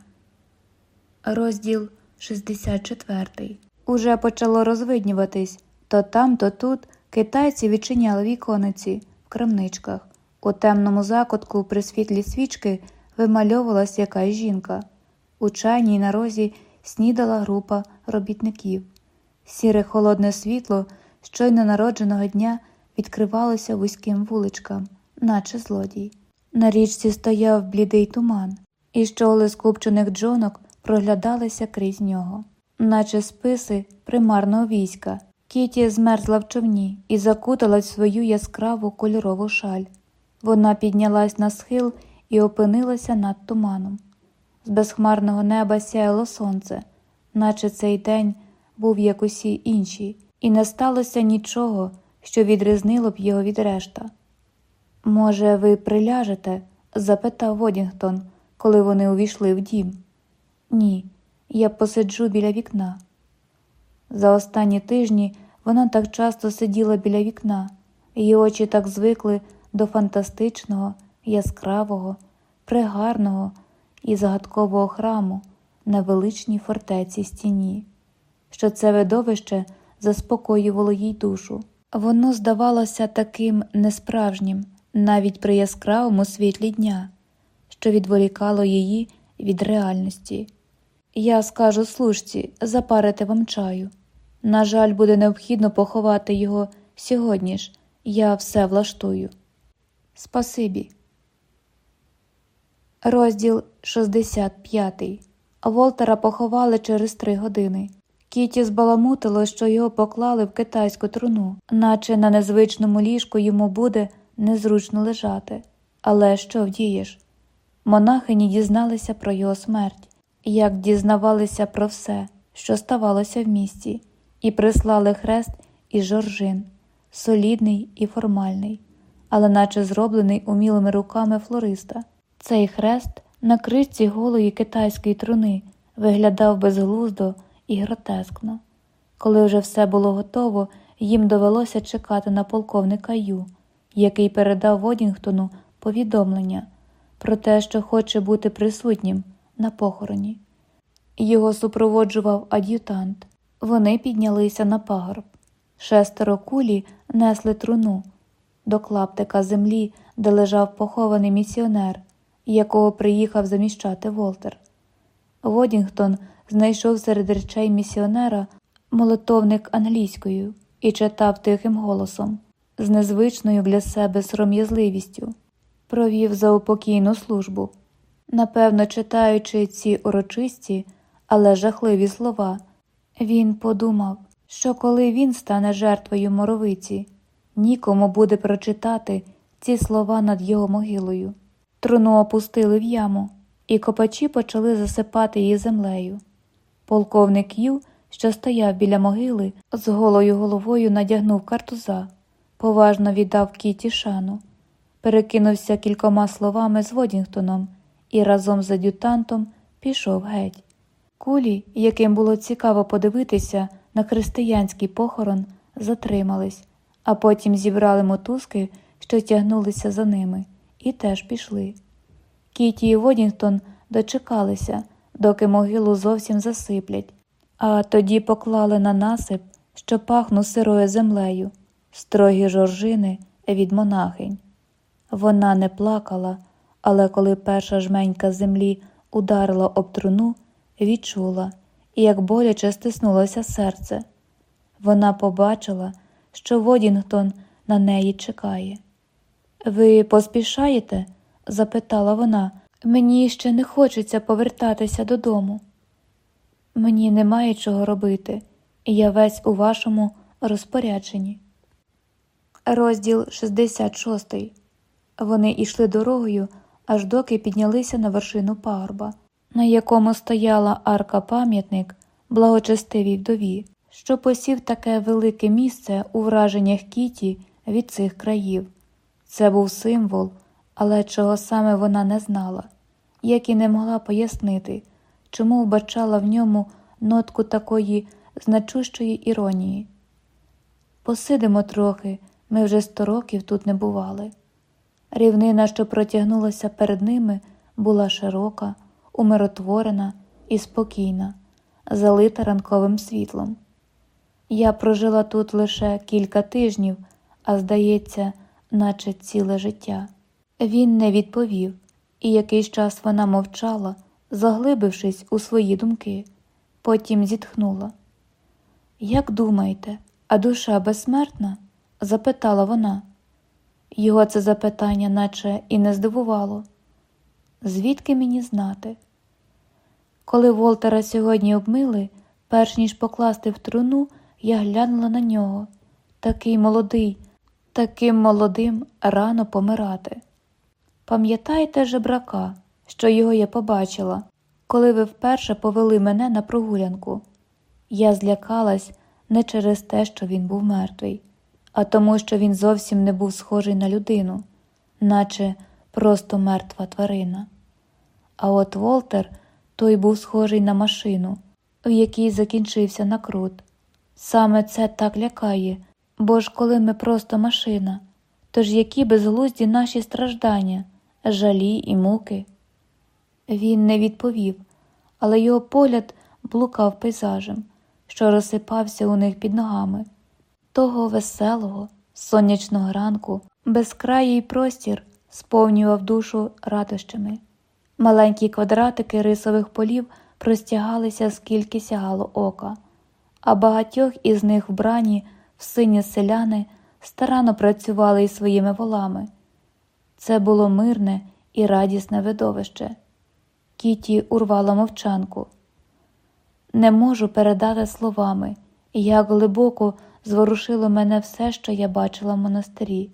Розділ 64 Уже почало розвиднюватись то там, то тут китайці відчиняли вікониці в крамничках. У темному закутку при світлі свічки вимальовувалась якась жінка. У чайній на розі снідала група робітників. Сіре холодне світло щойно народженого дня відкривалося вузьким вуличкам, наче злодій. На річці стояв блідий туман, і щоли скупчених джонок проглядалися крізь нього, наче списи примарного війська. Кіті змерзла в човні і закуталась в свою яскраву кольорову шаль. Вона піднялась на схил і опинилася над туманом. З безхмарного неба сяяло сонце, наче цей день був як усі інші, і не сталося нічого, що відрізнило б його від решта. Може, ви приляжете? запитав Водінгтон, коли вони увійшли в дім. Ні, я посиджу біля вікна. За останні тижні вона так часто сиділа біля вікна, її очі так звикли до фантастичного, яскравого, пригарного і загадкового храму на величній фортеці стіні, що це видовище заспокоювало їй душу. Воно здавалося таким несправжнім, навіть при яскравому світлі дня, що відволікало її від реальності. Я скажу служці запарити вам чаю. На жаль, буде необхідно поховати його сьогодні ж. Я все влаштую. Спасибі. Розділ 65. Волтера поховали через три години. Кіті збаламутило, що його поклали в китайську труну, наче на незвичному ліжку йому буде незручно лежати. Але що вдієш? Монахині дізналися про його смерть, як дізнавалися про все, що ставалося в місті, і прислали хрест із жоржин, солідний і формальний, але наче зроблений умілими руками флориста. Цей хрест на критці голої китайської труни виглядав безглуздо і гротескно. Коли вже все було готово, їм довелося чекати на полковника Ю, який передав Водінгтону повідомлення про те, що хоче бути присутнім на похороні. Його супроводжував ад'ютант. Вони піднялися на пагорб. Шестеро кулі несли труну до клаптика землі, де лежав похований місіонер, якого приїхав заміщати Волтер. Водінгтон знайшов серед речей місіонера молитовник англійською і читав тихим голосом, з незвичною для себе сором'язливістю, провів заупокійну службу. Напевно, читаючи ці урочисті, але жахливі слова, він подумав, що коли він стане жертвою моровиці, нікому буде прочитати ці слова над його могилою. Труну опустили в яму, і копачі почали засипати її землею. Полковник Ю, що стояв біля могили, з голою головою надягнув картуза, поважно віддав кіті шану, перекинувся кількома словами з Водінгтоном і разом з ад'ютантом пішов геть. Кулі, яким було цікаво подивитися на християнський похорон, затримались, а потім зібрали мотузки, що тягнулися за ними, і теж пішли. Кіті і Водінгтон дочекалися, доки могилу зовсім засиплять, а тоді поклали на насип, що пахнув сирою землею, строгі жоржини від монахинь. Вона не плакала, але коли перша жменька землі ударила об труну, відчула, як боляче стиснулося серце. Вона побачила, що Водінгтон на неї чекає. Ви поспішаєте? запитала вона. Мені ще не хочеться повертатися додому. Мені немає чого робити, і я весь у вашому розпорядженні. Розділ 66. Вони йшли дорогою, аж доки піднялися на вершину пагорба, на якому стояла арка пам'ятник благочестивій вдові, що посів таке велике місце у враженнях Кіті від цих країв. Це був символ, але чого саме вона не знала, як і не могла пояснити, чому вбачала в ньому нотку такої значущої іронії. Посидимо трохи, ми вже сто років тут не бували. Рівнина, що протягнулася перед ними, була широка, умиротворена і спокійна, залита ранковим світлом. Я прожила тут лише кілька тижнів, а здається, наче ціле життя. Він не відповів, і якийсь час вона мовчала, заглибившись у свої думки, потім зітхнула. Як думаєте, а душа безсмертна? запитала вона. Його це запитання, наче і не здивувало. Звідки мені знати? Коли Волтера сьогодні обмили, перш ніж покласти в труну, я глянула на нього. Такий молодий, таким молодим рано помирати. Пам'ятаєте жебрака, що його я побачила, коли ви вперше повели мене на прогулянку? Я злякалась не через те, що він був мертвий, а тому, що він зовсім не був схожий на людину, наче просто мертва тварина. А от Волтер той був схожий на машину, в якій закінчився накрут. Саме це так лякає, бо ж коли ми просто машина, то ж які безглузді наші страждання, жалі і муки. Він не відповів, але його погляд блукав пейзажем, що розсипався у них під ногами. Того веселого, сонячного ранку, безкраїй простір сповнював душу радощами. Маленькі квадратики рисових полів простягалися, скільки сягало ока, а багатьох із них вбрані в сині селяни старанно працювали із своїми волами. Це було мирне і радісне видовище. Кіті урвала мовчанку. Не можу передати словами, як глибоко зворушило мене все, що я бачила в монастирі.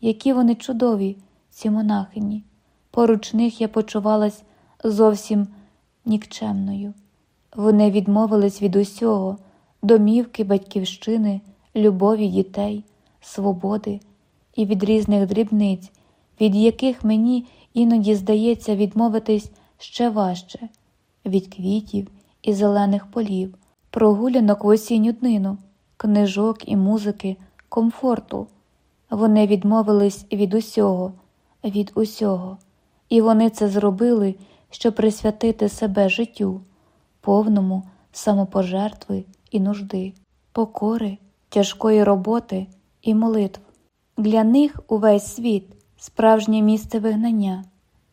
Які вони чудові, ці монахині. Поруч них я почувалась зовсім нікчемною. Вони відмовились від усього, домівки, батьківщини, любові дітей, свободи і від різних дрібниць, від яких мені іноді здається відмовитись ще важче, від квітів і зелених полів, прогулянок в осінню днину, книжок і музики, комфорту. Вони відмовились від усього, від усього, і вони це зробили, щоб присвятити себе життю, повному самопожертви і нужди, покори, тяжкої роботи і молитв. Для них увесь світ справжнє місце вигнання,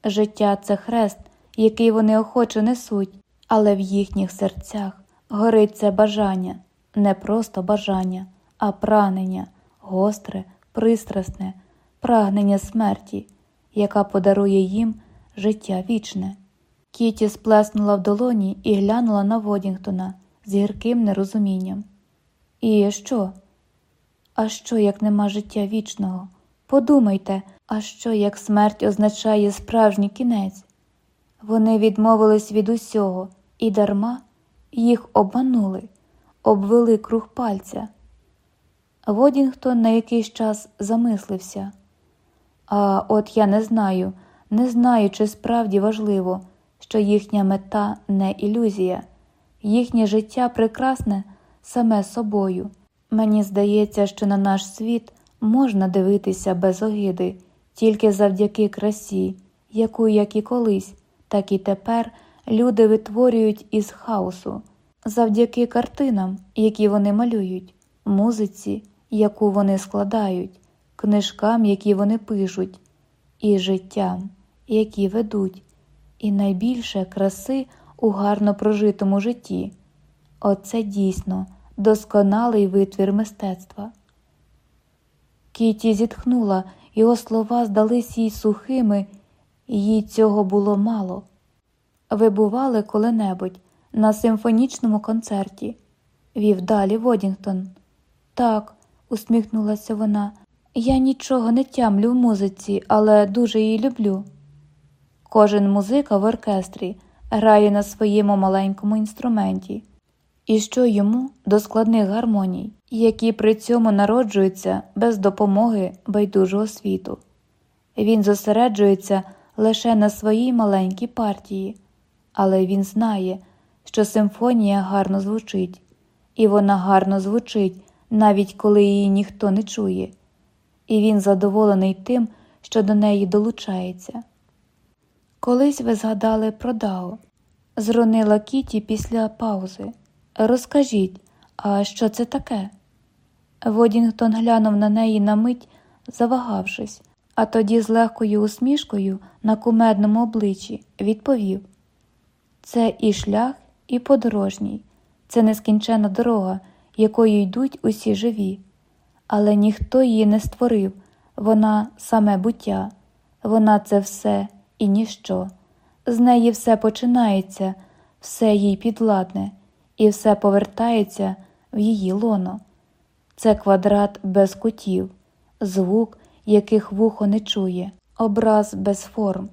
життя це хрест, який вони охоче несуть, але в їхніх серцях горить це бажання, не просто бажання, а прагнення, гостре, пристрасне, прагнення смерті, яка подарує їм життя вічне. Кіті сплеснула в долоні і глянула на Водінгтона з гірким нерозумінням. І що? А що, як нема життя вічного? Подумайте, а що, як смерть означає справжній кінець? Вони відмовились від усього і дарма їх обманули, обвели круг пальця. Водінгтон на якийсь час замислився. А от я не знаю, не знаю, чи справді важливо, що їхня мета не ілюзія, їхнє життя прекрасне саме собою. Мені здається, що на наш світ можна дивитися без огиди тільки завдяки красі, яку як і колись, так і тепер люди витворюють із хаосу, завдяки картинам, які вони малюють, музиці, яку вони складають, книжкам, які вони пишуть, і життям, які ведуть, і найбільше краси у гарно прожитому житті. Оце дійсно досконалий витвір мистецтва. Кіті зітхнула, його слова здались їй сухими, їй цього було мало. Ви бували коли-небудь на симфонічному концерті? вів далі Водінгтон. Так, усміхнулася вона. Я нічого не тямлю в музиці, але дуже її люблю. Кожен музика в оркестрі грає на своєму маленькому інструменті, і що йому до складних гармоній, які при цьому народжуються без допомоги байдужого світу. Він зосереджується лише на своїй маленькій партії, але він знає, що симфонія гарно звучить, і вона гарно звучить, навіть коли її ніхто не чує, і він задоволений тим, що до неї долучається. Колись ви згадали про Дао, зронила Кіті після паузи. Розкажіть, а що це таке? Водінгтон глянув на неї на мить, завагавшись, а тоді з легкою усмішкою на кумедному обличчі відповів: Це і шлях, і подорожній, це нескінчена дорога, якою йдуть усі живі, але ніхто її не створив, вона саме буття, вона це все і ніщо. З неї все починається, все їй підладне, і все повертається в її лоно. Це квадрат без кутів, звук, яких вухо не чує, образ без форм,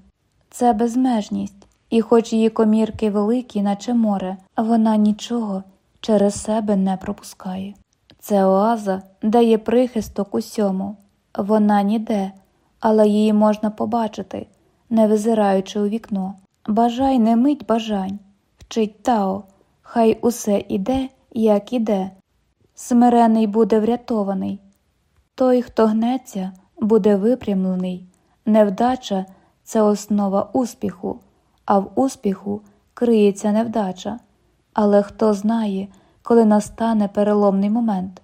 це безмежність, і, хоч її комірки великі, наче море, вона нічого через себе не пропускає. Це оаза, де є прихисток усьому, вона ніде, але її можна побачити, не визираючи у вікно. Бажай не мить бажань, вчить Тао, хай усе іде, як іде. Смирений буде врятований. Той, хто гнеться, буде випрямлений. Невдача це основа успіху, а в успіху криється невдача. Але хто знає, коли настане переломний момент.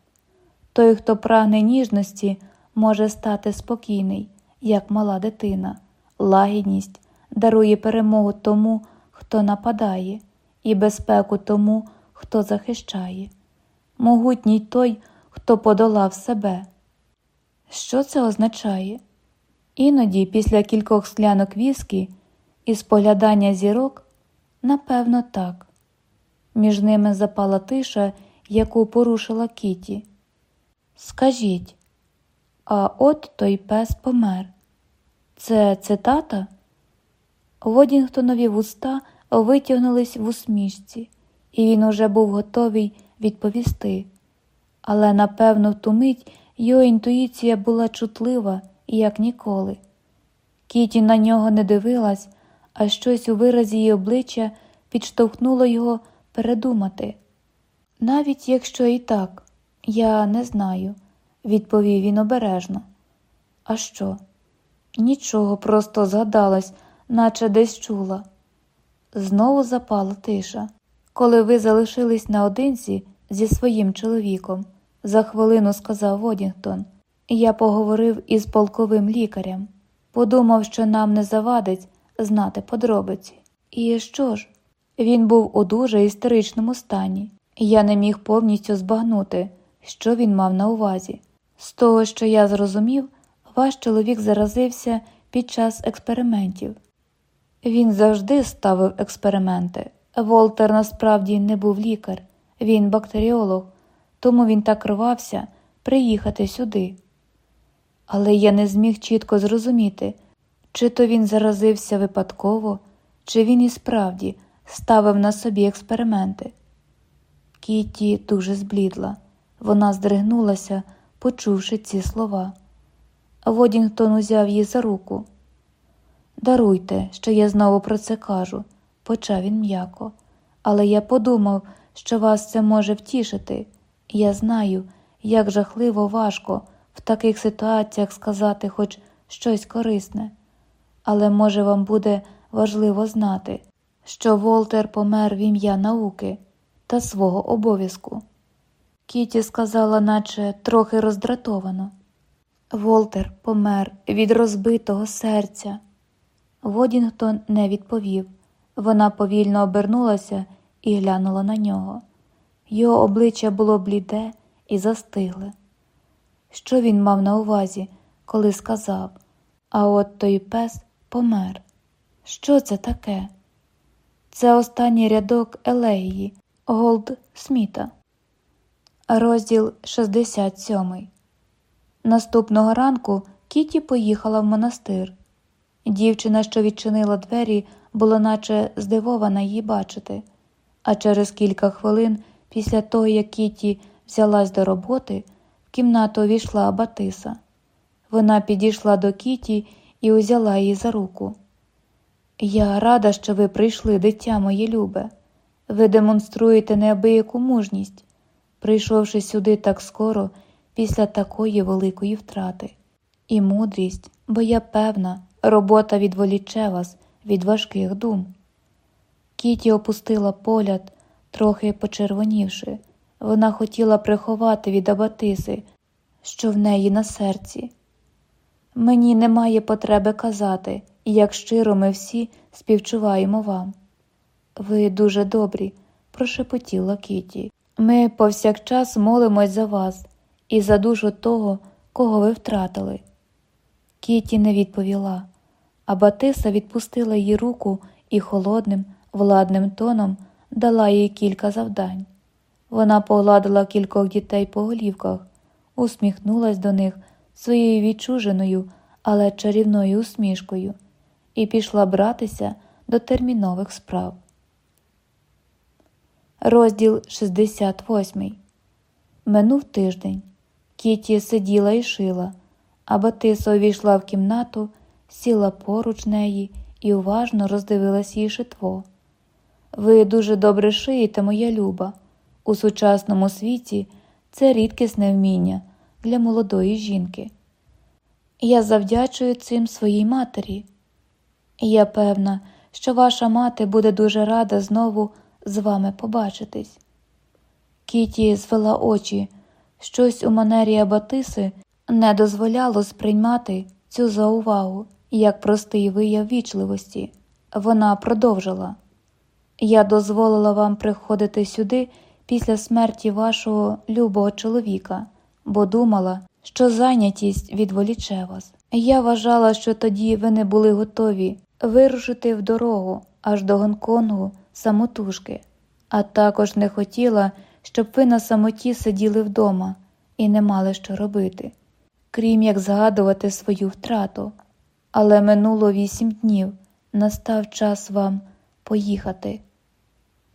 Той, хто прагне ніжності, може стати спокійний, як мала дитина, лагідність дарує перемогу тому, хто нападає, і безпеку тому, хто захищає. Могутній той, хто подолав себе. Що це означає? Іноді, після кількох склянок віскі і споглядання зірок, напевно, так. Між ними запала тиша, яку порушила Кіті. Скажіть, а от той пес помер. Це цитата? Водінгтонові вуста витягнулись в усмішці, і він уже був готовий відповісти. Але, напевно, в ту мить його інтуїція була чутлива, як ніколи. Кіті на нього не дивилась, а щось у виразі її обличчя підштовхнуло його передумати. Навіть якщо і так, я не знаю, відповів він обережно. А що? Нічого, просто згадалась, наче десь чула. Знову запала тиша. Коли ви залишились наодинці зі своїм чоловіком, за хвилину сказав Водінгтон, я поговорив із полковим лікарем, подумав, що нам не завадить знати подробиці. І що ж? Він був у дуже істеричному стані, я не міг повністю збагнути, що він мав на увазі. З того, що я зрозумів, ваш чоловік заразився під час експериментів. Він завжди ставив експерименти. Волтер насправді не був лікар, він бактеріолог, тому він так рвався приїхати сюди. Але я не зміг чітко зрозуміти, чи то він заразився випадково, чи він і справді ставив на собі експерименти. Кіті дуже зблідла, вона здригнулася, почувши ці слова. Водінгтон узяв її за руку. Даруйте, що я знову про це кажу, почав він м'яко, але я подумав, що вас це може втішити. Я знаю, як жахливо важко в таких ситуаціях сказати хоч щось корисне, але може вам буде важливо знати, що Волтер помер в ім'я науки та свого обов'язку. Кіті сказала, наче трохи роздратовано. Волтер помер від розбитого серця. Водінгтон не відповів. Вона повільно обернулася і глянула на нього. Його обличчя було бліде і застигле. що він мав на увазі, коли сказав А от той пес помер. Що це таке? Це останній рядок Елегії Голдсміта. Розділ 67 Наступного ранку Кіті поїхала в монастир. Дівчина, що відчинила двері, була наче здивована її бачити, а через кілька хвилин, після того, як Кіті взялась до роботи, в кімнату увійшла Батиса. Вона підійшла до Кіті і узяла її за руку. Я рада, що ви прийшли, дитя моє любе. Ви демонструєте неабияку мужність, прийшовши сюди так скоро після такої великої втрати, і мудрість, бо я певна, робота відволіче вас від важких дум. Кіті опустила погляд, трохи почервонівши. Вона хотіла приховати від Абатиси, що в неї на серці. Мені немає потреби казати, як щиро ми всі співчуваємо вам. Ви дуже добрі, прошепотіла Кіті. Ми повсякчас молимось за вас і за душу того, кого ви втратили. Кіті не відповіла, а Батиса відпустила її руку і холодним, владним тоном дала їй кілька завдань. Вона погладила кількох дітей по голівках, усміхнулась до них своєю відчуженою, але чарівною усмішкою, і пішла братися до термінових справ. Розділ 68 Минув тиждень. Кіті сиділа і шила, а Батиса увійшла в кімнату, сіла поруч неї і уважно роздивилась її шитво. Ви дуже добре шиєте, моя люба. У сучасному світі це рідкісне вміння для молодої жінки. Я завдячую цим своїй матері. Я певна, що ваша мати буде дуже рада знову з вами побачитись. Кіті звела очі, щось у манері Абатиси не дозволяло сприймати цю заувагу як простий вияв вічливості. Вона продовжила Я дозволила вам приходити сюди після смерті вашого любого чоловіка, бо думала, що зайнятість відволіче вас. Я вважала, що тоді ви не були готові вирушити в дорогу аж до Гонконгу самотужки, а також не хотіла, щоб ви на самоті сиділи вдома і не мали що робити, крім як згадувати свою втрату. Але минуло вісім днів, настав час вам поїхати.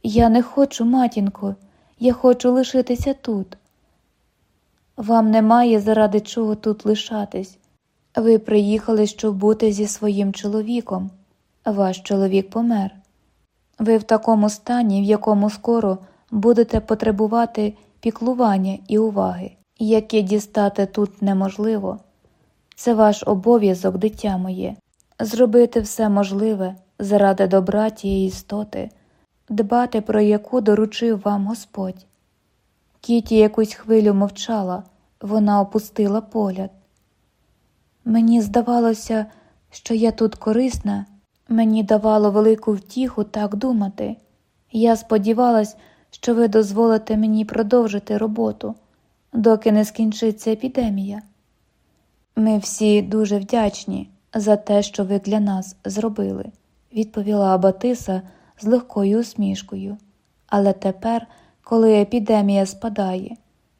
Я не хочу, матінко, я хочу лишитися тут. Вам немає заради чого тут лишатись. Ви приїхали, щоб бути зі своїм чоловіком. Ваш чоловік помер. Ви в такому стані, в якому скоро будете потребувати піклування і уваги, які дістати тут неможливо. Це ваш обов'язок, дитя моє, зробити все можливе заради добра тієї істоти, дбати, про яку доручив вам Господь. Кіті якусь хвилю мовчала, вона опустила погляд. Мені здавалося, що я тут корисна, мені давало велику втіху так думати. Я сподівалась, що ви дозволите мені продовжити роботу, доки не скінчиться епідемія. Ми всі дуже вдячні за те, що ви для нас зробили, відповіла Абатиса з легкою усмішкою. Але тепер, коли епідемія спадає,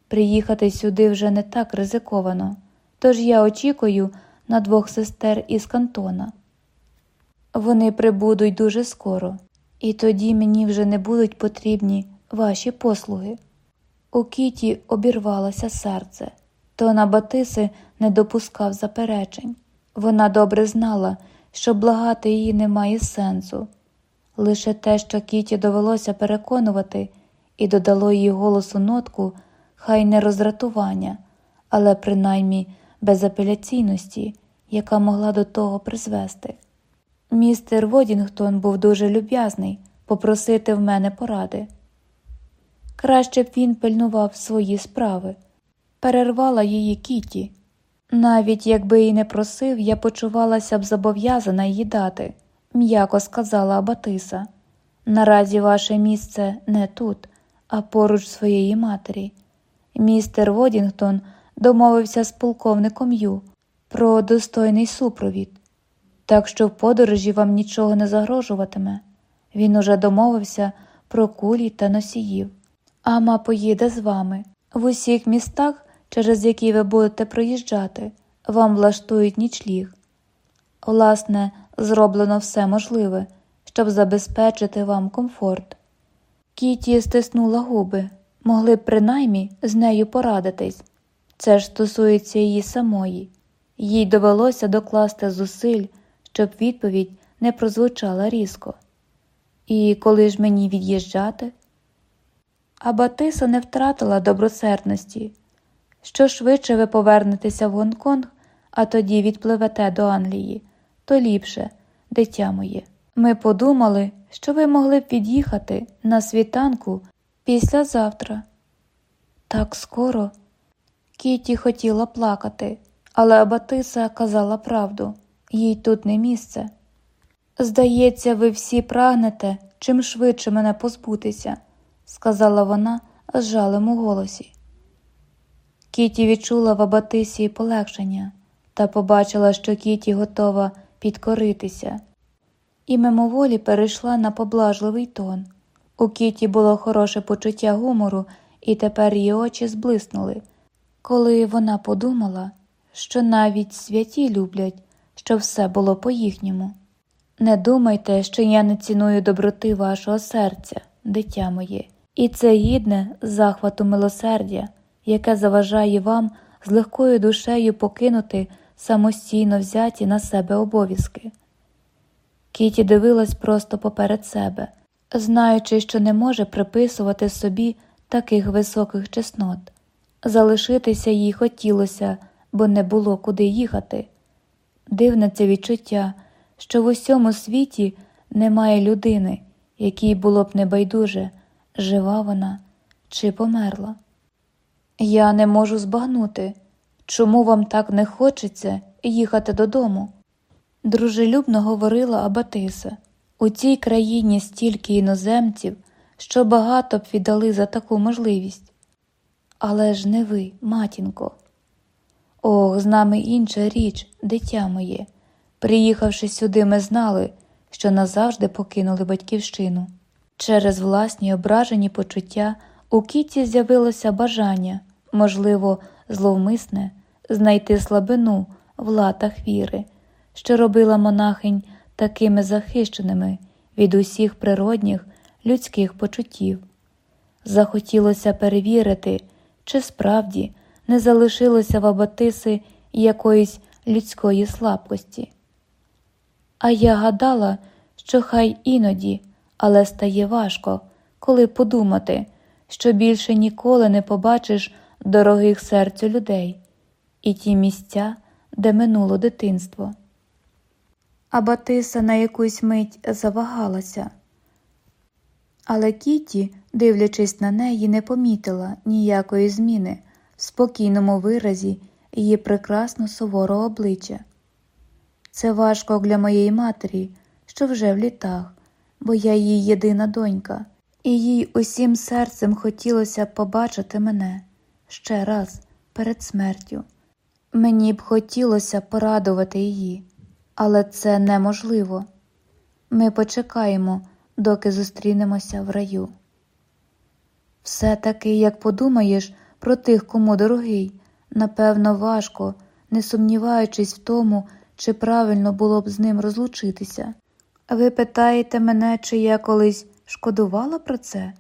приїхати сюди вже не так ризиковано, тож я очікую на двох сестер із кантона. Вони прибудуть дуже скоро, і тоді мені вже не будуть потрібні ваші послуги. У Кіті обірвалося серце, то на Батиси не допускав заперечень. Вона добре знала, що благати її немає сенсу. Лише те, що Кіті довелося переконувати, і додало її голосу нотку, хай не роздратування, але принаймні безапеляційності, яка могла до того призвести. Містер Водінгтон був дуже люб'язний попросити в мене поради. Краще б він пильнував свої справи, перервала її Кіті. Навіть якби і не просив, я почувалася б зобов'язана її дати, м'яко сказала Абатиса. Наразі ваше місце не тут, а поруч своєї матері. Містер Водінгтон домовився з полковником Ю про достойний супровід, так що в подорожі вам нічого не загрожуватиме. Він уже домовився про кулі та носіїв. Ама поїде з вами. В усіх містах, через які ви будете проїжджати, вам влаштують нічліг. Власне, зроблено все можливе, щоб забезпечити вам комфорт. Кіті стиснула губи, могли б принаймні з нею порадитись. Це ж стосується її самої. Їй довелося докласти зусиль, щоб відповідь не прозвучала різко. І коли ж мені від'їжджати? А Батиса не втратила добросердності. Що швидше ви повернетеся в Гонконг, а тоді відпливете до Англії, то ліпше, дитя моє. Ми подумали, що ви могли б від'їхати на світанку післязавтра. Так скоро Кіті хотіла плакати, але Абатиса казала правду їй тут не місце. Здається, ви всі прагнете чим швидше мене позбутися, сказала вона з жалем у голосі. Кіті відчула в Абатисі полегшення та побачила, що Кіті готова підкоритися, і мимоволі перейшла на поблажливий тон. У Кіті було хороше почуття гумору, і тепер її очі зблиснули, коли вона подумала, що навіть святі люблять, щоб все було по-їхньому. Не думайте, що я не ціную доброти вашого серця, дитя моє, і це гідне захвату милосердя, яке заважає вам з легкою душею покинути самостійно взяті на себе обов'язки. Кіті дивилась просто поперед себе, знаючи, що не може приписувати собі таких високих чеснот. Залишитися їй хотілося, бо не було куди їхати. Дивне це відчуття, що в усьому світі немає людини, якій було б небайдуже, жива вона чи померла. Я не можу збагнути, чому вам так не хочеться їхати додому. Дружелюбно говорила Абатиса. У цій країні стільки іноземців, що багато б віддали за таку можливість. Але ж не ви, матінко. Ох, з нами інша річ, дитя моє. Приїхавши сюди, ми знали, що назавжди покинули батьківщину. Через власні ображені почуття у Кіті з'явилося бажання, можливо, зловмисне, знайти слабину в латах віри, що робила монахинь такими захищеними від усіх природних людських почуттів. Захотілося перевірити, чи справді не залишилося в Абатиси якоїсь людської слабкості. А я гадала, що хай іноді, але стає важко, коли подумати, що більше ніколи не побачиш дорогих серцю людей і ті місця, де минуло дитинство. А Батиса на якусь мить завагалася, але Кіті, дивлячись на неї, не помітила ніякої зміни в спокійному виразі її прекрасно суворого обличчя. Це важко для моєї матері, що вже в літах, бо я її єдина донька, і їй усім серцем хотілося побачити мене ще раз перед смертю. Мені б хотілося порадувати її, але це неможливо. Ми почекаємо, доки зустрінемося в раю. Все таки, як подумаєш про тих, кому дорогий, напевно, важко, не сумніваючись в тому, чи правильно було б з ним розлучитися. Ви питаєте мене, чи я колись шкодувала про це?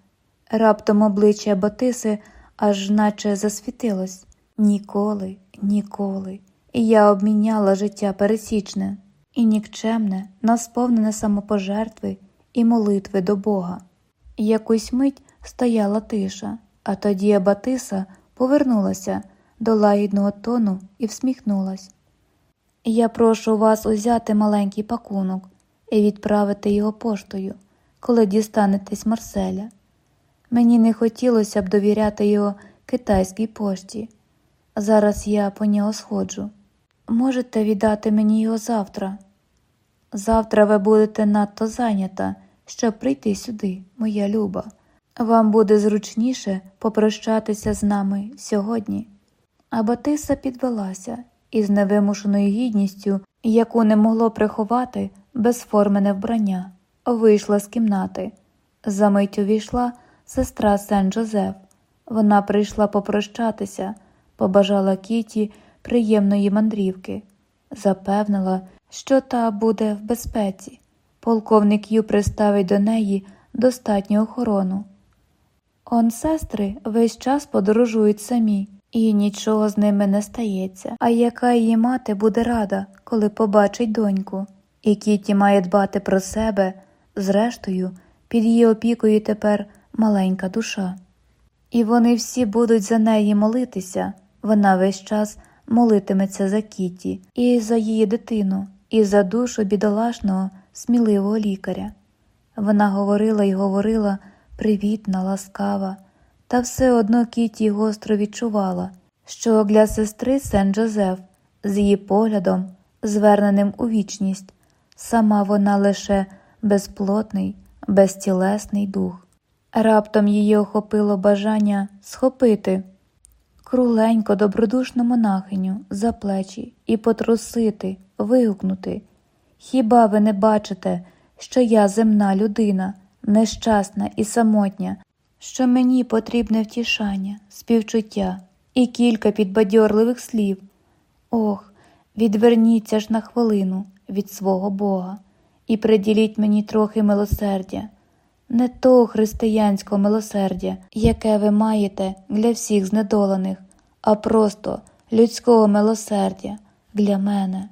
Раптом обличчя Батиси аж наче засвітилось. Ніколи, ніколи. І я обміняла життя пересічне і нікчемне, насповнене самопожертви і молитви до Бога. Якусь мить стояла тиша, а тоді Батиса повернулася до лагідного тону і всміхнулась. Я прошу вас узяти маленький пакунок і відправити його поштою, коли дістанетесь Марселя. Мені не хотілося б довіряти його китайській пошті. Зараз я по нього сходжу. Можете віддати мені його завтра. Завтра ви будете надто зайнята, щоб прийти сюди, моя люба. Вам буде зручніше попрощатися з нами сьогодні. А Батиса підвелася і з невимушеною гідністю, яку не могло приховати безформене вбрання, вийшла з кімнати. Замить увійшла сестра Сен Джозеф. Вона прийшла попрощатися, побажала Кіті приємної мандрівки, запевнила, що та буде в безпеці. Полковник Ю приставить до неї достатню охорону. Он сестри весь час подорожують самі, і нічого з ними не стається. А яка її мати буде рада, коли побачить доньку, і Кіті має дбати про себе, зрештою, під її опікою тепер маленька душа. І вони всі будуть за неї молитися, вона весь час молитиметься за Кіті, і за її дитину, і за душу бідолашного, сміливого лікаря. Вона говорила і говорила привітна, ласкава, та все одно Кіті гостро відчувала, що для сестри Сен Джозеф з її поглядом, зверненим у вічність, сама вона лише безплотний, безтілесний дух. Раптом її охопило бажання схопити кругленько добродушну монахиню за плечі і потрусити, вигукнути. Хіба ви не бачите, що я земна людина, нещасна і самотня, що мені потрібне втішання, співчуття і кілька підбадьорливих слів? Ох, відверніться ж на хвилину від свого Бога і приділіть мені трохи милосердя, не того християнського милосердя, яке ви маєте для всіх знедолених, а просто людського милосердя для мене.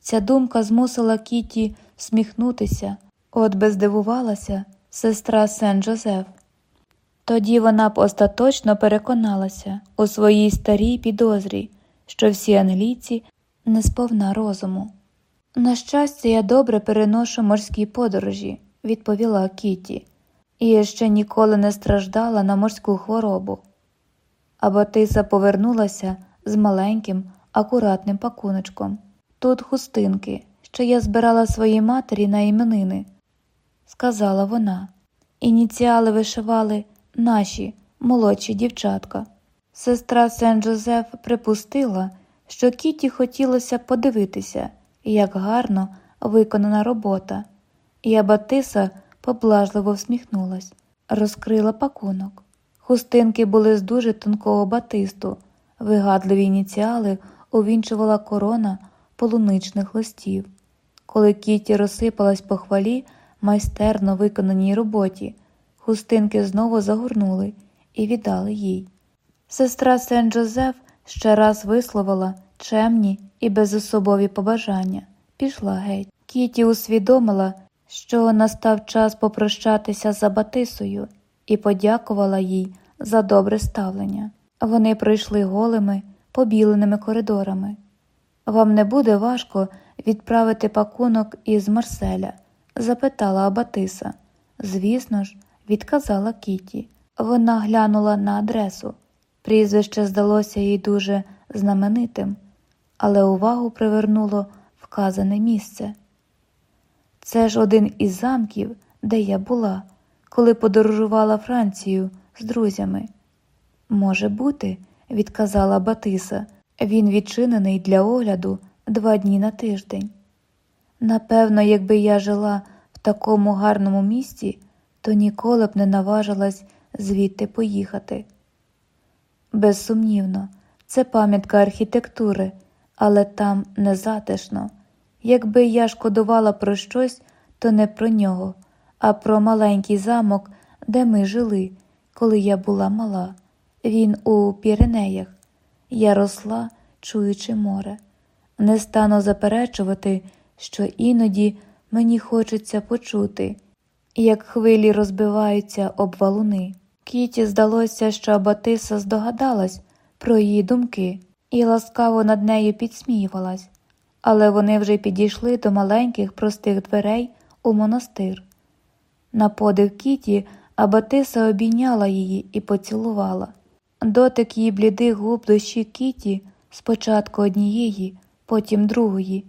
Ця думка змусила Кіті сміхнутися, от би здивувалася сестра Сен Джозеф. Тоді вона б остаточно переконалася у своїй старій підозрі, що всі англійці не сповна розуму. На щастя, я добре переношу морські подорожі, відповіла Кіті, і я ще ніколи не страждала на морську хворобу. А Батиса повернулася з маленьким, акуратним пакуночком. Тут хустинки, що я збирала своїй матері на іменини, сказала вона. Ініціали вишивали наші молодші дівчатка. Сестра Сен Джозеф припустила, що Кіті хотілося подивитися, як гарно виконана робота, і Абатиса поблажливо всміхнулась, розкрила пакунок. Хустинки були з дуже тонкого батисту, вигадливі ініціали увінчувала корона полуничних листів. Коли Кіті розсипалась по хвалі майстерно виконаній роботі, хустинки знову загорнули і віддали їй. Сестра Сен Джозеф ще раз висловила чемні і безособові побажання, пішла геть. Кіті усвідомила, що настав час попрощатися з Абатисою і подякувала їй за добре ставлення. Вони пройшли голими, побіленими коридорами. Вам не буде важко відправити пакунок із Марселя? запитала Абатиса. Звісно ж, відказала Кіті. Вона глянула на адресу. Прізвище здалося їй дуже знаменитим, але увагу привернуло вказане місце. Це ж один із замків, де я була, коли подорожувала Францію з друзями. Може бути, відказала Батиса, він відчинений для огляду два дні на тиждень. Напевно, якби я жила в такому гарному місці, то ніколи б не наважилась звідти поїхати. Безсумнівно, це пам'ятка архітектури, але там не затишно. Якби я шкодувала про щось, то не про нього, а про маленький замок, де ми жили, коли я була мала. Він у Піренеях. Я росла, чуючи море. Не стану заперечувати, що іноді мені хочеться почути, як хвилі розбиваються об валуни. Кіті здалося, що Абатиса здогадалась про її думки і ласкаво над нею підсміювалась, але вони вже підійшли до маленьких простих дверей у монастир. На подив Кіті Абатиса обійняла її і поцілувала. Дотик її блідих губ до щік Кіті, спочатку однієї, потім другої,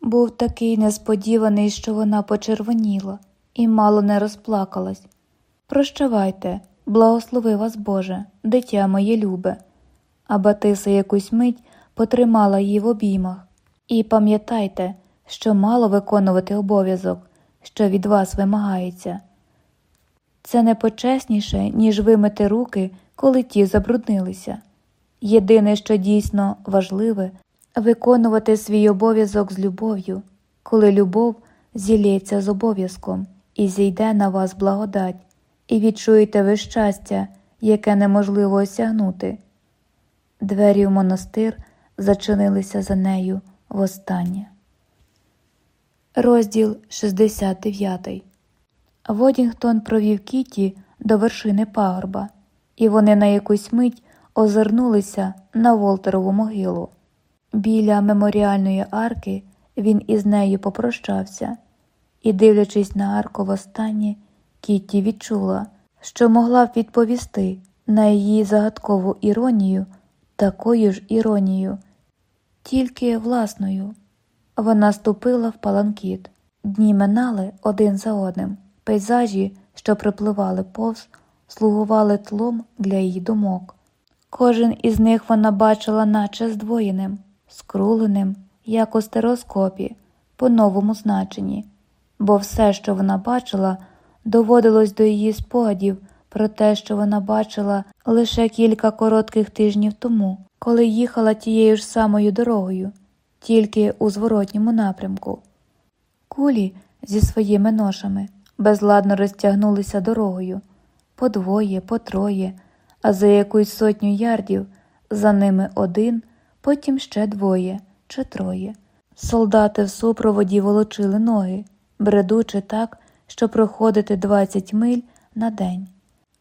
був такий несподіваний, що вона почервоніла і мало не розплакалась. Прощавайте, благослови вас, Боже, дитя моє любе. а Батиса якусь мить потримала її в обіймах. І пам'ятайте, що мало виконувати обов'язок, що від вас вимагається. Це не почесніше, ніж вимити руки, коли ті забруднилися. Єдине, що дійсно важливе, виконувати свій обов'язок з любов'ю, коли любов зілється з обов'язком і зійде на вас благодать, і відчуєте ви щастя, яке неможливо осягнути. Двері в монастир зачинилися за нею востаннє. Розділ 69 Водінгтон провів Кіті до вершини пагорба, і вони на якусь мить озирнулися на Волтерову могилу. Біля меморіальної арки він із нею попрощався, і, дивлячись на арку востаннє, Кітті відчула, що могла б відповісти на її загадкову іронію такою ж іронією, тільки власною. Вона ступила в паланкіт. Дні минали один за одним. Пейзажі, що припливали повз, слугували тлом для її думок. Кожен із них вона бачила, наче здвоєним, скруленим, як у стереоскопі, по новому значенні, бо все, що вона бачила, доводилось до її спогадів про те, що вона бачила лише кілька коротких тижнів тому, коли їхала тією ж самою дорогою, тільки у зворотньому напрямку. Кулі зі своїми ношами безладно розтягнулися дорогою по двоє, по троє, а за якусь сотню ярдів за ними один, потім ще двоє чи троє. Солдати в супроводі волочили ноги, бредучи так, що проходити 20 миль на день.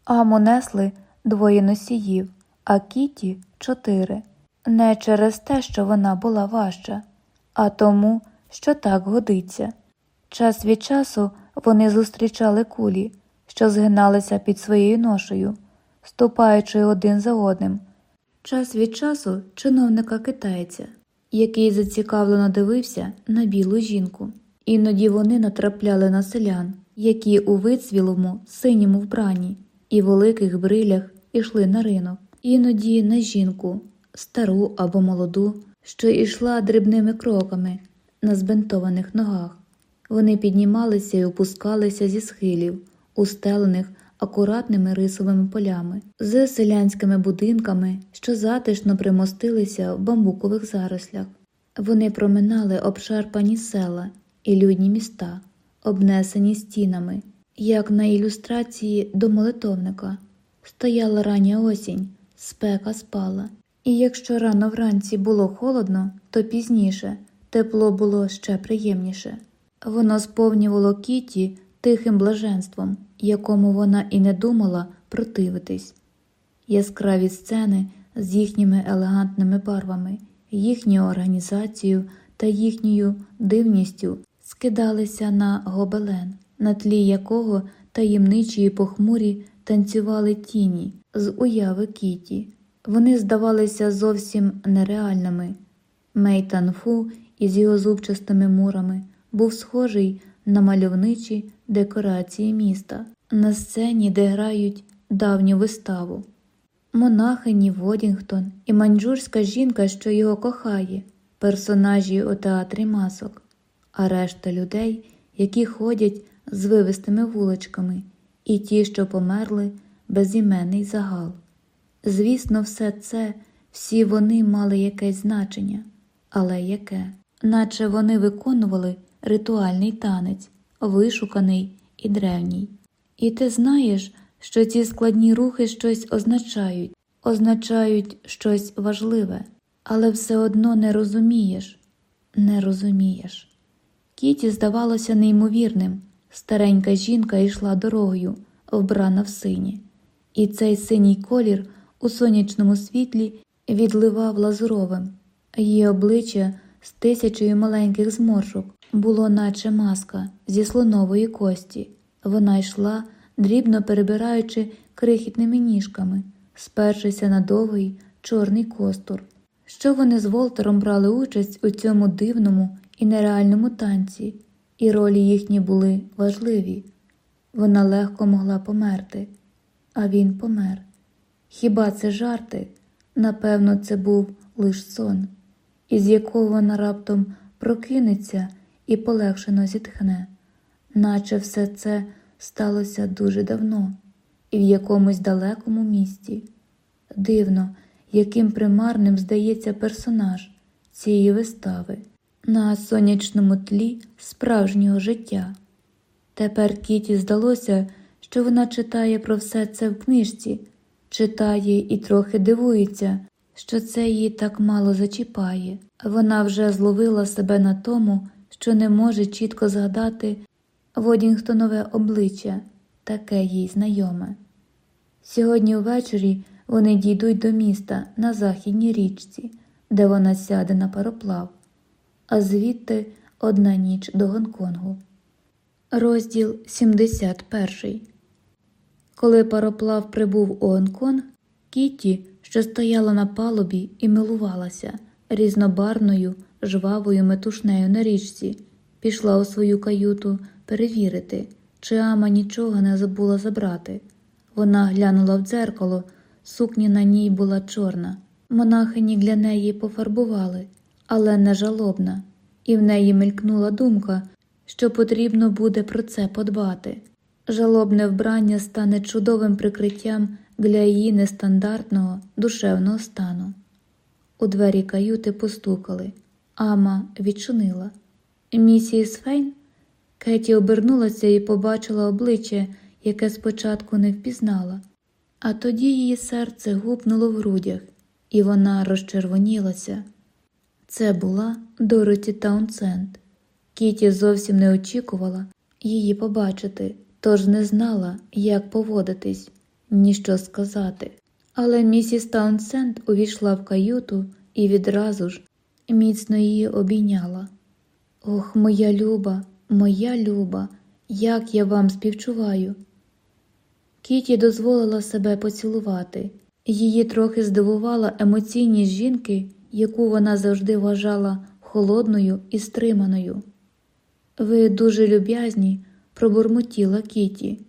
Аму несли двоє носіїв, а Кіті чотири. Не через те, що вона була важча, а тому, що так годиться. Час від часу вони зустрічали кулі, що згиналися під своєю ношею, ступаючи один за одним. Час від часу чиновника китайця, який зацікавлено дивився на білу жінку. Іноді вони натрапляли на селян, які у вицвілому синьому вбранні і великих брилях ішли на ринок, іноді на жінку, стару або молоду, що йшла дрібними кроками на збентованих ногах. Вони піднімалися і опускалися зі схилів, устелених акуратними рисовими полями, з селянськими будинками, що затишно примостилися в бамбукових зарослях. Вони проминали обшарпані села і людні міста, обнесені стінами, як на ілюстрації до молитовника. Стояла рання осінь, спека спала, і якщо рано вранці було холодно, то пізніше тепло було ще приємніше. Воно сповнювало Кіті тихим блаженством, якому вона і не думала противитись. Яскраві сцени з їхніми елегантними барвами, їхньою організацією та їхньою дивністю скидалися на гобелен, на тлі якого таємничі і похмурі танцювали тіні з уяви Кіті. Вони здавалися зовсім нереальними. Мейтанфу із його зубчастими мурами був схожий на мальовничі декорації міста, на сцені, де грають давню виставу. Монахині Водінгтон і манджурська жінка, що його кохає, персонажі у театрі масок, а решта людей, які ходять з вивистими вуличками, і ті, що померли, безіменний загал. Звісно, все це, всі вони мали якесь значення, але яке, наче вони виконували ритуальний танець, вишуканий і древній. І ти знаєш, що ці складні рухи щось означають, означають щось важливе, але все одно не розумієш, не розумієш. Кіті здавалося неймовірним. Старенька жінка йшла дорогою, вбрана в сині, і цей синій колір у сонячному світлі відливав лазуровим, її обличчя з тисячею маленьких зморшок було, наче маска зі слонової кості. Вона йшла, дрібно перебираючи крихітними ніжками, спершися на довгий чорний костур. Що вони з Волтером брали участь у цьому дивному і нереальному танці, і ролі їхні були важливі. Вона легко могла померти, а він помер. Хіба це жарти? Напевно, це був лиш сон, із якого вона раптом прокинеться і полегшено зітхне, наче все це сталося дуже давно і в якомусь далекому місті. Дивно, яким примарним здається персонаж цієї вистави на сонячному тлі справжнього життя. Тепер Кіті здалося, що вона читає про все це в книжці, читає і трохи дивується, що це її так мало зачіпає. Вона вже зловила себе на тому, що не може чітко згадати Водінгтонове обличчя, таке їй знайоме. Сьогодні ввечері вони дійдуть до міста на західній річці, де вона сяде на пароплав, а звідти одна ніч до Гонконгу. Розділ 71 Коли пароплав прибув у Гонконг, Кіті, що стояла на палубі і милувалася різнобарною, жвавою метушнею на річці, пішла у свою каюту перевірити, чи Ама нічого не забула забрати. Вона глянула в дзеркало, сукня на ній була чорна. Монахині для неї пофарбували, але не жалобна, і в неї мелькнула думка, що потрібно буде про це подбати. Жалобне вбрання стане чудовим прикриттям для її нестандартного душевного стану. У двері каюти постукали. Ама відчинила. Місіс Фейн? Кіті обернулася і побачила обличчя, яке спочатку не впізнала, а тоді її серце гупнуло в грудях, і вона розчервонілася. Це була Дороті Таунсенд. Кіті зовсім не очікувала її побачити, тож не знала, як поводитись, ні що сказати. Але місіс Таунсенд увійшла в каюту і відразу ж міцно її обійняла. Ох, моя люба, моя люба, як я вам співчуваю. Кіті дозволила себе поцілувати. Її трохи здивувала емоційність жінки, яку вона завжди вважала холодною і стриманою. Ви дуже люб'язні, пробурмотіла Кіті.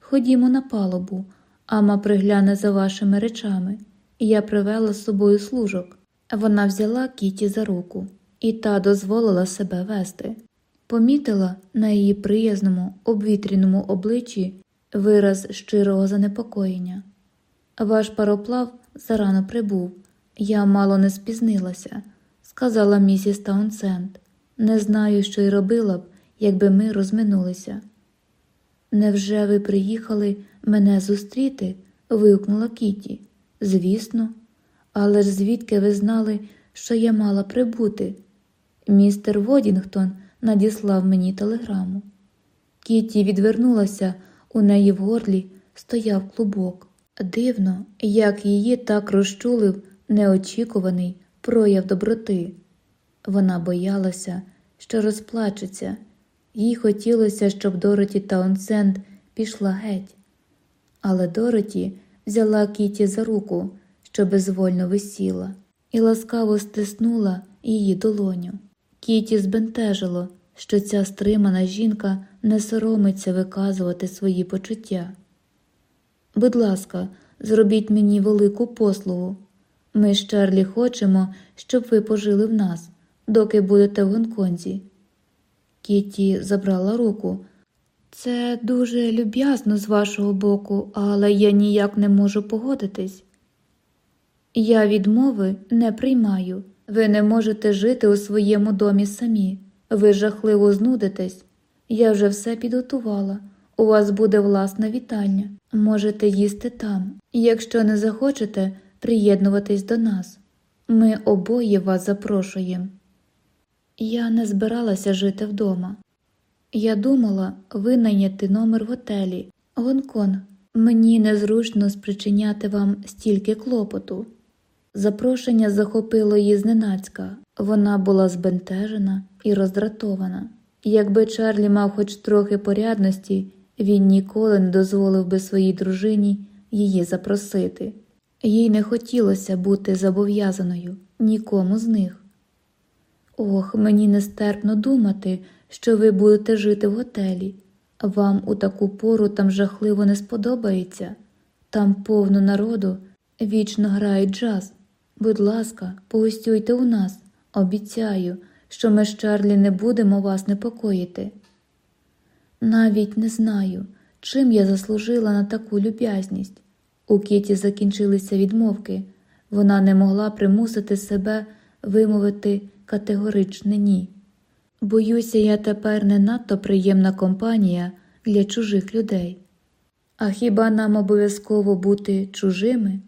Ходімо на палубу, ама пригляне за вашими речами, я привела з собою служок. Вона взяла Кіті за руку, і та дозволила себе вести. Помітила на її приязному, обвітряному обличчі вираз щирого занепокоєння. Ваш пароплав зарано прибув, я мало не спізнилася, сказала місіс Таунсенд. Не знаю, що й робила б, якби ми розминулися. Невже ви приїхали мене зустріти? вигукнула Кіті. Звісно, але ж звідки ви знали, що я мала прибути? Містер Водінгтон надіслав мені телеграму. Кіті відвернулася, у неї в горлі стояв клубок. Дивно, як її так розчулив неочікуваний прояв доброти. Вона боялася, що розплачеться, їй хотілося, щоб Дороті Таунсенд пішла геть. Але Дороті взяла Кіті за руку, що безвольно висіла, і ласкаво стиснула її долоню. Кіті збентежило, що ця стримана жінка не соромиться виказувати свої почуття. Будь ласка, зробіть мені велику послугу. Ми з Чарлі хочемо, щоб ви пожили в нас, доки будете в Гонконзі. Кіті забрала руку. Це дуже люб'язно з вашого боку, але я ніяк не можу погодитись. Я відмови не приймаю. Ви не можете жити у своєму домі самі. Ви жахливо знудитесь. Я вже все підготувала. У вас буде власна вітальня. Можете їсти там. Якщо не захочете приєднуватись до нас. Ми обоє вас запрошуємо. Я не збиралася жити вдома. Я думала винайняти номер в готелі. Гонконг, мені незручно спричиняти вам стільки клопоту. Запрошення захопило її зненацька. Вона була збентежена і роздратована. Якби Чарлі мав хоч трохи порядності, він ніколи не дозволив би своїй дружині її запросити. Їй не хотілося бути зобов'язаною нікому з них. Ох, мені нестерпно думати, що ви будете жити в готелі. Вам у таку пору там жахливо не сподобається, там повно народу, вічно грають джаз. Будь ласка, погостюйте у нас. Обіцяю, що ми з Чарлі не будемо вас непокоїти. Навіть не знаю, чим я заслужила на таку люб'язність. У Кіті закінчилися відмовки. Вона не могла примусити себе вимовити категоричне ні. Боюся, я тепер не надто приємна компанія для чужих людей. А хіба нам обов'язково бути чужими?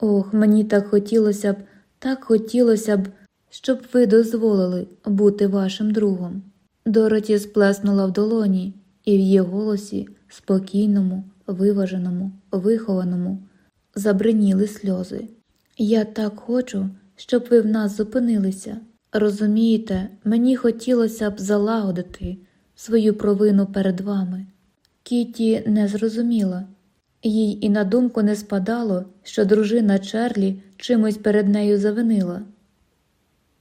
Ох, мені так хотілося б, так хотілося б, щоб ви дозволили бути вашим другом. Дороті сплеснула в долоні, і в її голосі, спокійному, виваженому, вихованому, забриніли сльози. Я так хочу, щоб ви в нас зупинилися. Розумієте, мені хотілося б залагодити свою провину перед вами. Кіті не зрозуміла. Їй і на думку не спадало, що дружина Чарлі чимось перед нею завинила.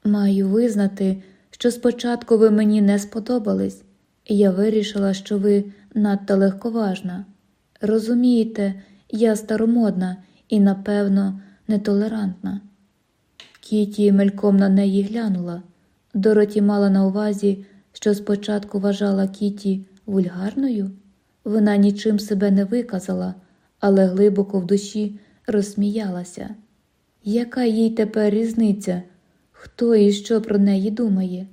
Маю визнати, що спочатку ви мені не сподобались, і я вирішила, що ви надто легковажна. Розумієте, я старомодна і, напевно, нетолерантна. Кіті мельком на неї глянула. Дороті мала на увазі, що спочатку вважала Кіті вульгарною. Вона нічим себе не виказала, але глибоко в душі розсміялася. Яка їй тепер різниця, хто і що про неї думає?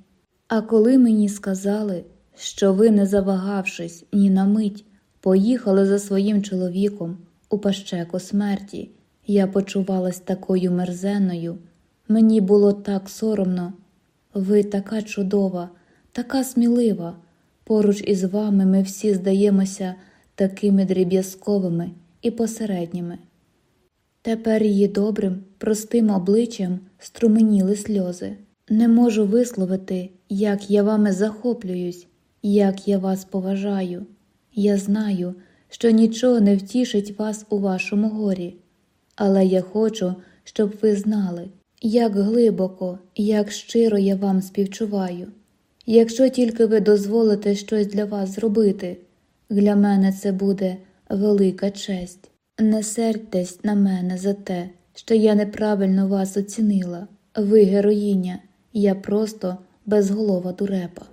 А коли мені сказали, що ви, не завагавшись ні на мить, поїхали за своїм чоловіком у пащеку смерті, я почувалась такою мерзенною. Мені було так соромно. Ви така чудова, така смілива. Поруч із вами ми всі здаємося такими дріб'язковими і посередніми. Тепер її добрим, простим обличчям струменіли сльози. Не можу висловити, як я вами захоплююсь, як я вас поважаю. Я знаю, що нічого не втішить вас у вашому горі, але я хочу, щоб ви знали, як глибоко, як щиро я вам співчуваю. Якщо тільки ви дозволите щось для вас зробити, для мене це буде велика честь. Не сердьтесь на мене за те, що я неправильно вас оцінила. Ви героїня, я просто безголова дурепа.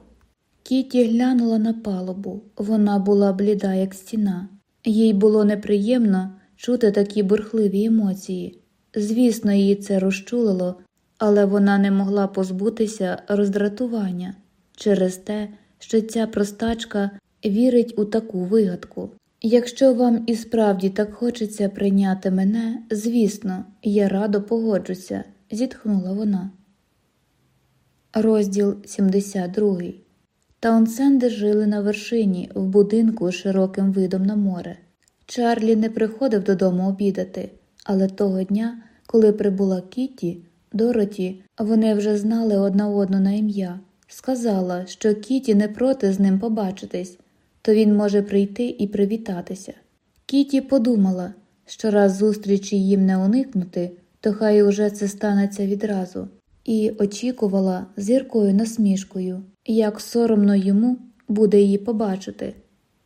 Кіті глянула на палубу, вона була бліда, як стіна. Їй було неприємно чути такі бурхливі емоції. Звісно, її це розчулило, але вона не могла позбутися роздратування через те, що ця простачка вірить у таку вигадку. Якщо вам і справді так хочеться прийняти мене, звісно, я радо погоджуся, зітхнула вона. Розділ 72 Таунсенди жили на вершині в будинку з широким видом на море. Чарлі не приходив додому обідати, але того дня, коли прибула Кіті, Дороті, вони вже знали одна одну на ім'я. Сказала, що Кіті не проти з ним побачитись, то він може прийти і привітатися. Кіті подумала, що раз зустрічі їм не уникнути, то хай уже це станеться відразу, і очікувала з гіркою насмішкою, як соромно йому буде її побачити.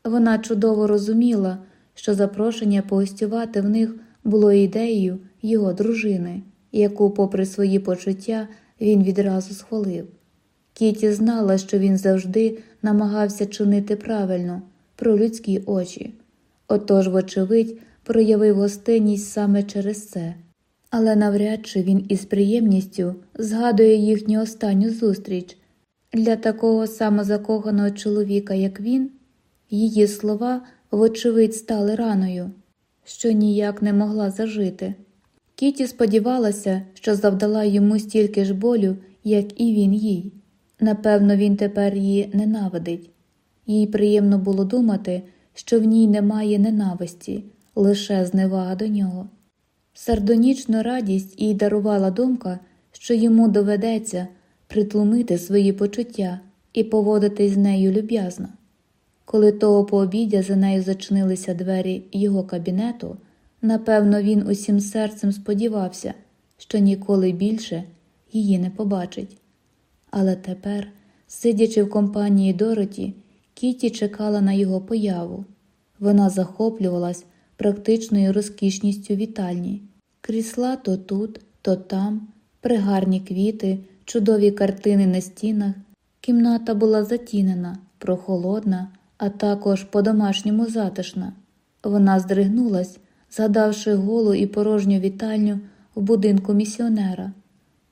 Вона чудово розуміла, що запрошення погостювати в них було ідеєю його дружини, яку, попри свої почуття, він відразу схвалив. Кіті знала, що він завжди намагався чинити правильно про людські очі, отож, вочевидь, проявив гостинність саме через це, але навряд чи він із приємністю згадує їхню останню зустріч. Для такого самозакоханого чоловіка, як він, її слова, вочевидь, стали раною, що ніяк не могла зажити. Кіті сподівалася, що завдала йому стільки ж болю, як і він їй. Напевно, він тепер її ненавидить. Їй приємно було думати, що в ній немає ненависті, лише зневага до нього. Сардонічну радість їй дарувала думка, що йому доведеться притлумити свої почуття і поводитись з нею люб'язно. Коли того пообідя за нею зачинилися двері його кабінету, напевно, він усім серцем сподівався, що ніколи більше її не побачить. Але тепер, сидячи в компанії Дороті, Кіті чекала на його появу. Вона захоплювалась практичною розкішністю вітальні. Крісла то тут, то там, пригарні квіти, чудові картини на стінах. Кімната була затінена, прохолодна, а також по-домашньому затишна. Вона здригнулась, згадавши голу і порожню вітальню в будинку місіонера,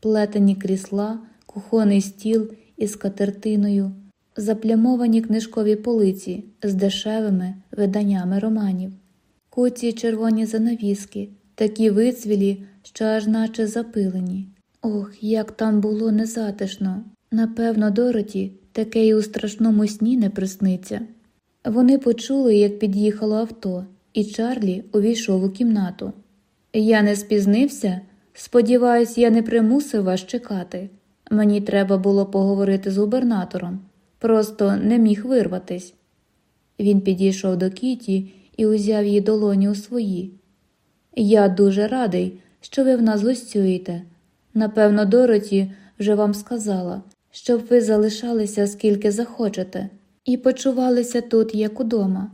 плетені крісла, кухонний стіл із скатертиною, заплямовані книжкові полиці з дешевими виданнями романів, куці червоні занавіски, такі вицвілі, що аж наче запилені. Ох, як там було незатишно. Напевно, Дороті таке й у страшному сні не присниться. Вони почули, як під'їхало авто, і Чарлі увійшов у кімнату. Я не спізнився. Сподіваюсь, я не примусив вас чекати. Мені треба було поговорити з губернатором, просто не міг вирватись. Він підійшов до Кіті і узяв її долоні у свої. Я дуже радий, що ви в нас гостюєте. Напевно, Дороті вже вам сказала, щоб ви залишалися скільки захочете, і почувалися тут, як удома.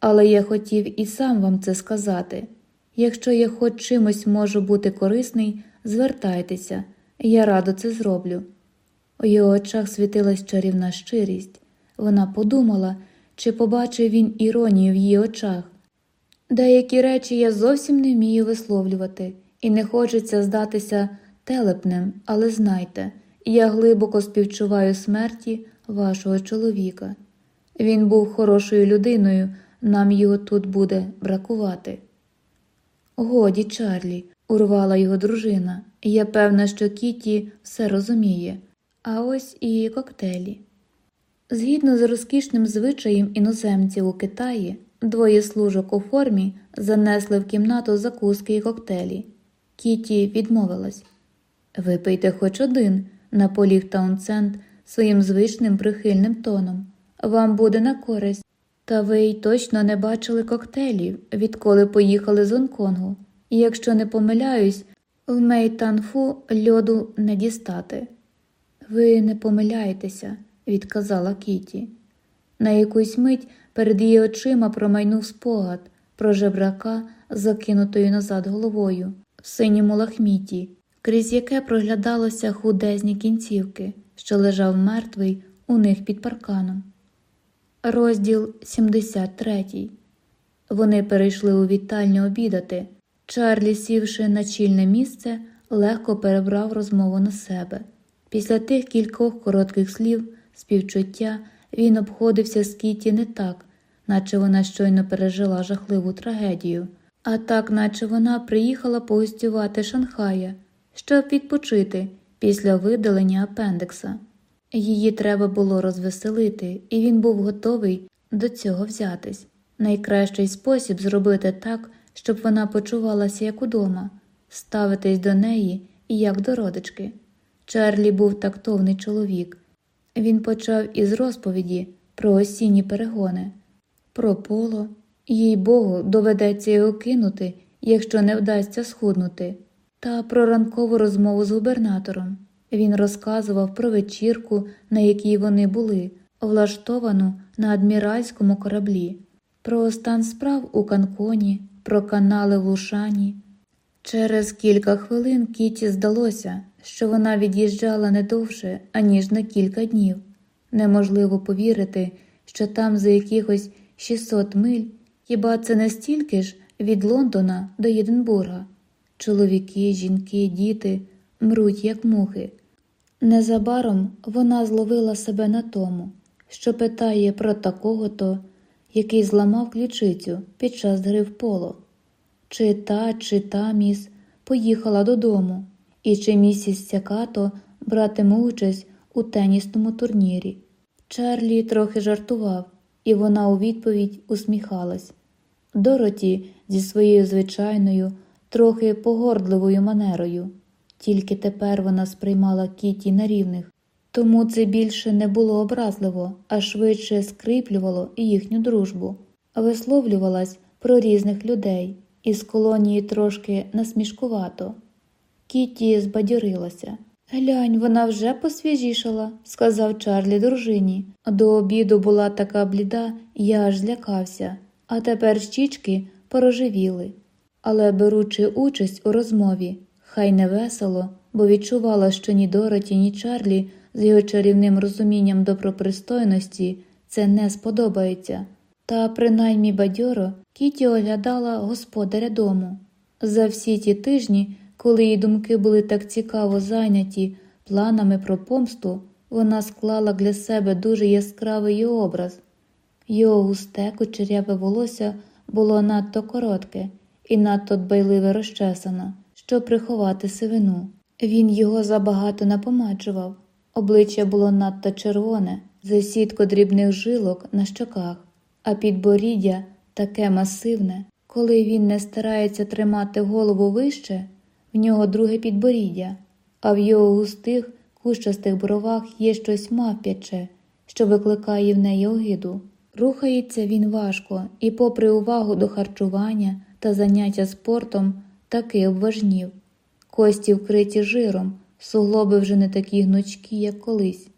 Але я хотів і сам вам це сказати. Якщо я хоч чимось можу бути корисний, звертайтеся, я радо це зроблю. У його очах світилась чарівна щирість. Вона подумала, чи побачив він іронію в її очах. Деякі речі я зовсім не вмію висловлювати, і не хочеться здатися телепнем, але знайте, я глибоко співчуваю смерті вашого чоловіка. Він був хорошою людиною, нам його тут буде бракувати. Годі, Чарлі, урвала його дружина. Я певна, що Кіті все розуміє. А ось і коктейлі. Згідно з розкішним звичаєм іноземців у Китаї, двоє служок у формі занесли в кімнату закуски і коктейлі. Кіті відмовилась. Випийте хоч один, наполіг Таунсенд своїм звичним прихильним тоном. Вам буде на користь. Та ви й точно не бачили коктейлів, відколи поїхали з Гонконгу. І якщо не помиляюсь, в Мейтанфу льоду не дістати. Ви не помиляєтеся, відказала Кіті. На якусь мить перед її очима промайнув спогад про жебрака, закинутою назад головою, в синьому лахміті, крізь яке проглядалося худезні кінцівки, що лежав мертвий у них під парканом. Розділ 73 Вони перейшли у вітальню обідати. Чарлі, сівши на чільне місце, легко перебрав розмову на себе. Після тих кількох коротких слів, співчуття, він обходився з Кіті не так, наче вона щойно пережила жахливу трагедію, а так, наче вона приїхала погостювати Шанхая, щоб відпочити після видалення апендекса. Її треба було розвеселити, і він був готовий до цього взятись. Найкращий спосіб зробити так, щоб вона почувалася як удома, ставитись до неї як до родички. Чарлі був тактовний чоловік. Він почав із розповіді про осінні перегони, про поло, їй богу, доведеться його кинути, якщо не вдасться схуднути, та про ранкову розмову з губернатором. Він розказував про вечірку, на якій вони були, влаштовану на адміральському кораблі, про стан справ у Канконі, про канали в Лушані. Через кілька хвилин Кіті здалося, що вона від'їжджала не довше, аніж на кілька днів. Неможливо повірити, що там за якихось 600 миль, хіба це не стільки ж від Лондона до Єдинбурга. Чоловіки, жінки, діти мруть, як мухи. Незабаром вона зловила себе на тому, що питає про такого то, який зламав ключицю під час гри в поло. Чи та, чи та міс поїхала додому, і чи місіс Сякато братиме участь у тенісному турнірі. Чарлі трохи жартував, і вона у відповідь усміхалась. Дороті зі своєю звичайною, трохи погордливою манерою. Тільки тепер вона сприймала Кіті на рівних, тому це більше не було образливо, а швидше скріплювало їхню дружбу, висловлювалась про різних людей, із колонії трошки насмішкувато. Кіті збадьорилася. Глянь, вона вже посвіжішала, сказав Чарлі дружині. До обіду була така бліда, я аж злякався, а тепер щічки порожевіли. але беручи участь у розмові, хай не весело, бо відчувала, що ні Дороті, ні Чарлі з його чарівним розумінням добропристойності це не сподобається. Та принаймні бадьоро Кіті оглядала господаря дому. За всі ті тижні, коли її думки були так цікаво зайняті планами про помсту, вона склала для себе дуже яскравий образ. Його густе кучеряве волосся було надто коротке і надто дбайливе розчесане, щоб приховати сивину. Він його забагато напомаджував, обличчя було надто червоне, за сітко дрібних жилок на щоках, а підборіддя таке масивне, коли він не старається тримати голову вище, в нього друге підборіддя, а в його густих кущастих бровах є щось мавпяче, що викликає в неї огиду. Рухається він важко і, попри увагу до харчування та заняття спортом, таки обважнів. Кості вкриті жиром, суглоби вже не такі гнучкі, як колись.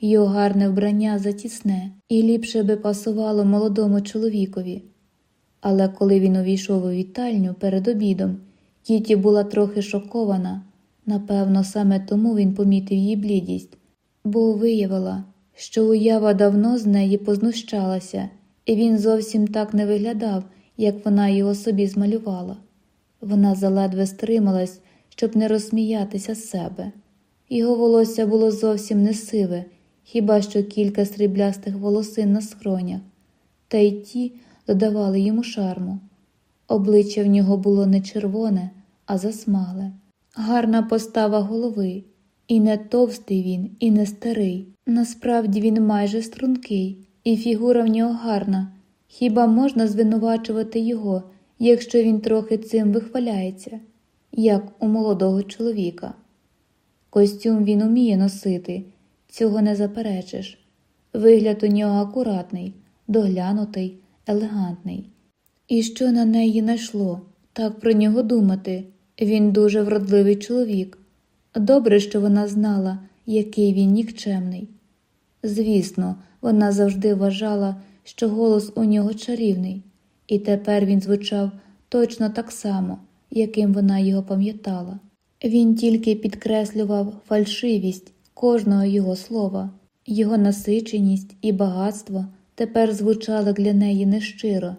Його гарне вбрання затісне і ліпше би пасувало молодому чоловікові. Але коли він увійшов у вітальню перед обідом, Кіті була трохи шокована. Напевно, саме тому він помітив її блідість, бо виявила, що уява давно з неї познущалася, і він зовсім так не виглядав, як вона його собі змалювала. Вона заледве стрималась, щоб не розсміятися з себе. Його волосся було зовсім не сиве, хіба що кілька сріблястих волосин на схронях, та й ті додавали йому шарму. Обличчя в нього було не червоне, а засмагле, гарна постава голови, і не товстий він, і не старий. Насправді він майже стрункий, і фігура в нього гарна. Хіба можна звинувачувати його, якщо він трохи цим вихваляється, як у молодого чоловіка? Костюм він уміє носити, цього не заперечиш. Вигляд у нього акуратний, доглянутий, елегантний. І що на неї найшло, так про нього думати. Він дуже вродливий чоловік. Добре, що вона знала, який він нікчемний. Звісно, вона завжди вважала, що голос у нього чарівний, і тепер він звучав точно так само, яким вона його пам'ятала. Він тільки підкреслював фальшивість кожного його слова, його насиченість і багатство тепер звучали для неї нещиро,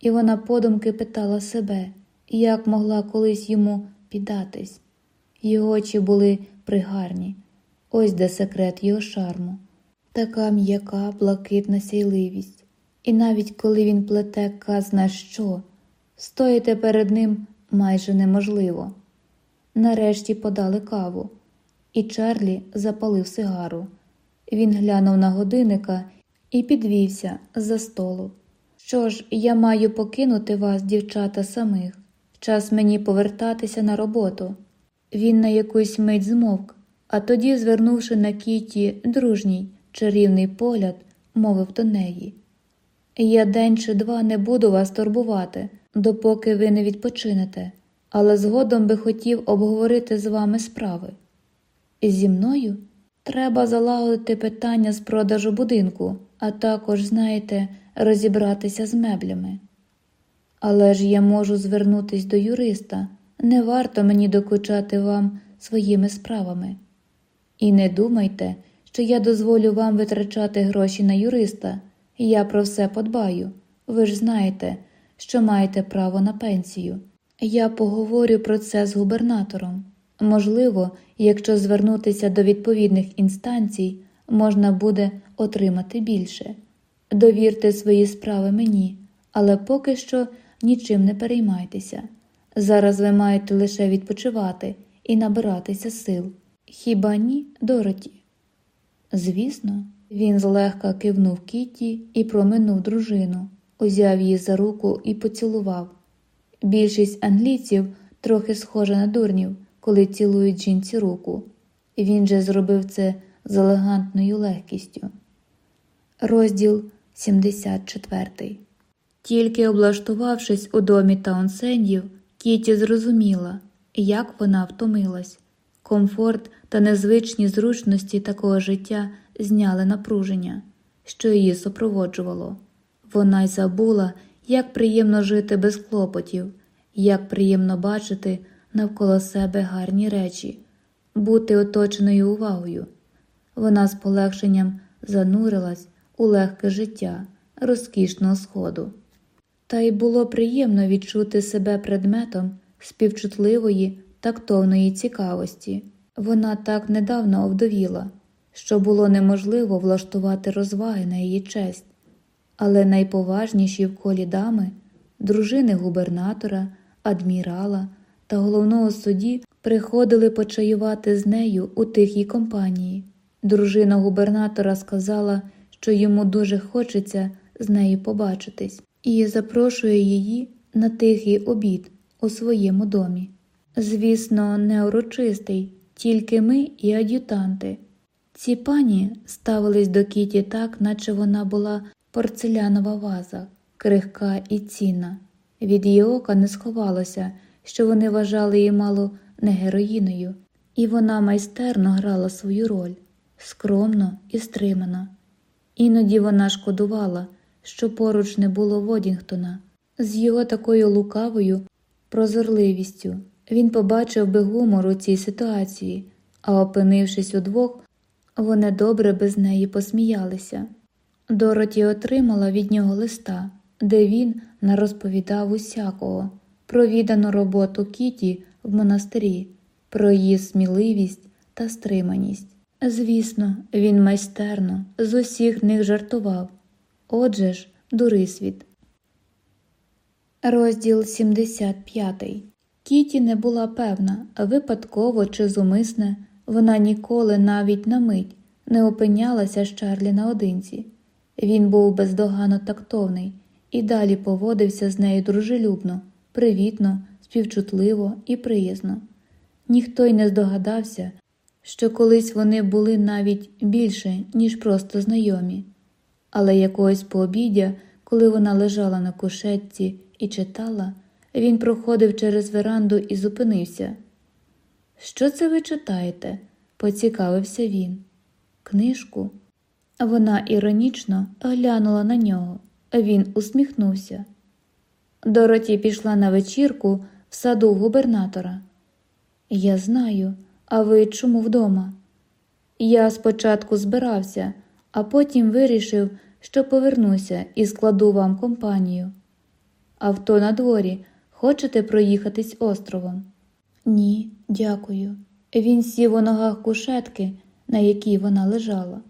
і вона подумки питала себе, як могла колись йому піддатись. Його очі були пригарні, ось де секрет його шарму, така м'яка, блакитна сяйливість, і навіть коли він плете казна що, стояти перед ним майже неможливо. Нарешті подали каву, і Чарлі запалив сигару. Він глянув на годинника і підвівся за столу. Що ж, я маю покинути вас, дівчата, самих. Час мені повертатися на роботу. Він на якусь мить змовк, а тоді, звернувши на Кіті дружній, чарівний погляд, мовив до неї Я день чи два не буду вас турбувати, допоки ви не відпочинете, але згодом би хотів обговорити з вами справи. Зі мною треба залагодити питання з продажу будинку, а також, знаєте, розібратися з меблями. Але ж я можу звернутися до юриста, не варто мені докучати вам своїми справами. І не думайте, що я дозволю вам витрачати гроші на юриста, я про все подбаю. Ви ж знаєте, що маєте право на пенсію. Я поговорю про це з губернатором. Можливо, якщо звернутися до відповідних інстанцій, можна буде отримати більше. Довірте свої справи мені, але поки що нічим не переймайтеся. Зараз ви маєте лише відпочивати і набиратися сил. Хіба ні, Дороті? Звісно, він злегка кивнув Кіті і проминув дружину, узяв її за руку і поцілував. Більшість англійців трохи схожа на дурнів, коли цілують жінці руку. Він же зробив це з елегантною легкістю. Розділ 74 Тільки облаштувавшись у домі Таунсендів, Кіті зрозуміла, як вона втомилась. Комфорт та незвичні зручності такого життя зняли напруження, що її супроводжувало. Вона й забула, як приємно жити без клопотів, як приємно бачити навколо себе гарні речі, бути оточеною увагою. Вона з полегшенням занурилась у легке життя розкішного сходу. Та й було приємно відчути себе предметом співчутливої, тактовної цікавості. Вона так недавно овдовіла, що було неможливо влаштувати розваги на її честь, але найповажніші в колі дами, дружини губернатора, адмірала та головного судді приходили почаювати з нею у тихій компанії. Дружина губернатора сказала, що йому дуже хочеться з нею побачитись, і запрошує її на тихий обід у своєму домі. Звісно, не урочистий, тільки ми і ад'ютанти. Ці пані ставились до Кіті так, наче вона була порцелянова ваза, крихка і цінна. Від її ока не сховалося, що вони вважали її мало не героїною, і вона майстерно грала свою роль скромно і стримано. Іноді вона шкодувала, що поруч не було Водінгтона. З його такою лукавою прозорливістю він побачив би гумор у цій ситуації, а опинившись удвох, вони добре без неї посміялися. Дороті отримала від нього листа, де він нарозповідав усякого про віддану роботу Кіті в монастирі, про її сміливість та стриманість. Звісно, він майстерно з усіх них жартував. Отже ж, дурисвіт. Розділ 75 Кіті не була певна, випадково чи зумисне, вона ніколи навіть на мить не опинялася з Чарлі наодинці. Він був бездоганно тактовний і далі поводився з нею дружелюбно, привітно, співчутливо і приязно. Ніхто й не здогадався, що колись вони були навіть більше, ніж просто знайомі. Але якогось пообідя, коли вона лежала на кушетці і читала, він проходив через веранду і зупинився. Що це ви читаєте? поцікавився він. Книжку. Вона іронічно глянула на нього, він усміхнувся. Дороті пішла на вечірку в саду губернатора. Я знаю, а ви чому вдома? Я спочатку збирався, а потім вирішив, що повернуся і складу вам компанію. Авто на дворі. Хочете проїхатись островом? Ні, дякую. Він сів у ногах кушетки, на якій вона лежала.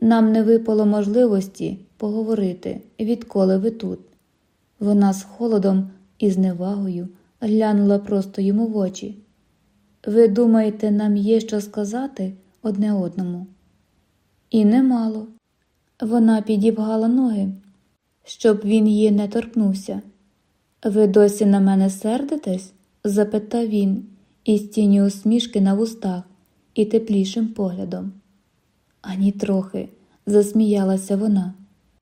Нам не випало можливості поговорити, відколи ви тут. Вона з холодом і зневагою глянула просто йому в очі. Ви думаєте, нам є що сказати одне одному? І немало. Вона підібгала ноги, щоб він її не торкнувся. Ви досі на мене сердитесь? Запитав він, із тінню усмішки на вустах і теплішим поглядом. Ані трохи, засміялася вона.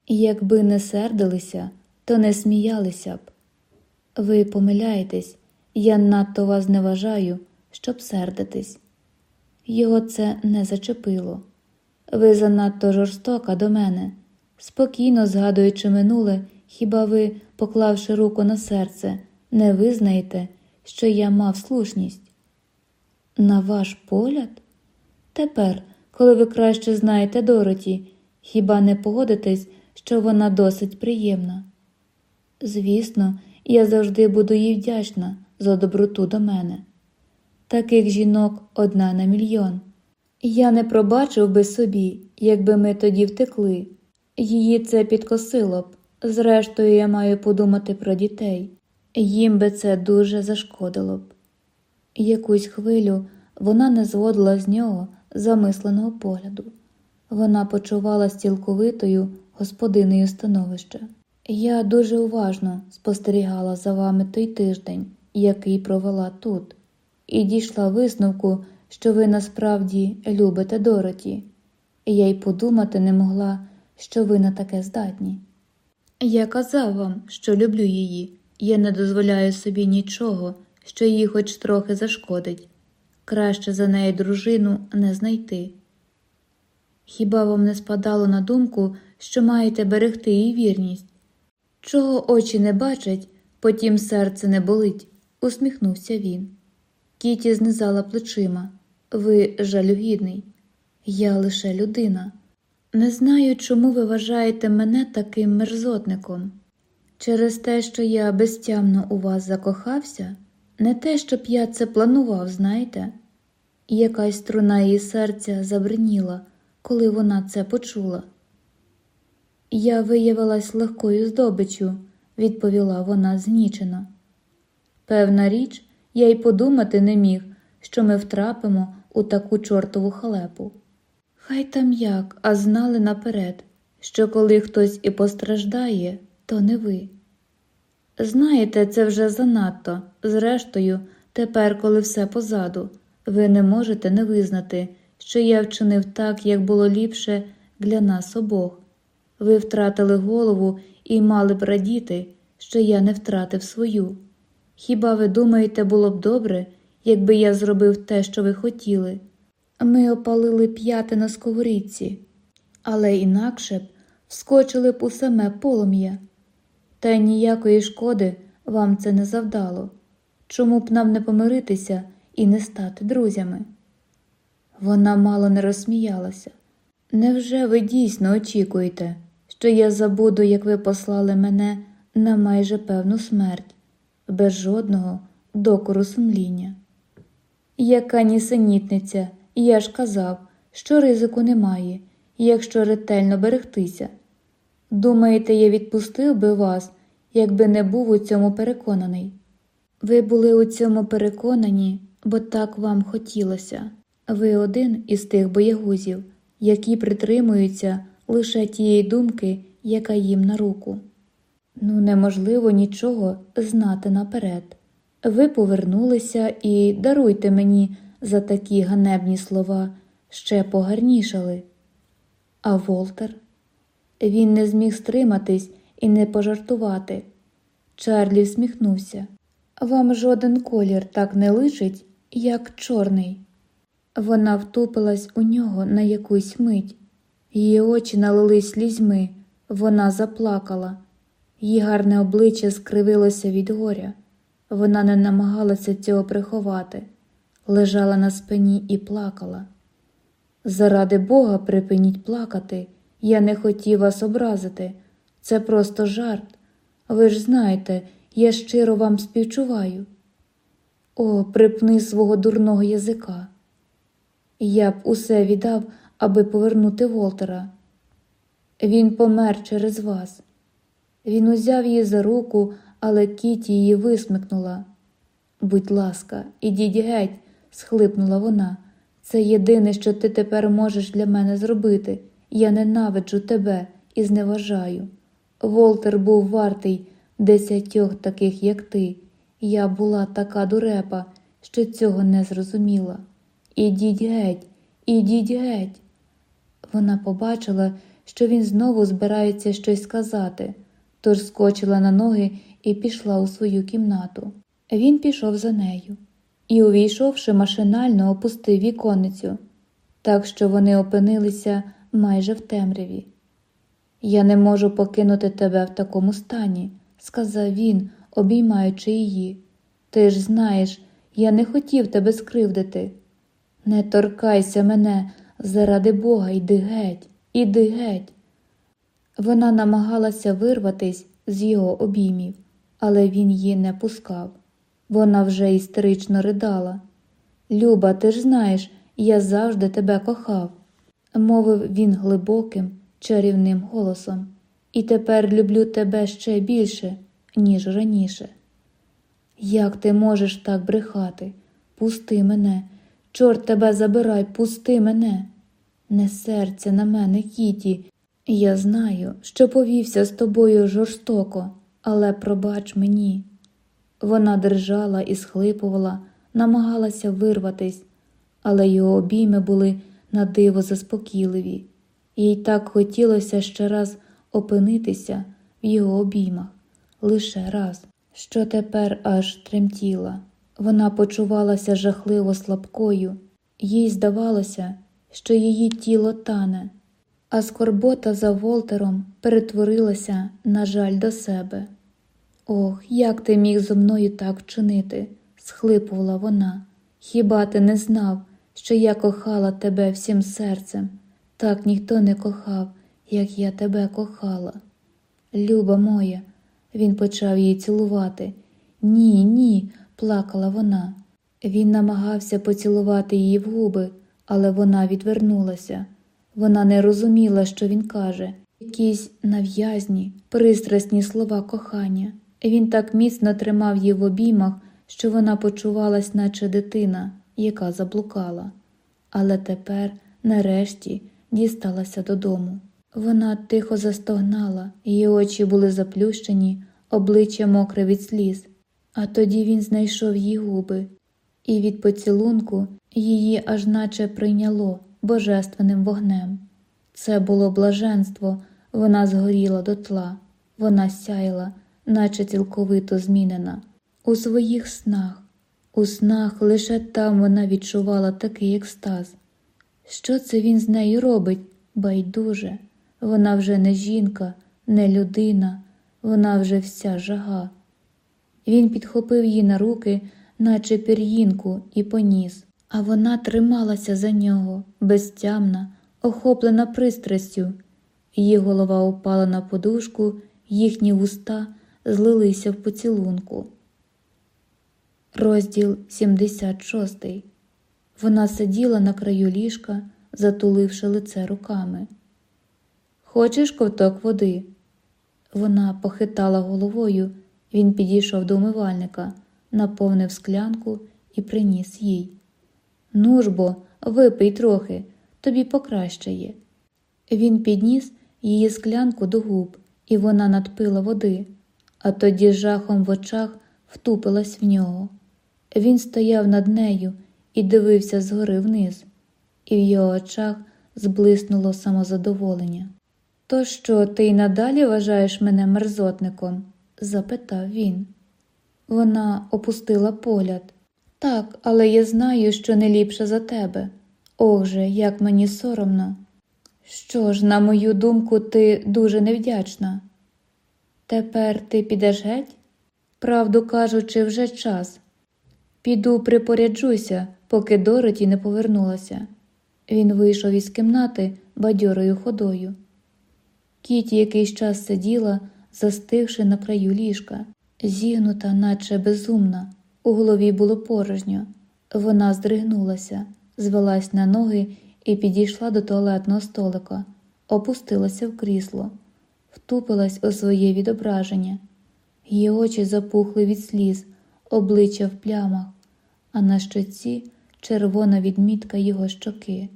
Якби не сердилися, то не сміялися б. Ви помиляєтесь, я надто вас не вважаю, щоб сердитись. Його це не зачепило. Ви занадто жорстока до мене. Спокійно згадуючи минуле, хіба ви, поклавши руку на серце, не визнаєте, що я мав слушність? На ваш погляд? Тепер, коли ви краще знаєте Дороті, хіба не погодитесь, що вона досить приємна? Звісно, я завжди буду їй вдячна за доброту до мене. Таких жінок одна на мільйон. Я не пробачив би собі, якби ми тоді втекли. Її це підкосило б. Зрештою, я маю подумати про дітей. Їм би це дуже зашкодило б. Якусь хвилю вона не зводила з нього замисленого погляду. Вона почувалася цілковитою господинею становища. Я дуже уважно спостерігала за вами той тиждень, який провела тут, і дійшла висновку, що ви насправді любите Дороті. Я й подумати не могла, що ви на таке здатні. Я казав вам, що люблю її, я не дозволяю собі нічого, що їй хоч трохи зашкодить. Краще за неї дружину не знайти. Хіба вам не спадало на думку, що маєте берегти її вірність? Чого очі не бачать, Потім серце не болить, усміхнувся він. Кіті знизала плечима. Ви жалюгідний. Я лише людина. Не знаю, чому ви вважаєте мене таким мерзотником. Через те, що я безтямно у вас закохався, не те, щоб я це планував, знаєте? Якась струна її серця забриніла, коли вона це почула. Я виявилась легкою здобиччю, відповіла вона знічено. Певна річ, я й подумати не міг, що ми втрапимо у таку чортову халепу. Хай там як, а знали наперед, що коли хтось і постраждає, то не ви. Знаєте, це вже занадто. Зрештою, тепер, коли все позаду, ви не можете не визнати, що я вчинив так, як було ліпше для нас обох. Ви втратили голову і мали б радіти, що я не втратив свою. Хіба ви думаєте, було б добре, якби я зробив те, що ви хотіли? Ми опалили п'яти на сковорідці, але інакше б вскочили б у саме полум'я. Та ніякої шкоди вам це не завдало. Чому б нам не помиритися і не стати друзями? Вона мало не розсміялася. Невже ви дійсно очікуєте, що я забуду, як ви послали мене на майже певну смерть, без жодного докору сумління? Яка нісенітниця, я ж казав, що ризику немає, якщо ретельно берегтися. Думаєте, я відпустив би вас, якби не був у цьому переконаний? Ви були у цьому переконані, бо так вам хотілося. Ви один із тих боягузів, які притримуються лише тієї думки, яка їм на руку. Ну, неможливо нічого знати наперед. Ви повернулися і даруйте мені за такі ганебні слова ще погарнішали. А Волтер? Він не зміг стриматись і не пожартувати. Чарлі всміхнувся. Вам жоден колір так не личить, як чорний. Вона втупилась у нього на якусь мить. Її очі налились слізьми, вона заплакала. Її гарне обличчя скривилося від горя. Вона не намагалася цього приховати, лежала на спині і плакала. Заради Бога, припиніть плакати. Я не хотів вас образити. Це просто жарт. Ви ж знаєте, я щиро вам співчуваю. О, припни свого дурного язика. Я б усе віддав, аби повернути Волтера. Він помер через вас. Він узяв її за руку, але Кіті її висмикнула. Будь ласка, ідіть геть, схлипнула вона. Це єдине, що ти тепер можеш для мене зробити. Я ненавиджу тебе і зневажаю. Волтер був вартий десятьох таких, як ти. Я була така дурепа, що цього не зрозуміла. Ідіть геть, ідіть геть. Вона побачила, що він знову збирається щось сказати, тож скочила на ноги і пішла у свою кімнату. Він пішов за нею і, увійшовши, машинально опустив віконницю, так що вони опинилися майже в темряві. Я не можу покинути тебе в такому стані, сказав він, обіймаючи її. Ти ж знаєш, я не хотів тебе скривдити. Не торкайся мене, заради Бога, йди геть, іди геть. Вона намагалася вирватись з його обіймів, але він її не пускав. Вона вже істерично ридала. Люба, ти ж знаєш, я завжди тебе кохав, мовив він глибоким, чарівним голосом, і тепер люблю тебе ще більше, ніж раніше. Як ти можеш так брехати? Пусти мене, чорт тебе забирай, пусти мене. Не серця на мене, Кіті. Я знаю, що повівся з тобою жорстоко, але пробач мені. Вона держала і схлипувала, намагалася вирватись, але його обійми були на диво заспокійливі, їй так хотілося ще раз опинитися в його обіймах, лише раз, що тепер аж тремтіла. Вона почувалася жахливо слабкою, їй здавалося, що її тіло тане, а скорбота за Волтером перетворилася на жаль до себе. Ох, як ти міг зо мною так вчинити? схлипувала вона. Хіба ти не знав, що я кохала тебе всім серцем? Так ніхто не кохав, як я тебе кохала. Люба моя, він почав її цілувати. Ні, ні, плакала вона. Він намагався поцілувати її в губи, але вона відвернулася. Вона не розуміла, що він каже, якісь нав'язні, пристрасні слова кохання. Він так міцно тримав її в обіймах, що вона почувалась, наче дитина, яка заблукала. Але тепер, нарешті, дісталася додому. Вона тихо застогнала, її очі були заплющені, обличчя мокре від сліз. А тоді він знайшов її губи, і від поцілунку її аж наче прийняло божественним вогнем. Це було блаженство, вона згоріла дотла, вона сяяла, наче цілковито змінена. У своїх снах, у снах лише там вона відчувала такий екстаз. Що це він з нею робить? Байдуже. Вона вже не жінка, не людина, вона вже вся жага. Він підхопив її на руки, наче пір'їнку, і поніс, а вона трималася за нього, безтямна, охоплена пристрастю. Її голова упала на подушку, їхні вуста злилися в поцілунку. Розділ 76 Вона сиділа на краю ліжка, затуливши лице руками. Хочеш ковток води? Вона похитала головою, він підійшов до умивальника, наповнив склянку і приніс їй. Ну ж бо, випий трохи, тобі покращає. Він підніс її склянку до губ, і вона надпила води, а тоді жахом в очах втупилась в нього. Він стояв над нею і дивився згори вниз, і в його очах зблиснуло самозадоволення. То що, ти й надалі вважаєш мене мерзотником? запитав він. Вона опустила погляд. Так, але я знаю, що не ліпше за тебе. Ох же, як мені соромно. Що ж, на мою думку, ти дуже невдячна. Тепер ти підеш геть? Правду кажучи, вже час. Піду припоряджуся, поки Дороті не повернулася. Він вийшов із кімнати бадьорою ходою. Кіті якийсь час сиділа, застигши на краю ліжка, зігнута, наче безумна, у голові було порожньо. Вона здригнулася, звелась на ноги і підійшла до туалетного столика, опустилася в крісло, втупилась у своє відображення. Її очі запухли від сліз, обличчя в плямах, а на щоці червона відмітка його щоки.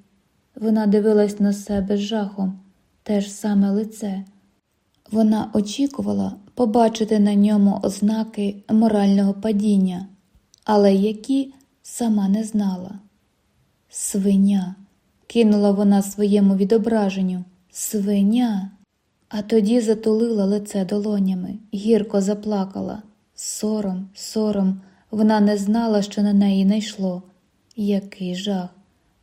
Вона дивилась на себе з жахом, те ж саме лице. Вона очікувала побачити на ньому ознаки морального падіння, але які сама не знала. Свиня, кинула вона своєму відображенню. Свиня. А тоді затулила лице долонями, гірко заплакала. Сором, сором, вона не знала, що на неї найшло. Який жах!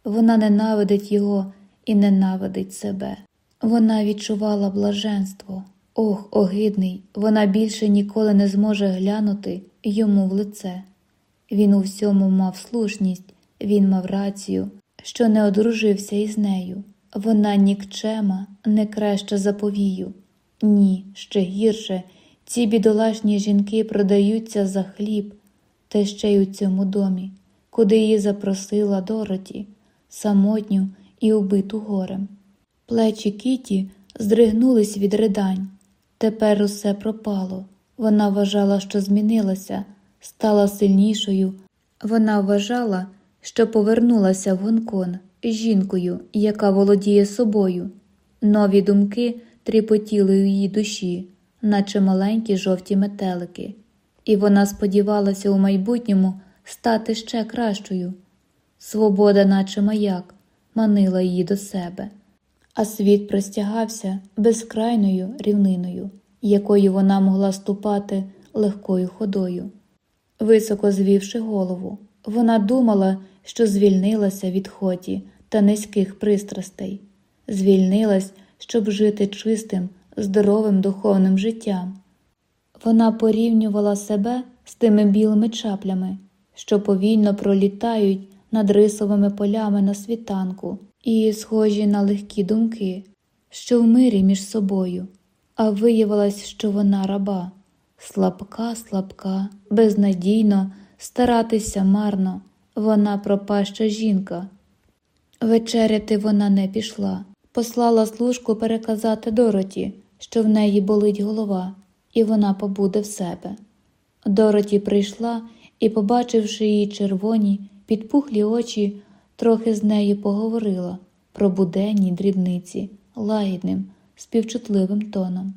Вона ненавидить його і ненавидить себе. Вона відчувала блаженство. Ох, огидний, вона більше ніколи не зможе глянути йому в лице. Він у всьому мав слушність, він мав рацію, що не одружився із нею. Вона нікчема, не краща заповію. Ні, ще гірше, ці бідолашні жінки продаються за хліб, та ще й у цьому домі, куди її запросила Дороті, самотню і убиту горем. Плечі Кіті здригнулись від ридань. Тепер усе пропало. Вона вважала, що змінилася, стала сильнішою. Вона вважала, що повернулася в Гонконг жінкою, яка володіє собою. Нові думки тріпотіли у її душі, наче маленькі жовті метелики, і вона сподівалася у майбутньому стати ще кращою. Свобода, наче маяк, манила її до себе, а світ простягався безкрайною рівниною, якою вона могла ступати легкою ходою. Високо звівши голову, вона думала, що звільнилася від хоті та низьких пристрастей, звільнилась, щоб жити чистим, здоровим духовним життям. Вона порівнювала себе з тими білими чаплями, що повільно пролітають над рисовими полями на світанку, і схожі на легкі думки, що в мирі між собою, а виявилось, що вона раба, слабка, слабка, безнадійно, старатися марно, вона пропаща жінка. Вечеряти вона не пішла, послала служку переказати Дороті, що в неї болить голова, і вона побуде в себе. Дороті прийшла і, побачивши її червоні, підпухлі очі, трохи з нею поговорила про буденні дрібниці, лагідним, співчутливим тоном.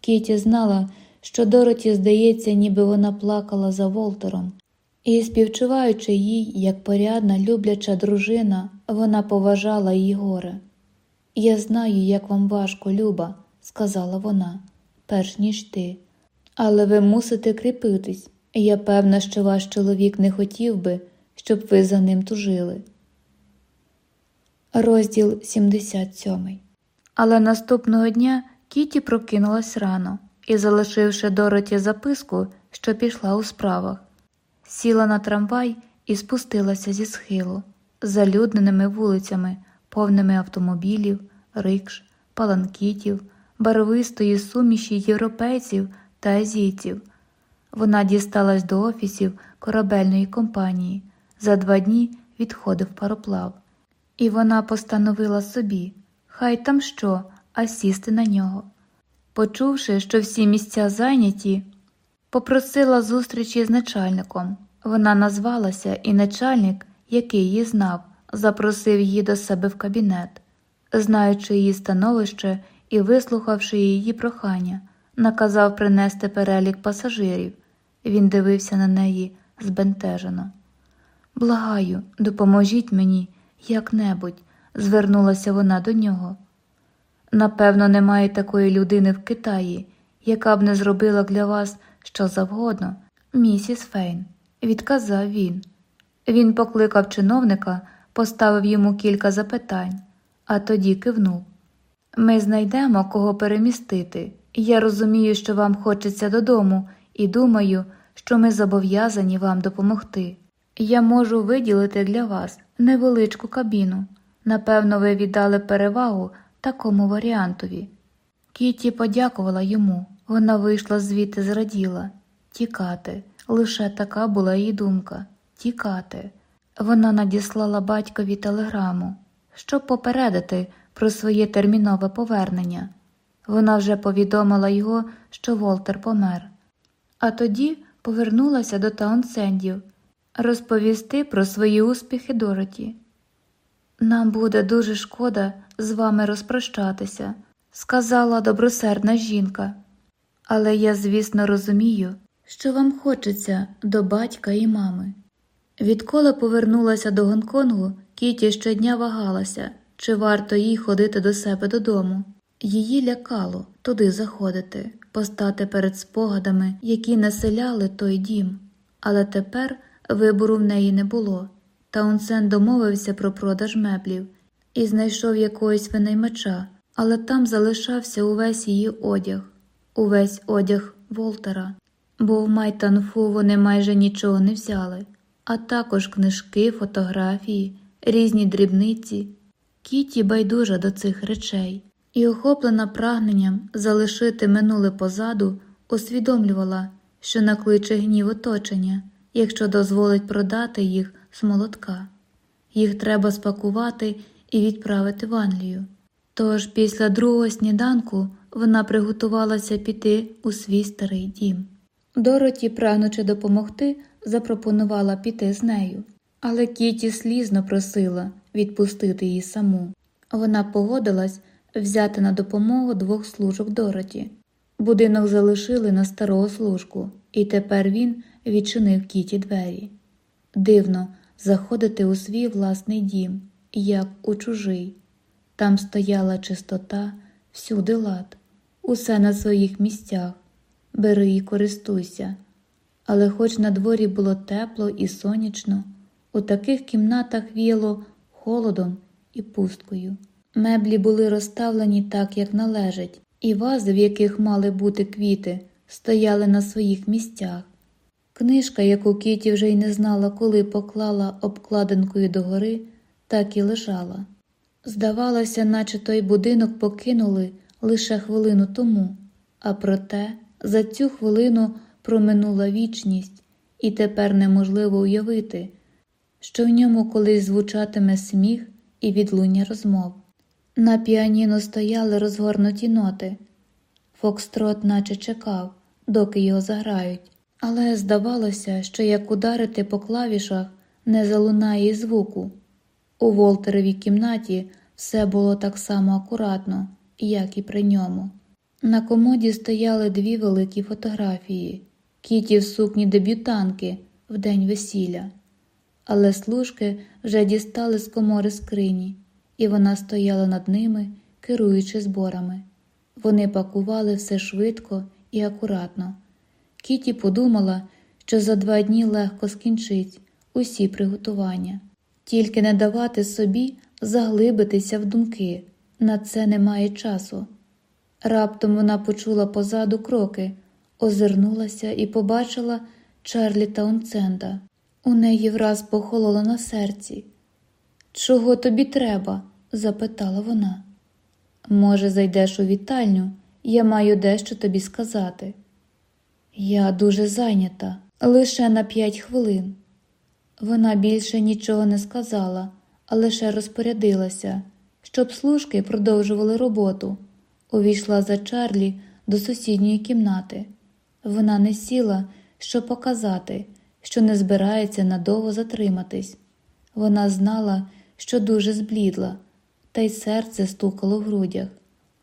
Кіті знала, що Дороті здається, ніби вона плакала за Волтером, і, співчуваючи їй, як порядна, любляча дружина, вона поважала її горе. Я знаю, як вам важко, Люба, сказала вона, перш ніж ти. Але ви мусите кріпитись, я певна, що ваш чоловік не хотів би, щоб ви за ним тужили. Розділ 77 Але наступного дня Кіті прокинулась рано і, залишивши Дороті записку, що пішла у справах, сіла на трамвай і спустилася зі схилу, залюдненими вулицями, повними автомобілів, рикш, паланкітів, барвистої суміші європейців та азійців. Вона дісталась до офісів корабельної компанії. За два дні відходив пароплав, і вона постановила собі хай там що, а сісти на нього. Почувши, що всі місця зайняті, попросила зустрічі з начальником. Вона назвалася, і начальник, який її знав, запросив її до себе в кабінет. Знаючи її становище і вислухавши її прохання, наказав принести перелік пасажирів. Він дивився на неї збентежено. Благаю, допоможіть мені як-небудь, звернулася вона до нього. Напевно, немає такої людини в Китаї, яка б не зробила для вас що завгодно, місіс Фейн, відказав він. Він покликав чиновника, поставив йому кілька запитань, а тоді кивнув. Ми знайдемо кого перемістити. Я розумію, що вам хочеться додому, і думаю, що ми зобов'язані вам допомогти. Я можу виділити для вас невеличку кабіну. Напевно, ви віддали перевагу такому варіантові. Кіті подякувала йому. Вона вийшла звідти, зраділа тікати. Лише така була її думка тікати. Вона надіслала батькові телеграму, щоб попередити про своє термінове повернення. Вона вже повідомила його, що Волтер помер. А тоді повернулася до Таунсендів розповісти про свої успіхи Дороті. Нам буде дуже шкода з вами розпрощатися, сказала добросердна жінка. Але я, звісно, розумію, що вам хочеться до батька і мами. Відколи повернулася до Гонконгу, Кіті щодня вагалася, чи варто їй ходити до себе додому. Її лякало туди заходити, постати перед спогадами, які населяли той дім. Але тепер вибору в неї не було. Таунсен домовився про продаж меблів і знайшов якогось винаймача, але там залишався увесь її одяг, увесь одяг Волтера, бо в Майтанфу вони майже нічого не взяли, а також книжки, фотографії, різні дрібниці. Кіті байдужа до цих речей і, охоплена прагненням залишити минуле позаду, усвідомлювала, що накличе гнів оточення, якщо дозволить продати їх з молотка. Їх треба спакувати і відправити в Англію. Тож після другого сніданку вона приготувалася піти у свій старий дім. Дороті, прагнучи допомогти, запропонувала піти з нею, але Кіті слізно просила відпустити її саму. Вона погодилась взяти на допомогу двох служок Дороті. Будинок залишили на старого служку, і тепер він відчинив Кіті двері. Дивно заходити у свій власний дім, як у чужий. Там стояла чистота, всюди лад, усе на своїх місцях. Бери і користуйся. Але хоч на дворі було тепло і сонячно, у таких кімнатах віяло холодом і пусткою. Меблі були розставлені так, як належить, і вази, в яких мали бути квіти, стояли на своїх місцях. Книжка, яку Кіті вже й не знала, коли поклала обкладинкою догори, так і лежала. Здавалося, наче той будинок покинули лише хвилину тому, а проте за цю хвилину проминула вічність, і тепер неможливо уявити, що в ньому колись звучатиме сміх і відлуння розмов. На піаніно стояли розгорнуті ноти. Фокстрот наче чекав, доки його заграють, але здавалося, що як ударити по клавішах не залунає звуку. У Волтеровій кімнаті все було так само акуратно, як і при ньому. На комоді стояли дві великі фотографії Кіті в сукні дебютанки в день весілля, але служки вже дістали з комори скрині, і вона стояла над ними, керуючи зборами. Вони пакували все швидко і акуратно. Кіті подумала, що за два дні легко скінчить усі приготування, тільки не давати собі заглибитися в думки, на це немає часу. Раптом вона почула позаду кроки, озирнулася і побачила Чарлі Таунценда. У неї враз похололо на серці. Чого тобі треба? запитала вона. Може, зайдеш у вітальню, я маю дещо тобі сказати. Я дуже зайнята, лише на п'ять хвилин. Вона більше нічого не сказала, а лише розпорядилася, щоб служки продовжували роботу. Увійшла за Чарлі до сусідньої кімнати. Вона не сіла, щоб показати, що не збирається надовго затриматись. Вона знала, що дуже зблідла, та й серце стукало в грудях,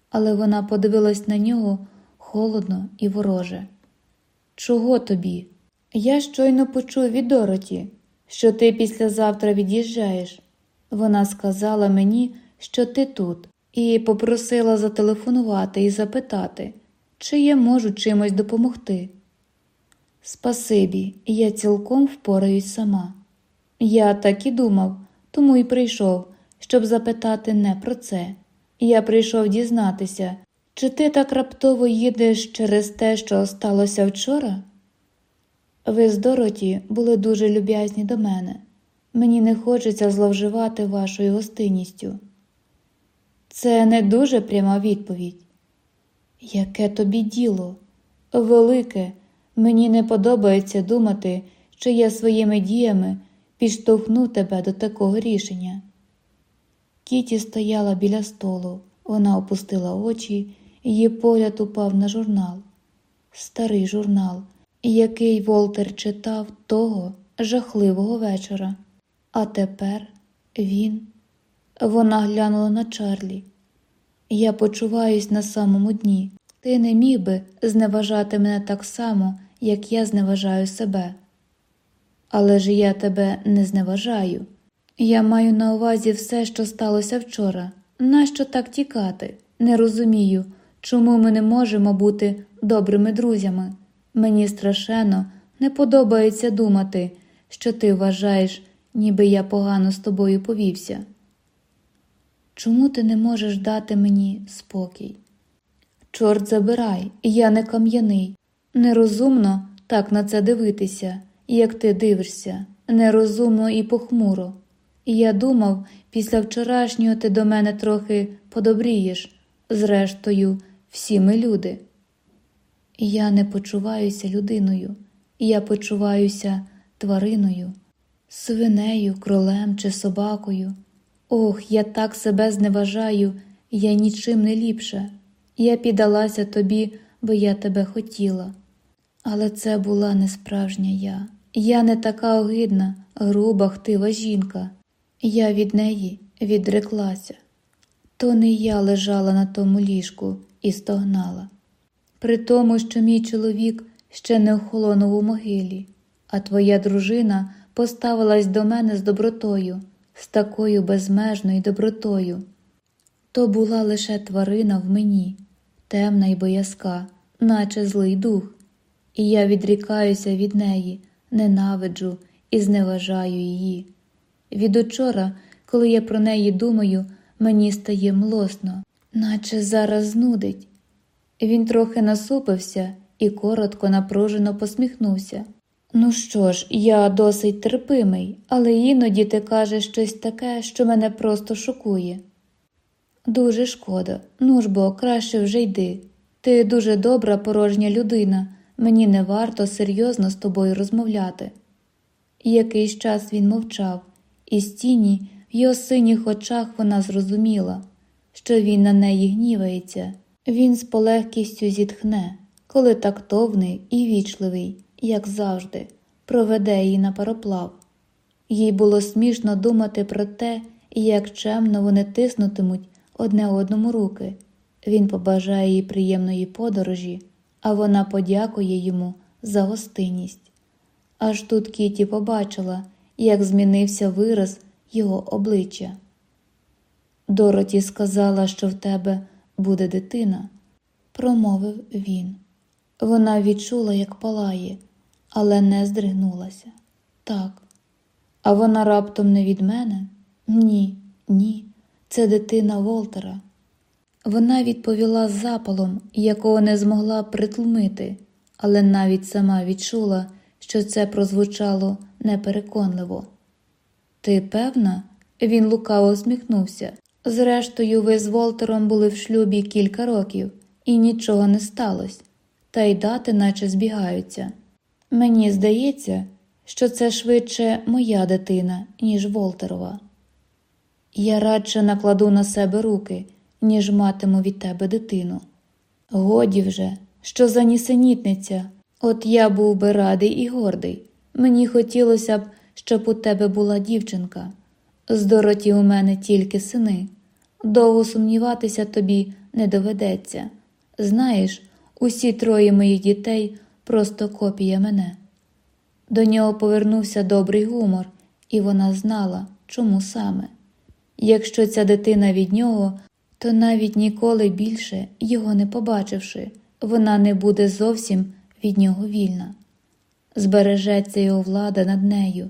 але вона подивилась на нього холодно і вороже. Чого тобі? Я щойно почув від Дороті, що ти післязавтра від'їжджаєш. Вона сказала мені, що ти тут, і попросила зателефонувати і запитати, чи я можу чимось допомогти. Спасибі, я цілком впораюсь сама. Я так і думав, тому й прийшов, щоб запитати не про це. Я прийшов дізнатися, чи ти так раптово їдеш через те, що сталося вчора? Ви з Дороті були дуже люб'язні до мене. Мені не хочеться зловживати вашою гостинністю. Це не дуже пряма відповідь. Яке тобі діло? Велике, мені не подобається думати, що я своїми діями підштовхну тебе до такого рішення. Кіті стояла біля столу, вона опустила очі, її погляд упав на журнал, старий журнал, який Волтер читав того жахливого вечора. А тепер він. Вона глянула на Чарлі. Я почуваюсь на самому дні. Ти не міг би зневажати мене так само, як я зневажаю себе. Але ж я тебе не зневажаю. Я маю на увазі все, що сталося вчора. Нащо так тікати? Не розумію, чому ми не можемо бути добрими друзями. Мені страшенно не подобається думати, що ти вважаєш, ніби я погано з тобою повівся. Чому ти не можеш дати мені спокій? Чорт забирай, я не кам'яний. Нерозумно так на це дивитися, як ти дивишся, нерозумно і похмуро. Я думав, після вчорашнього ти до мене трохи подобрієш. Зрештою, всі ми люди. Я не почуваюся людиною, я почуваюся твариною, свинею, кролем чи собакою. Ох, я так себе зневажаю, я нічим не ліпше. Я піддалася тобі, бо я тебе хотіла. Але це була не справжня я. Я не така огидна, груба, хтива жінка. Я від неї відреклася. То не я лежала на тому ліжку і стогнала. При тому, що мій чоловік ще не охолонув у могилі, а твоя дружина поставилась до мене з добротою, з такою безмежною добротою. То була лише тварина в мені, темна й боязка, наче злий дух, і я відрікаюся від неї, ненавиджу і зневажаю її. Від учора, коли я про неї думаю, мені стає млосно, наче зараз знудить. Він трохи насупився і коротко напружено посміхнувся. Ну що ж, я досить терпимий, але іноді ти кажеш щось таке, що мене просто шокує. Дуже шкода, ну ж бо краще вже йди. Ти дуже добра порожня людина, мені не варто серйозно з тобою розмовляти. Якийсь час він мовчав, і з тіні в його синіх очах вона зрозуміла, що він на неї гнівається. Він з полегкістю зітхне, коли тактовний і вічливий, як завжди, проведе її на пароплав. Їй було смішно думати про те, як чемно вони тиснутимуть одне одному руки. Він побажає їй приємної подорожі, а вона подякує йому за гостинність. Аж тут Кіті побачила, як змінився вираз його обличчя. Дороті сказала, що в тебе буде дитина, промовив він. Вона відчула, як палає, але не здригнулася. Так. А вона раптом не від мене? Ні, ні, це дитина Волтера. Вона відповіла запалом, якого не змогла притлумити, але навіть сама відчула, що це прозвучало непереконливо. Ти певна? Він лукаво усміхнувся. Зрештою, ви з Волтером були в шлюбі кілька років, і нічого не сталося, та й дати наче збігаються. Мені здається, що це швидше моя дитина, ніж Волтерова. Я радше накладу на себе руки, ніж матиму від тебе дитину. Годі вже, що за нісенітниця, от я був би радий і гордий. Мені хотілося б, щоб у тебе була дівчинка. З Дороті у мене тільки сини. Довго сумніватися тобі не доведеться. Знаєш, усі троє моїх дітей просто копія мене. До нього повернувся добрий гумор, і вона знала, чому саме. Якщо ця дитина від нього, то навіть ніколи більше, його не побачивши, вона не буде зовсім від нього вільна. Збережеться його влада над нею,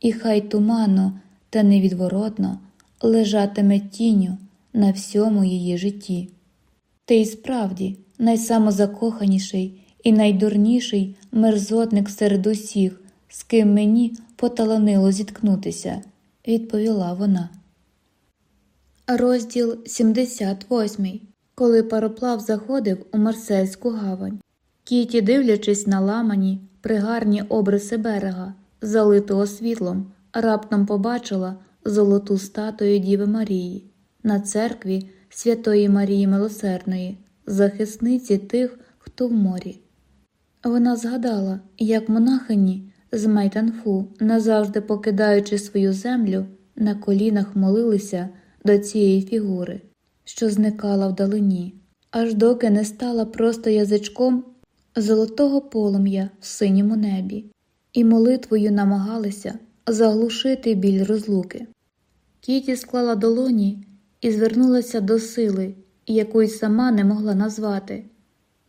і хай туманно та невідворотно лежатиме тінню на всьому її житті. Ти й справді найсамозакоханіший і найдурніший мерзотник серед усіх, з ким мені поталанило зіткнутися, відповіла вона. Розділ 78. Коли пароплав заходив у Марсельську гавань. Кіті, дивлячись на ламані, пригарні обриси берега, залитого світлом, раптом побачила золоту статую Діви Марії на церкві Святої Марії Милосердної, захисниці тих, хто в морі. Вона згадала, як монахині з Майтанфу, назавжди покидаючи свою землю, на колінах молилися до цієї фігури, що зникала вдалині, аж доки не стала просто язичком золотого полум'я в синьому небі, і молитвою намагалися заглушити біль розлуки. Кіті склала долоні і звернулася до сили, яку й сама не могла назвати.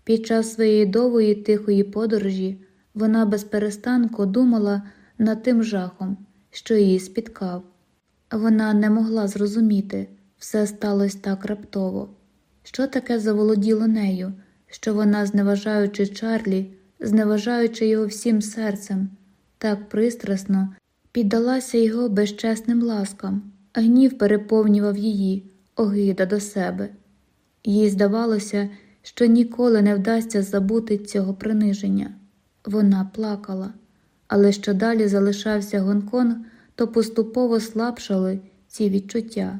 Під час своєї довгої тихої подорожі вона безперестанку думала над тим жахом, що її спіткав. Вона не могла зрозуміти, все сталося так раптово, що таке заволоділо нею, що вона, зневажаючи Чарлі, зневажаючи його всім серцем, так пристрасно піддалася його безчесним ласкам, гнів переповнював її, огида до себе. Їй здавалося, що ніколи не вдасться забути цього приниження. Вона плакала, але що далі залишався Гонконг, то поступово слабшали ці відчуття.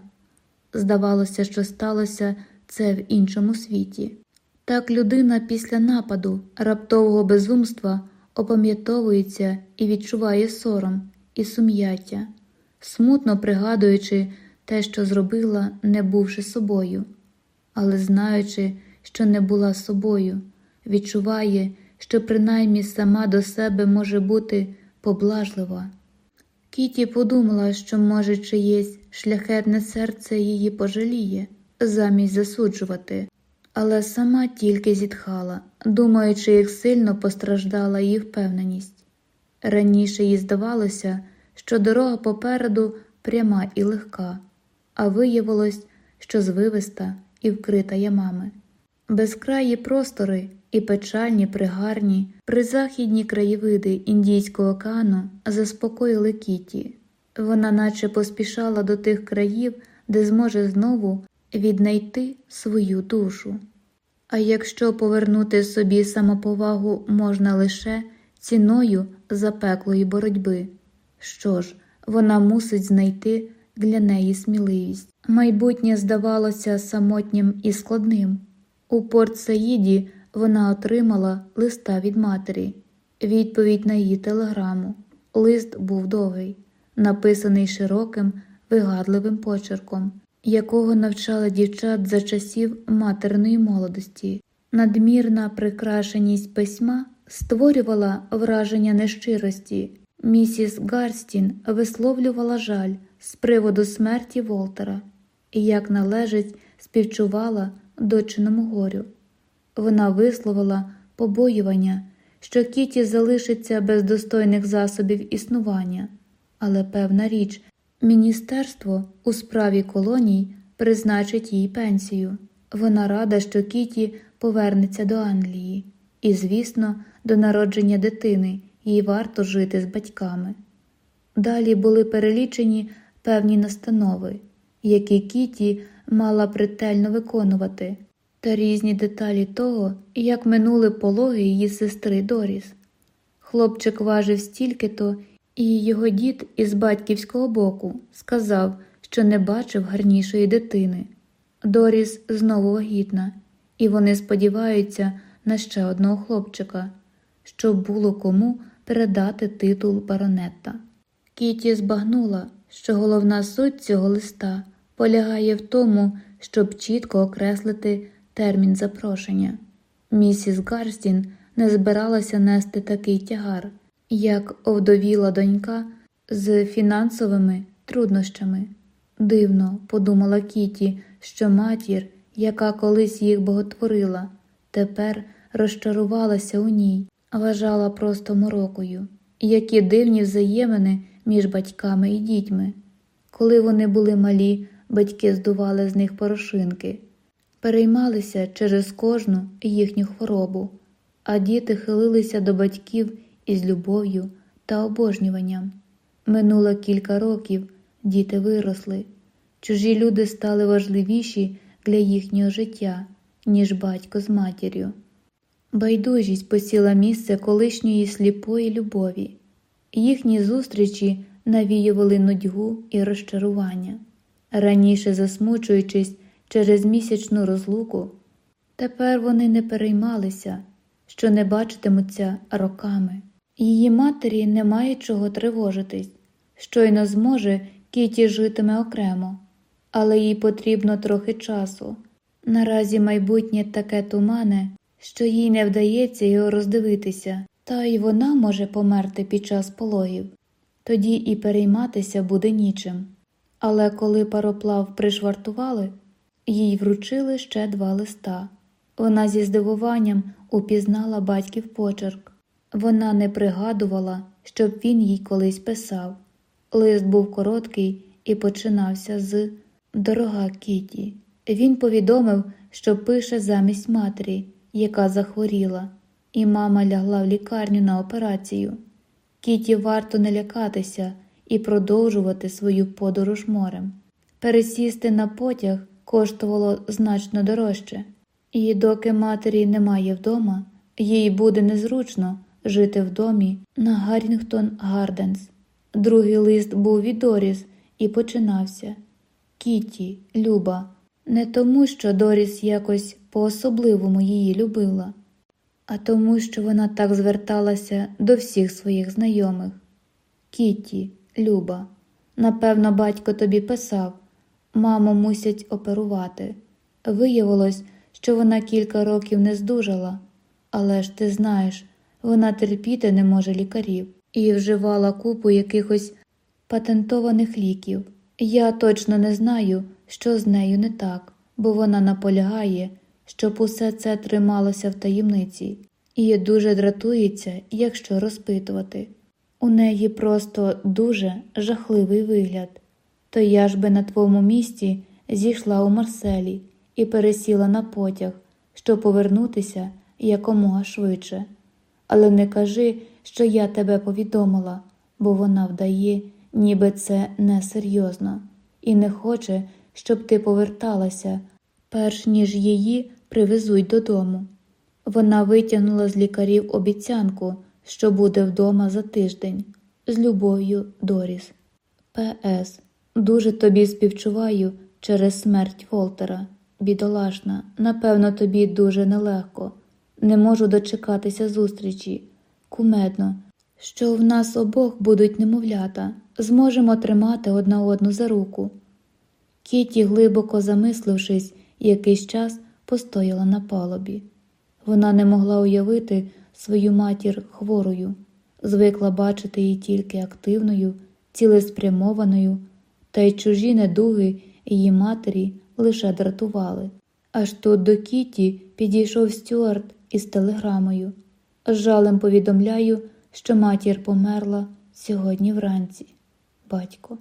Здавалося, що сталося це в іншому світі. Так людина після нападу, раптового безумства опам'ятовується і відчуває сором і сум'яття, смутно пригадуючи те, що зробила, не бувши собою, але знаючи, що не була собою, відчуває, що принаймні сама до себе може бути поблажлива. Кіті подумала, що, може, чиєсь шляхетне серце її пожаліє, замість засуджувати, але сама тільки зітхала, думаючи, як сильно постраждала її впевненість. Раніше їй здавалося, що дорога попереду пряма і легка, а виявилось, що звивиста і вкрита ямами. Безкраї простори і печальні, пригарні, призахідні краєвиди Індійського океану заспокоїли Кіті. Вона наче поспішала до тих країв, де зможе знову віднайти свою душу. А якщо повернути собі самоповагу можна лише ціною запеклої боротьби, що ж, вона мусить знайти для неї сміливість. Майбутнє здавалося самотнім і складним. У Порт Саїді вона отримала листа від матері, відповідь на її телеграму. Лист був довгий, написаний широким, вигадливим почерком, якого навчала дівчат за часів матерної молодості. Надмірна прикрашеність письма створювала враження нещирості. Місіс Гарстін висловлювала жаль з приводу смерті Волтера і, як належить, співчувала дочиному горю. Вона висловила побоювання, що Кіті залишиться без достойних засобів існування, але певна річ, міністерство у справі колоній призначить їй пенсію. Вона рада, що Кіті повернеться до Англії, і, звісно, до народження дитини їй варто жити з батьками. Далі були перелічені певні настанови, які Кіті мала претельно виконувати, та різні деталі того, як минули пологи її сестри Доріс. Хлопчик важив стільки-то, і його дід із батьківського боку сказав, що не бачив гарнішої дитини. Доріс знову вагітна, і вони сподіваються на ще одного хлопчика, щоб було кому передати титул баронета. Кіті збагнула, що головна суть цього листа полягає в тому, щоб чітко окреслити термін запрошення. Місіс Гарстін не збиралася нести такий тягар, як овдовіла донька з фінансовими труднощами. Дивно, подумала Кіті, що матір, яка колись їх боготворила, тепер розчарувалася у ній, вважала просто морокою. Які дивні взаємини між батьками і дітьми. Коли вони були малі, батьки здували з них порошинки, переймалися через кожну їхню хворобу, а діти хилилися до батьків із любов'ю та обожнюванням. Минуло кілька років, діти виросли, чужі люди стали важливіші для їхнього життя, ніж батько з матір'ю. Байдужість посіла місце колишньої сліпої любові, їхні зустрічі навіювали нудьгу і розчарування. Раніше засмучуючись через місячну розлуку, тепер вони не переймалися, що не бачитимуться роками. Її матері немає чого тривожитись, щойно зможе Кіті житиме окремо, але їй потрібно трохи часу. Наразі майбутнє таке тумане, що їй не вдається його роздивитися, та й вона може померти під час пологів, тоді і перейматися буде нічим. Але коли пароплав пришвартували, їй вручили ще два листа. Вона зі здивуванням упізнала батьків почерк. Вона не пригадувала, щоб він їй колись писав. Лист був короткий і починався з Дорога Кіті. Він повідомив, що пише замість матері, яка захворіла, і мама лягла в лікарню на операцію. Кіті варто не лякатися і продовжувати свою подорож морем. Пересісти на потяг коштувало значно дорожче, і доки матері немає вдома, їй буде незручно жити в домі на Гаррінгтон Гарденс. Другий лист був від Доріс і починався Кіті, Люба, не тому, що Доріс якось по-особливому її любила, а тому, що вона так зверталася до всіх своїх знайомих. Кіті, Люба, напевно, батько тобі писав, маму мусять оперувати. Виявилось, що вона кілька років не здужала, але ж ти знаєш, вона терпіти не може лікарів і вживала купу якихось патентованих ліків. Я точно не знаю, що з нею не так, бо вона наполягає, щоб усе це трималося в таємниці, і дуже дратується, якщо розпитувати. У неї просто дуже жахливий вигляд. То я ж би на твоєму місці зійшла у Марселі і пересіла на потяг, щоб повернутися якомога швидше. Але не кажи, що я тебе повідомила, бо вона вдає, ніби це несерйозно, і не хоче, щоб ти поверталася, перш ніж її привезуть додому. Вона витягнула з лікарів обіцянку, що буде вдома за тиждень. З любов'ю, Доріс. П.С. Дуже тобі співчуваю через смерть Волтера. Бідолашна, напевно, тобі дуже нелегко. Не можу дочекатися зустрічі. Кумедно, що в нас обох будуть немовлята, зможемо тримати одна одну за руку. Кіті, глибоко замислившись, якийсь час постояла на палубі. Вона не могла уявити свою матір хворою, звикла бачити її тільки активною, цілеспрямованою, та й чужі недуги її матері лише дратували. Аж тут до Кіті підійшов стюард із телеграмою. З жалем повідомляю, що матір померла сьогодні вранці. Батько.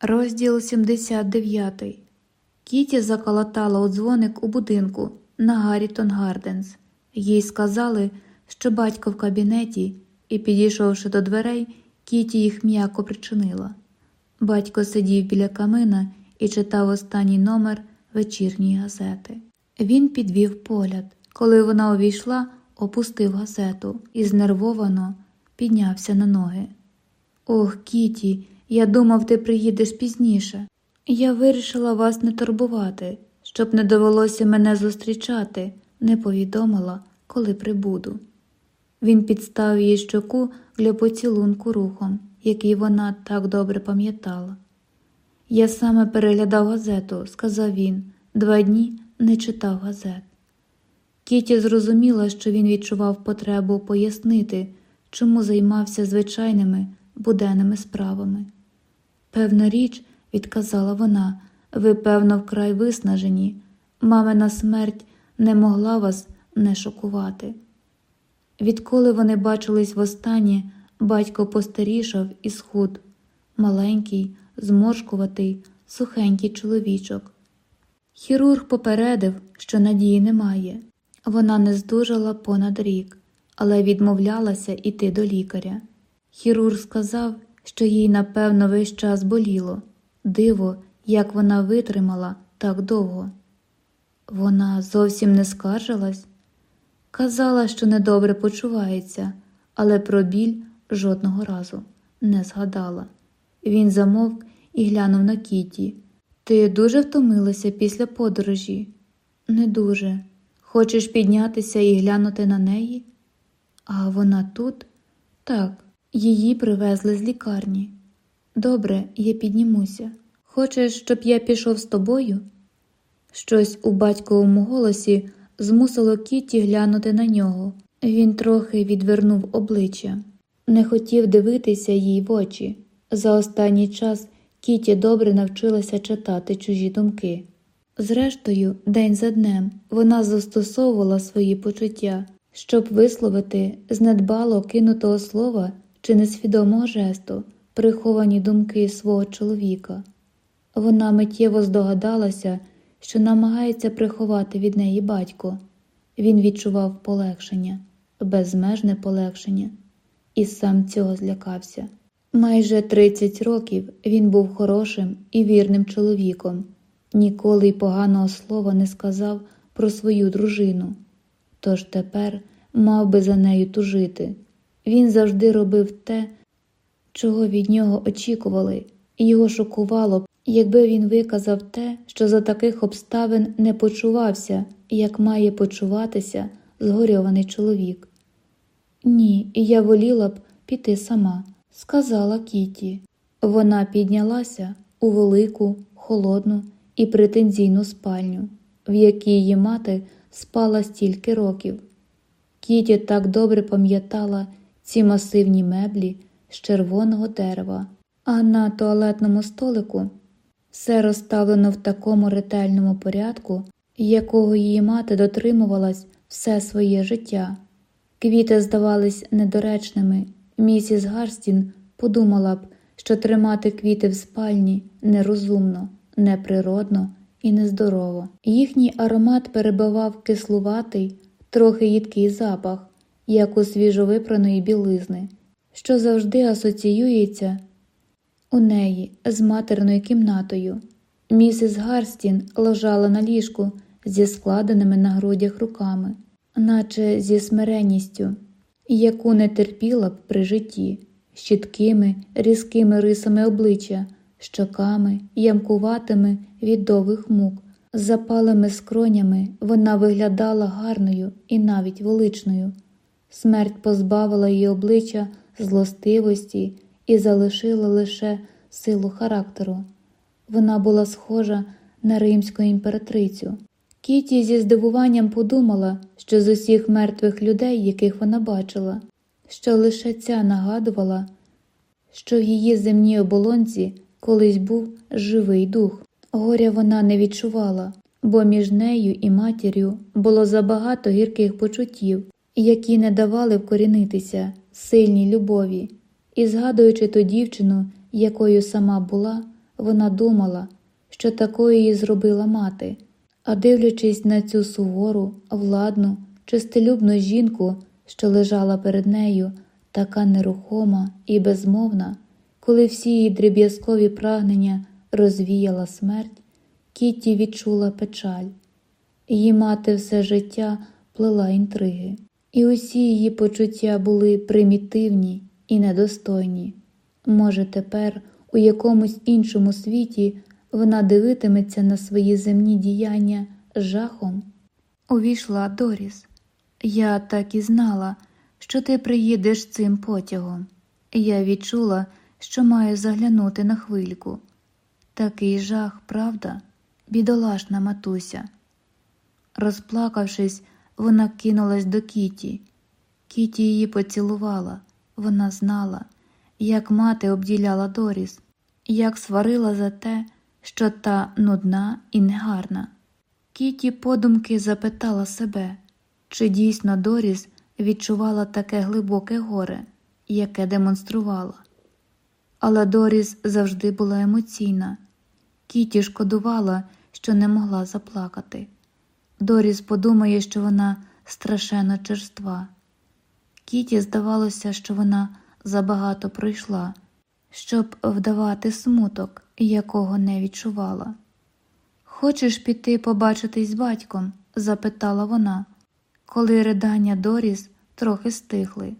Розділ 79. Кіті закалатала у дзвоник у будинку на Гаррінгтон Гарденс. Їй сказали, що батько в кабінеті, і, підійшовши до дверей, Кіті їх м'яко прочинила. Батько сидів біля камина і читав останній номер вечірньої газети. Він підвів погляд. Коли вона увійшла, опустив газету і знервовано піднявся на ноги. Ох, Кіті, я думав, ти приїдеш пізніше. Я вирішила вас не турбувати, щоб не довелося мене зустрічати, не повідомила, коли прибуду. Він підставив її щоку для поцілунку рухом, який вона так добре пам'ятала. Я саме переглядав газету, сказав він, два дні не читав газет. Кіті зрозуміла, що він відчував потребу пояснити, чому займався звичайними буденними справами. Певна річ, відказала вона, ви, певно, вкрай виснажені. Мамина смерть не могла вас не шокувати. Відколи вони бачились востаннє, батько постарішав і схуд, маленький, зморшкуватий, сухенький чоловічок. Хірург попередив, що надії немає. Вона не здужала понад рік, але відмовлялася йти до лікаря. Хірург сказав, що їй, напевно, весь час боліло. Диво, як вона витримала так довго. Вона зовсім не скаржилась. Казала, що недобре почувається, але про біль жодного разу не згадала. Він замовк і глянув на Кіті. Ти дуже втомилася після подорожі? Не дуже. Хочеш піднятися і глянути на неї? А вона тут? Так, її привезли з лікарні. Добре, я піднімуся. Хочеш, щоб я пішов з тобою? Щось у батьковому голосі змусило Кіті глянути на нього. Він трохи відвернув обличчя, не хотів дивитися їй в очі. За останній час Кіті добре навчилася читати чужі думки. Зрештою, день за днем вона застосовувала свої почуття, щоб висловити з недбало кинутого слова чи несвідомого жесту приховані думки свого чоловіка. Вона миттєво здогадалася, що намагається приховати від неї батько. Він відчував полегшення, безмежне полегшення, і сам цього злякався. Майже 30 років він був хорошим і вірним чоловіком, ніколи й поганого слова не сказав про свою дружину. Тож тепер мав би за нею тужити. Він завжди робив те, чого від нього очікували, і його шокувало якби він виказав те, що за таких обставин не почувався, як має почуватися згорьований чоловік. Ні, я воліла б піти сама сказала Кіті. Вона піднялася у велику, холодну і претензійну спальню, в якій її мати спала стільки років. Кіті так добре пам'ятала ці масивні меблі з червоного дерева, а на туалетному столику все розставлено в такому ретельному порядку, якого її мати дотримувалась все своє життя. Квіти здавались недоречними Місіс Гарстін подумала б, що тримати квіти в спальні нерозумно, неприродно і нездорово. Їхній аромат перебивав кислуватий, трохи їдкий запах, як у свіжовипраної білизни, що завжди асоціюється у неї з матерною кімнатою. Місіс Гарстін лежала на ліжку зі складеними на грудях руками, наче зі смиренністю, яку не терпіла б при житті, з чіткими, різкими рисами обличчя, щоками, ямкуватими від мук, з запалими скронями вона виглядала гарною і навіть величною. Смерть позбавила її обличчя злостивості і залишила лише силу характеру. Вона була схожа на римську імператрицю. Кіті зі здивуванням подумала, що з усіх мертвих людей, яких вона бачила, що лише ця нагадувала, що в її земній оболонці колись був живий дух. Горя вона не відчувала, бо між нею і матір'ю було забагато гірких почуттів, які не давали вкорінитися сильній любові, і, згадуючи ту дівчину, якою сама була, вона думала, що такою її зробила мати, а дивлячись на цю сувору, владну, чистолюбну жінку, що лежала перед нею, така нерухома і безмовна, коли всі її дріб'язкові прагнення розвіяла смерть, Кітті відчула печаль. Її мати все життя плела інтриги, і усі її почуття були примітивні і недостойні. Може, тепер у якомусь іншому світі вона дивитиметься на свої земні діяння жахом. Увійшла Доріс. Я так і знала, що ти приїдеш цим потягом. Я відчула, що маю заглянути на хвильку. Такий жах, правда, бідолашна матуся. Розплакавшись, вона кинулась до Кіті. Кіті її поцілувала. Вона знала, як мати обділяла Доріс, як сварила за те, що та нудна і негарна. Кіті подумки запитала себе, чи дійсно Доріс відчувала таке глибоке горе, яке демонструвала. Але Доріс завжди була емоційна. Кіті шкодувала, що не могла заплакати. Доріс подумає, що вона страшенно черства. Кіті здавалося, що вона забагато пройшла, щоб вдавати смуток, якого не відчувала. Хочеш піти побачитись з батьком? запитала вона, коли ридання Доріс трохи стихли.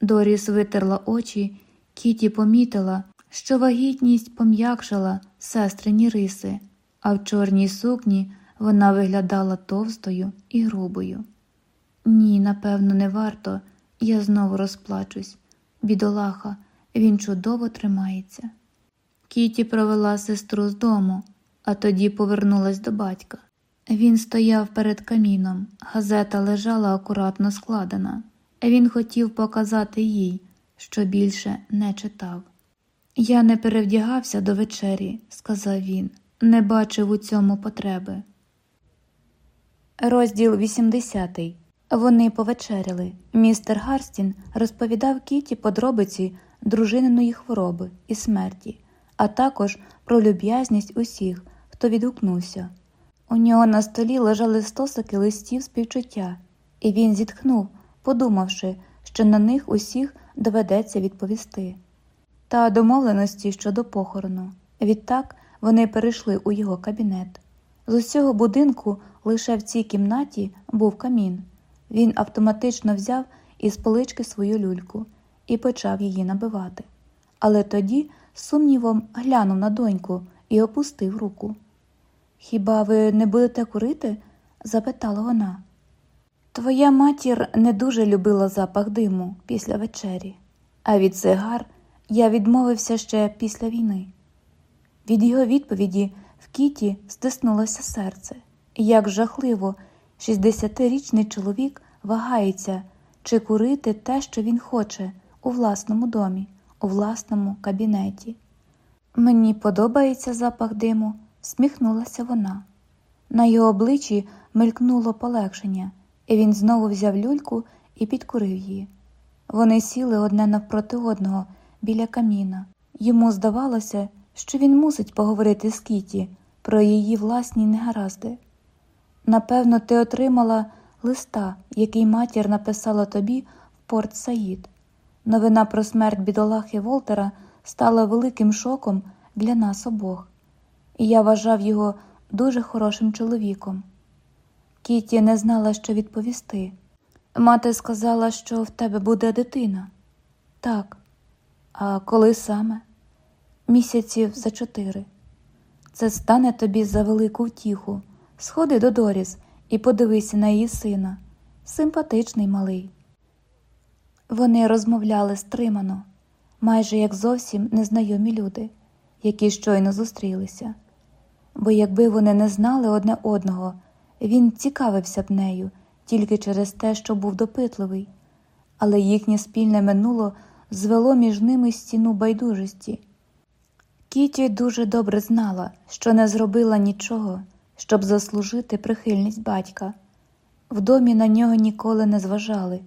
Доріс витерла очі, Кіті помітила, що вагітність пом'якшила сестрині риси, а в чорній сукні вона виглядала товстою і грубою. Ні, напевно, не варто, я знову розплачусь. Бідолаха, він чудово тримається. Кіті провела сестру з дому, а тоді повернулась до батька. Він стояв перед каміном, газета лежала акуратно складена. Він хотів показати їй, що більше не читав. Я не перевдягався до вечері, сказав він, не бачив у цьому потреби. Розділ 80 Вони повечеряли. Містер Гарстін розповідав Кіті подробиці дружининої хвороби і смерті, а також про люб'язність усіх, хто відгукнувся. У нього на столі лежали стосики листів співчуття, і він зітхнув, подумавши, що на них усіх доведеться відповісти. Та домовленості щодо похорону. Відтак вони перейшли у його кабінет. З усього будинку лише в цій кімнаті був камін. Він автоматично взяв із полички свою люльку і почав її набивати. Але тоді сумнівом глянув на доньку і опустив руку. Хіба ви не будете курити? запитала вона. Твоя матір не дуже любила запах диму після вечері, а від сигар я відмовився ще після війни. Від його відповіді в Кіті стиснулося серце. Як жахливо, 60-річний чоловік вагається, чи курити те, що він хоче, у власному домі, у власному кабінеті. Мені подобається запах диму, сміхнулася вона. На його обличчі мелькнуло полегшення, і він знову взяв люльку і підкурив її. Вони сіли одне навпроти одного біля каміна. Йому здавалося, що він мусить поговорити з Кіті про її власні негаразди. Напевно, ти отримала листа, який матір написала тобі в Порт Саїд. Новина про смерть бідолахи Волтера стала великим шоком для нас обох, і я вважав його дуже хорошим чоловіком. Кіті не знала, що відповісти. Мати сказала, що в тебе буде дитина. Так. А коли саме? Місяців за чотири. Це стане тобі за велику втіху. Сходи до Доріс і подивися на її сина. Симпатичний малий. Вони розмовляли стримано, майже як зовсім незнайомі люди, які щойно зустрілися. Бо якби вони не знали одне одного, він цікавився б нею тільки через те, що був допитливий, але їхнє спільне минуло звело між ними стіну байдужості. Кіті дуже добре знала, що не зробила нічого, щоб заслужити прихильність батька. В домі на нього ніколи не зважали.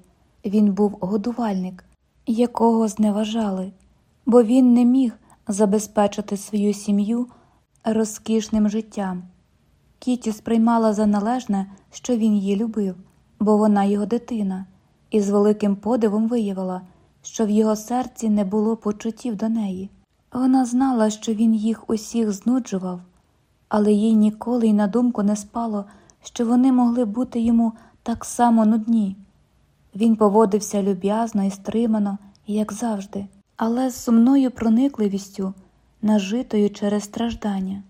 Він був годувальник, якого зневажали, бо він не міг забезпечити свою сім'ю розкішним життям. Кіті сприймала за належне, що він її любив, бо вона його дитина, і з великим подивом виявила, що в його серці не було почуттів до неї. Вона знала, що він їх усіх знуджував, але їй ніколи й на думку не спало, що вони могли бути йому так само нудні. Він поводився люб'язно і стримано, як завжди, але з сумною проникливістю, нажитою через страждання.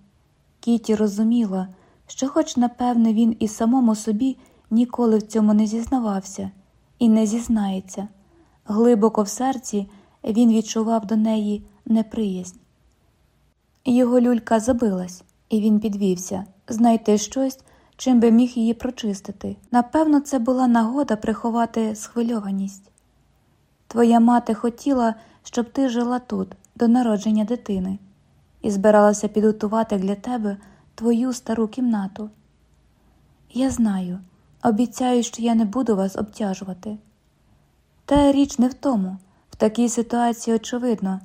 Кіті розуміла, що, хоч, напевне, він і самому собі ніколи в цьому не зізнавався і не зізнається, глибоко в серці він відчував до неї неприязнь. Його люлька забилась, і він підвівся знайти щось, чим би міг її прочистити. Напевно, це була нагода приховати схвильованість. Твоя мати хотіла, щоб ти жила тут, до народження дитини, і збиралася підготувати для тебе твою стару кімнату. Я знаю, обіцяю, що я не буду вас обтяжувати. Та річ не в тому, в такій ситуації очевидно,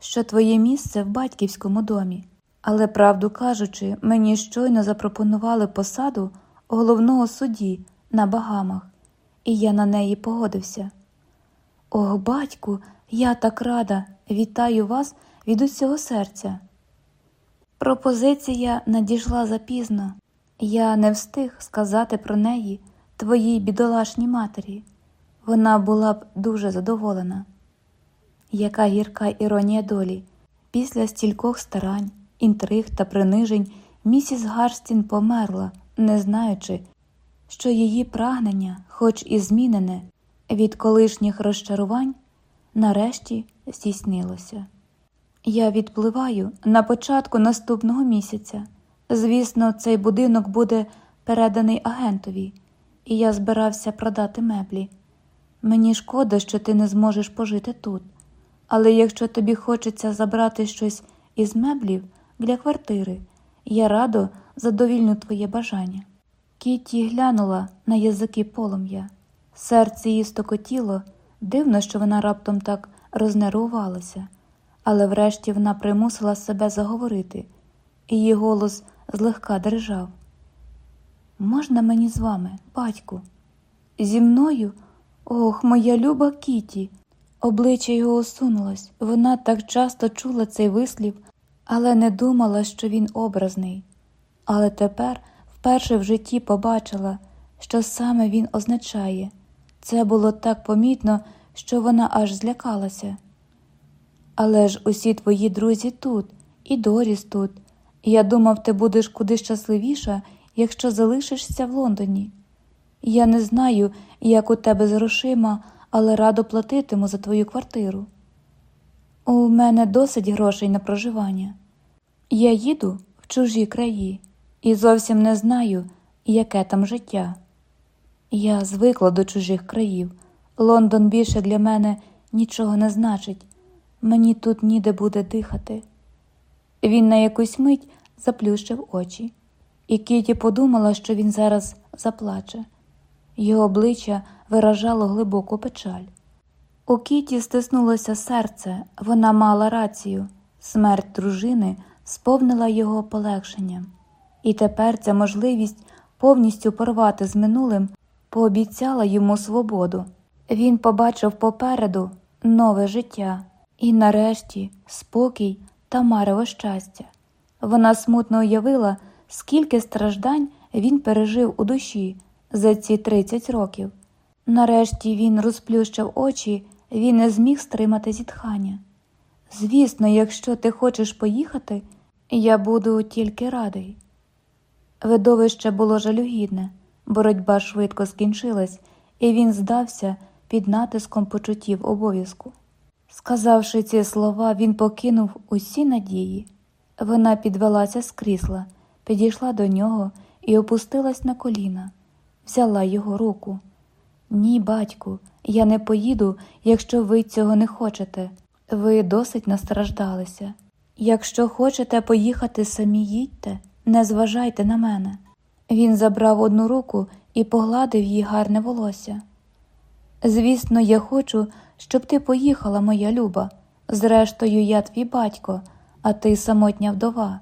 що твоє місце в батьківському домі. Але, правду кажучи, мені щойно запропонували посаду головного судді на Багамах, і я на неї погодився. Ох, батьку, я так рада, вітаю вас від усього серця. Пропозиція надійшла запізно, я не встиг сказати про неї твоїй бідолашній матері. Вона була б дуже задоволена. Яка гірка іронія долі, після стількох старань інтриг та принижень місіс Гарстін померла, не знаючи, що її прагнення, хоч і змінене від колишніх розчарувань, нарешті здійснилося. Я відпливаю на початку наступного місяця. Звісно, цей будинок буде переданий агентові, і я збирався продати меблі. Мені шкода, що ти не зможеш пожити тут, але якщо тобі хочеться забрати щось із меблів, для квартири. Я радо задовільню твоє бажання. Кіті глянула на язики полум'я. Серце її стокотіло, дивно, що вона раптом так рознервувалася, але врешті вона примусила себе заговорити, і її голос злегка дрижав. Можна мені з вами, батьку? Зі мною? Ох, моя люба Кіті. Обличчя його осунулось. Вона так часто чула цей вислів але не думала, що він образний. Але тепер вперше в житті побачила, що саме він означає. Це було так помітно, що вона аж злякалася. Але ж усі твої друзі тут, і Доріс тут. Я думав, ти будеш куди щасливіша, якщо залишишся в Лондоні. Я не знаю, як у тебе з грошима, але радо платитиму за твою квартиру. У мене досить грошей на проживання. Я їду в чужі краї і зовсім не знаю, яке там життя. Я звикла до чужих країв. Лондон більше для мене нічого не значить, мені тут ніде буде дихати. Він на якусь мить заплющив очі, і Кіті подумала, що він зараз заплаче. Його обличчя виражало глибоку печаль. У Кіті стиснулося серце, вона мала рацію. Смерть дружини сповнила його полегшенням, і тепер ця можливість повністю порвати з минулим пообіцяла йому свободу. Він побачив попереду нове життя і, нарешті, спокій та марево щастя. Вона смутно уявила, скільки страждань він пережив у душі за ці 30 років. Нарешті він розплющив очі, він не зміг стримати зітхання. Звісно, якщо ти хочеш поїхати, я буду тільки радий. Видовище було жалюгідне, боротьба швидко скінчилась, і він здався під натиском почуттів обов'язку. Сказавши ці слова, він покинув усі надії. Вона підвелася з крісла, підійшла до нього і опустилась на коліна, взяла його руку. Ні, батьку, я не поїду, якщо ви цього не хочете. Ви досить настраждалися. Якщо хочете поїхати самі їдьте, не зважайте на мене. Він забрав одну руку і погладив їй гарне волосся. Звісно, я хочу, щоб ти поїхала, моя люба. Зрештою, я твій батько, а ти самотня вдова.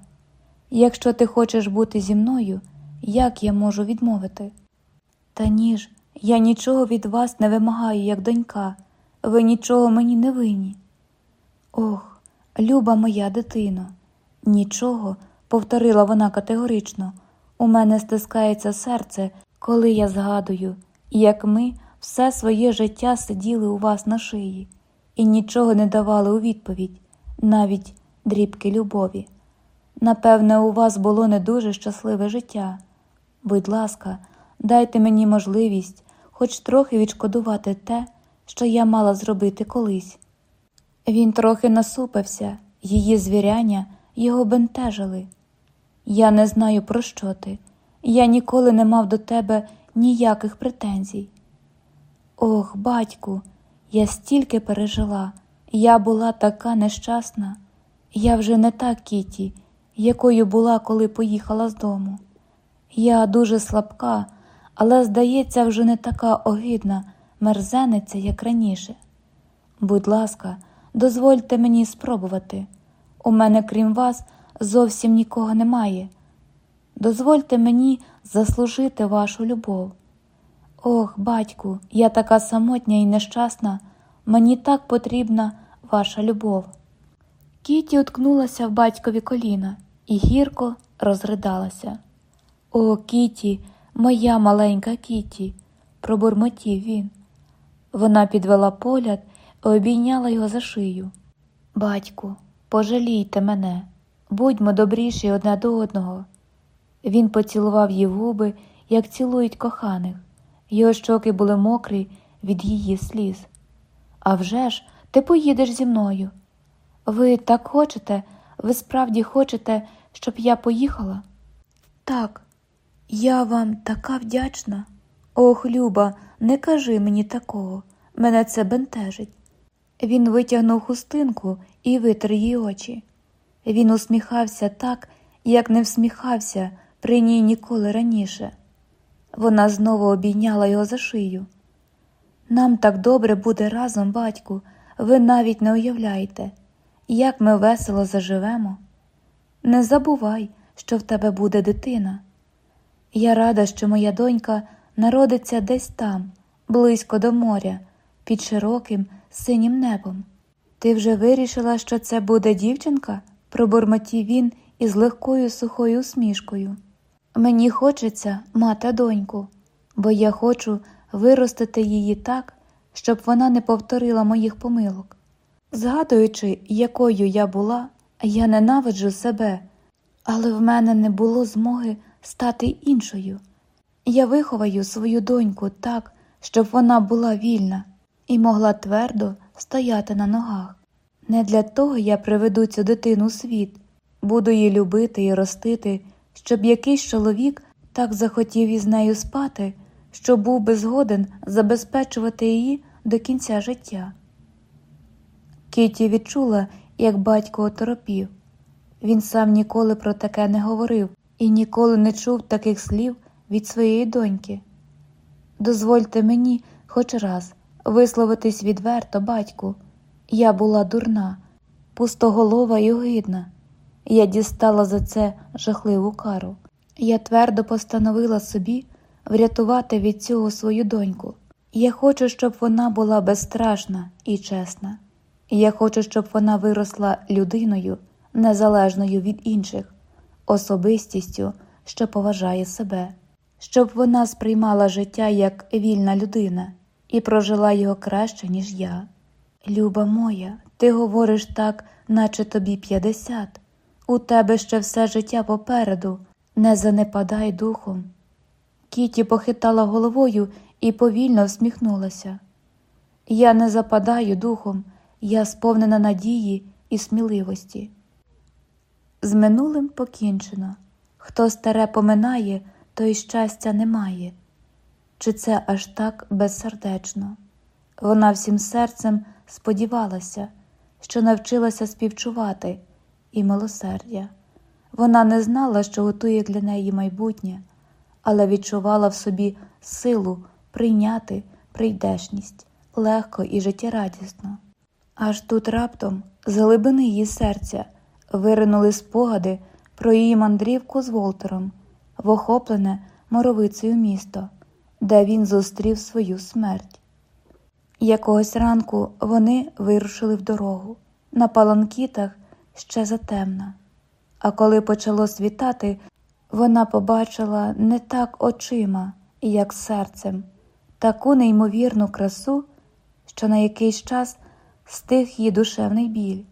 Якщо ти хочеш бути зі мною, як я можу відмовити? Та ні ж, я нічого від вас не вимагаю, як донька, ви нічого мені не винні. Ох, люба моя дитино, нічого, повторила вона категорично. У мене стискається серце, коли я згадую, як ми все своє життя сиділи у вас на шиї і нічого не давали у відповідь, навіть дрібки любові. Напевне, у вас було не дуже щасливе життя. Будь ласка, дайте мені можливість хоч трохи відшкодувати те, що я мала зробити колись. Він трохи насупився, її звіряння його бентежили. Я не знаю, про що ти. Я ніколи не мав до тебе ніяких претензій. Ох, батьку, я стільки пережила, я була така нещасна, я вже не та Кіті, якою була, коли поїхала з дому. Я дуже слабка, але, здається, вже не така огидна мерзениця, як раніше. Будь ласка, дозвольте мені спробувати. У мене, крім вас, зовсім нікого немає. Дозвольте мені заслужити вашу любов. Ох, батьку, я така самотня і нещасна, мені так потрібна ваша любов. Кіті уткнулася в батькові коліна і гірко розридалася. О, Кіті, моя маленька Кіті, пробурмотів він. Вона підвела погляд і обійняла його за шию. Батьку, пожалійте мене, будьмо добріші одне до одного. Він поцілував її губи, як цілують коханих. Його щоки були мокрі від її сліз. «А вже ж, ти поїдеш зі мною. Ви так хочете, ви справді хочете, щоб я поїхала? Так, я вам така вдячна. Ох, Люба, не кажи мені такого, мене це бентежить. Він витягнув хустинку і витер її очі. Він усміхався так, як не всміхався при ній ніколи раніше. Вона знову обійняла його за шию. Нам так добре буде разом, батьку, ви навіть не уявляєте, як ми весело заживемо. Не забувай, що в тебе буде дитина. Я рада, що моя донька народиться десь там, близько до моря, під широким синім небом. Ти вже вирішила, що це буде дівчинка? пробурмотів він із легкою сухою усмішкою. Мені хочеться мати доньку, бо я хочу виростити її так, щоб вона не повторила моїх помилок. Згадуючи, якою я була, я ненавиджу себе, але в мене не було змоги стати іншою. Я виховаю свою доньку так, щоб вона була вільна і могла твердо стояти на ногах. Не для того я приведу цю дитину у світ, буду її любити і ростити щоб якийсь чоловік так захотів із нею спати, що був би згоден забезпечувати її до кінця життя. Кіті відчула, як батько оторопів. Він сам ніколи про таке не говорив і ніколи не чув таких слів від своєї доньки. Дозвольте мені хоч раз висловитись відверто, батьку. Я була дурна, пустоголова і огидна. Я дістала за це жахливу кару. Я твердо постановила собі врятувати від цього свою доньку. Я хочу, щоб вона була безстрашна і чесна. Я хочу, щоб вона виросла людиною, незалежною від інших, особистістю, що поважає себе, щоб вона сприймала життя як вільна людина і прожила його краще, ніж я. Люба моя, ти говориш так, наче тобі п'ятдесят. У тебе ще все життя попереду, не занепадай духом. Кіті похитала головою і повільно всміхнулася. Я не западаю духом, я сповнена надії і сміливості. З минулим покінчено. Хто старе поминає, той щастя не має. Чи це аж так безсердечно? Вона всім серцем сподівалася, що навчилася співчувати і милосердя. Вона не знала, що готує для неї майбутнє, але відчувала в собі силу прийняти прийдешність легко і життєрадісно. Аж тут раптом, з глибини її серця, виринули спогади про її мандрівку з Волтером в охоплене моровицею місто, де він зустрів свою смерть. Якогось ранку вони вирушили в дорогу на паланкітах ще затемна. А коли почало світати, вона побачила не так очима, як серцем, таку неймовірну красу, що на якийсь час стих її душевний біль.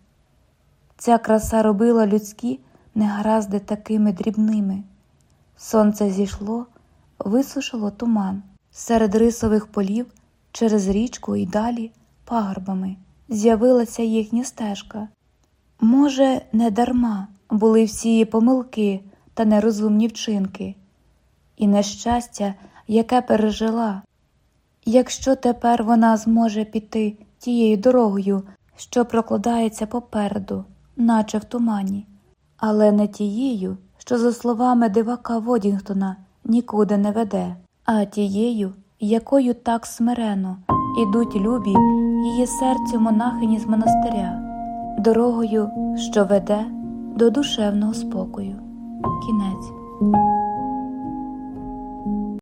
Ця краса робила людські негаразди такими дрібними. Сонце зійшло, висушило туман серед рисових полів через річку і далі пагорбами з'явилася їхня стежка. Може, не дарма були всі її помилки та нерозумні вчинки, і нещастя, яке пережила. Якщо тепер вона зможе піти тією дорогою, що прокладається попереду, наче в тумані, але не тією, що, за словами дивака Водінгтона, нікуди не веде, а тією, якою так смирено ідуть любі її серцю монахині з монастиря, дорогою, що веде до душевного спокою. Кінець.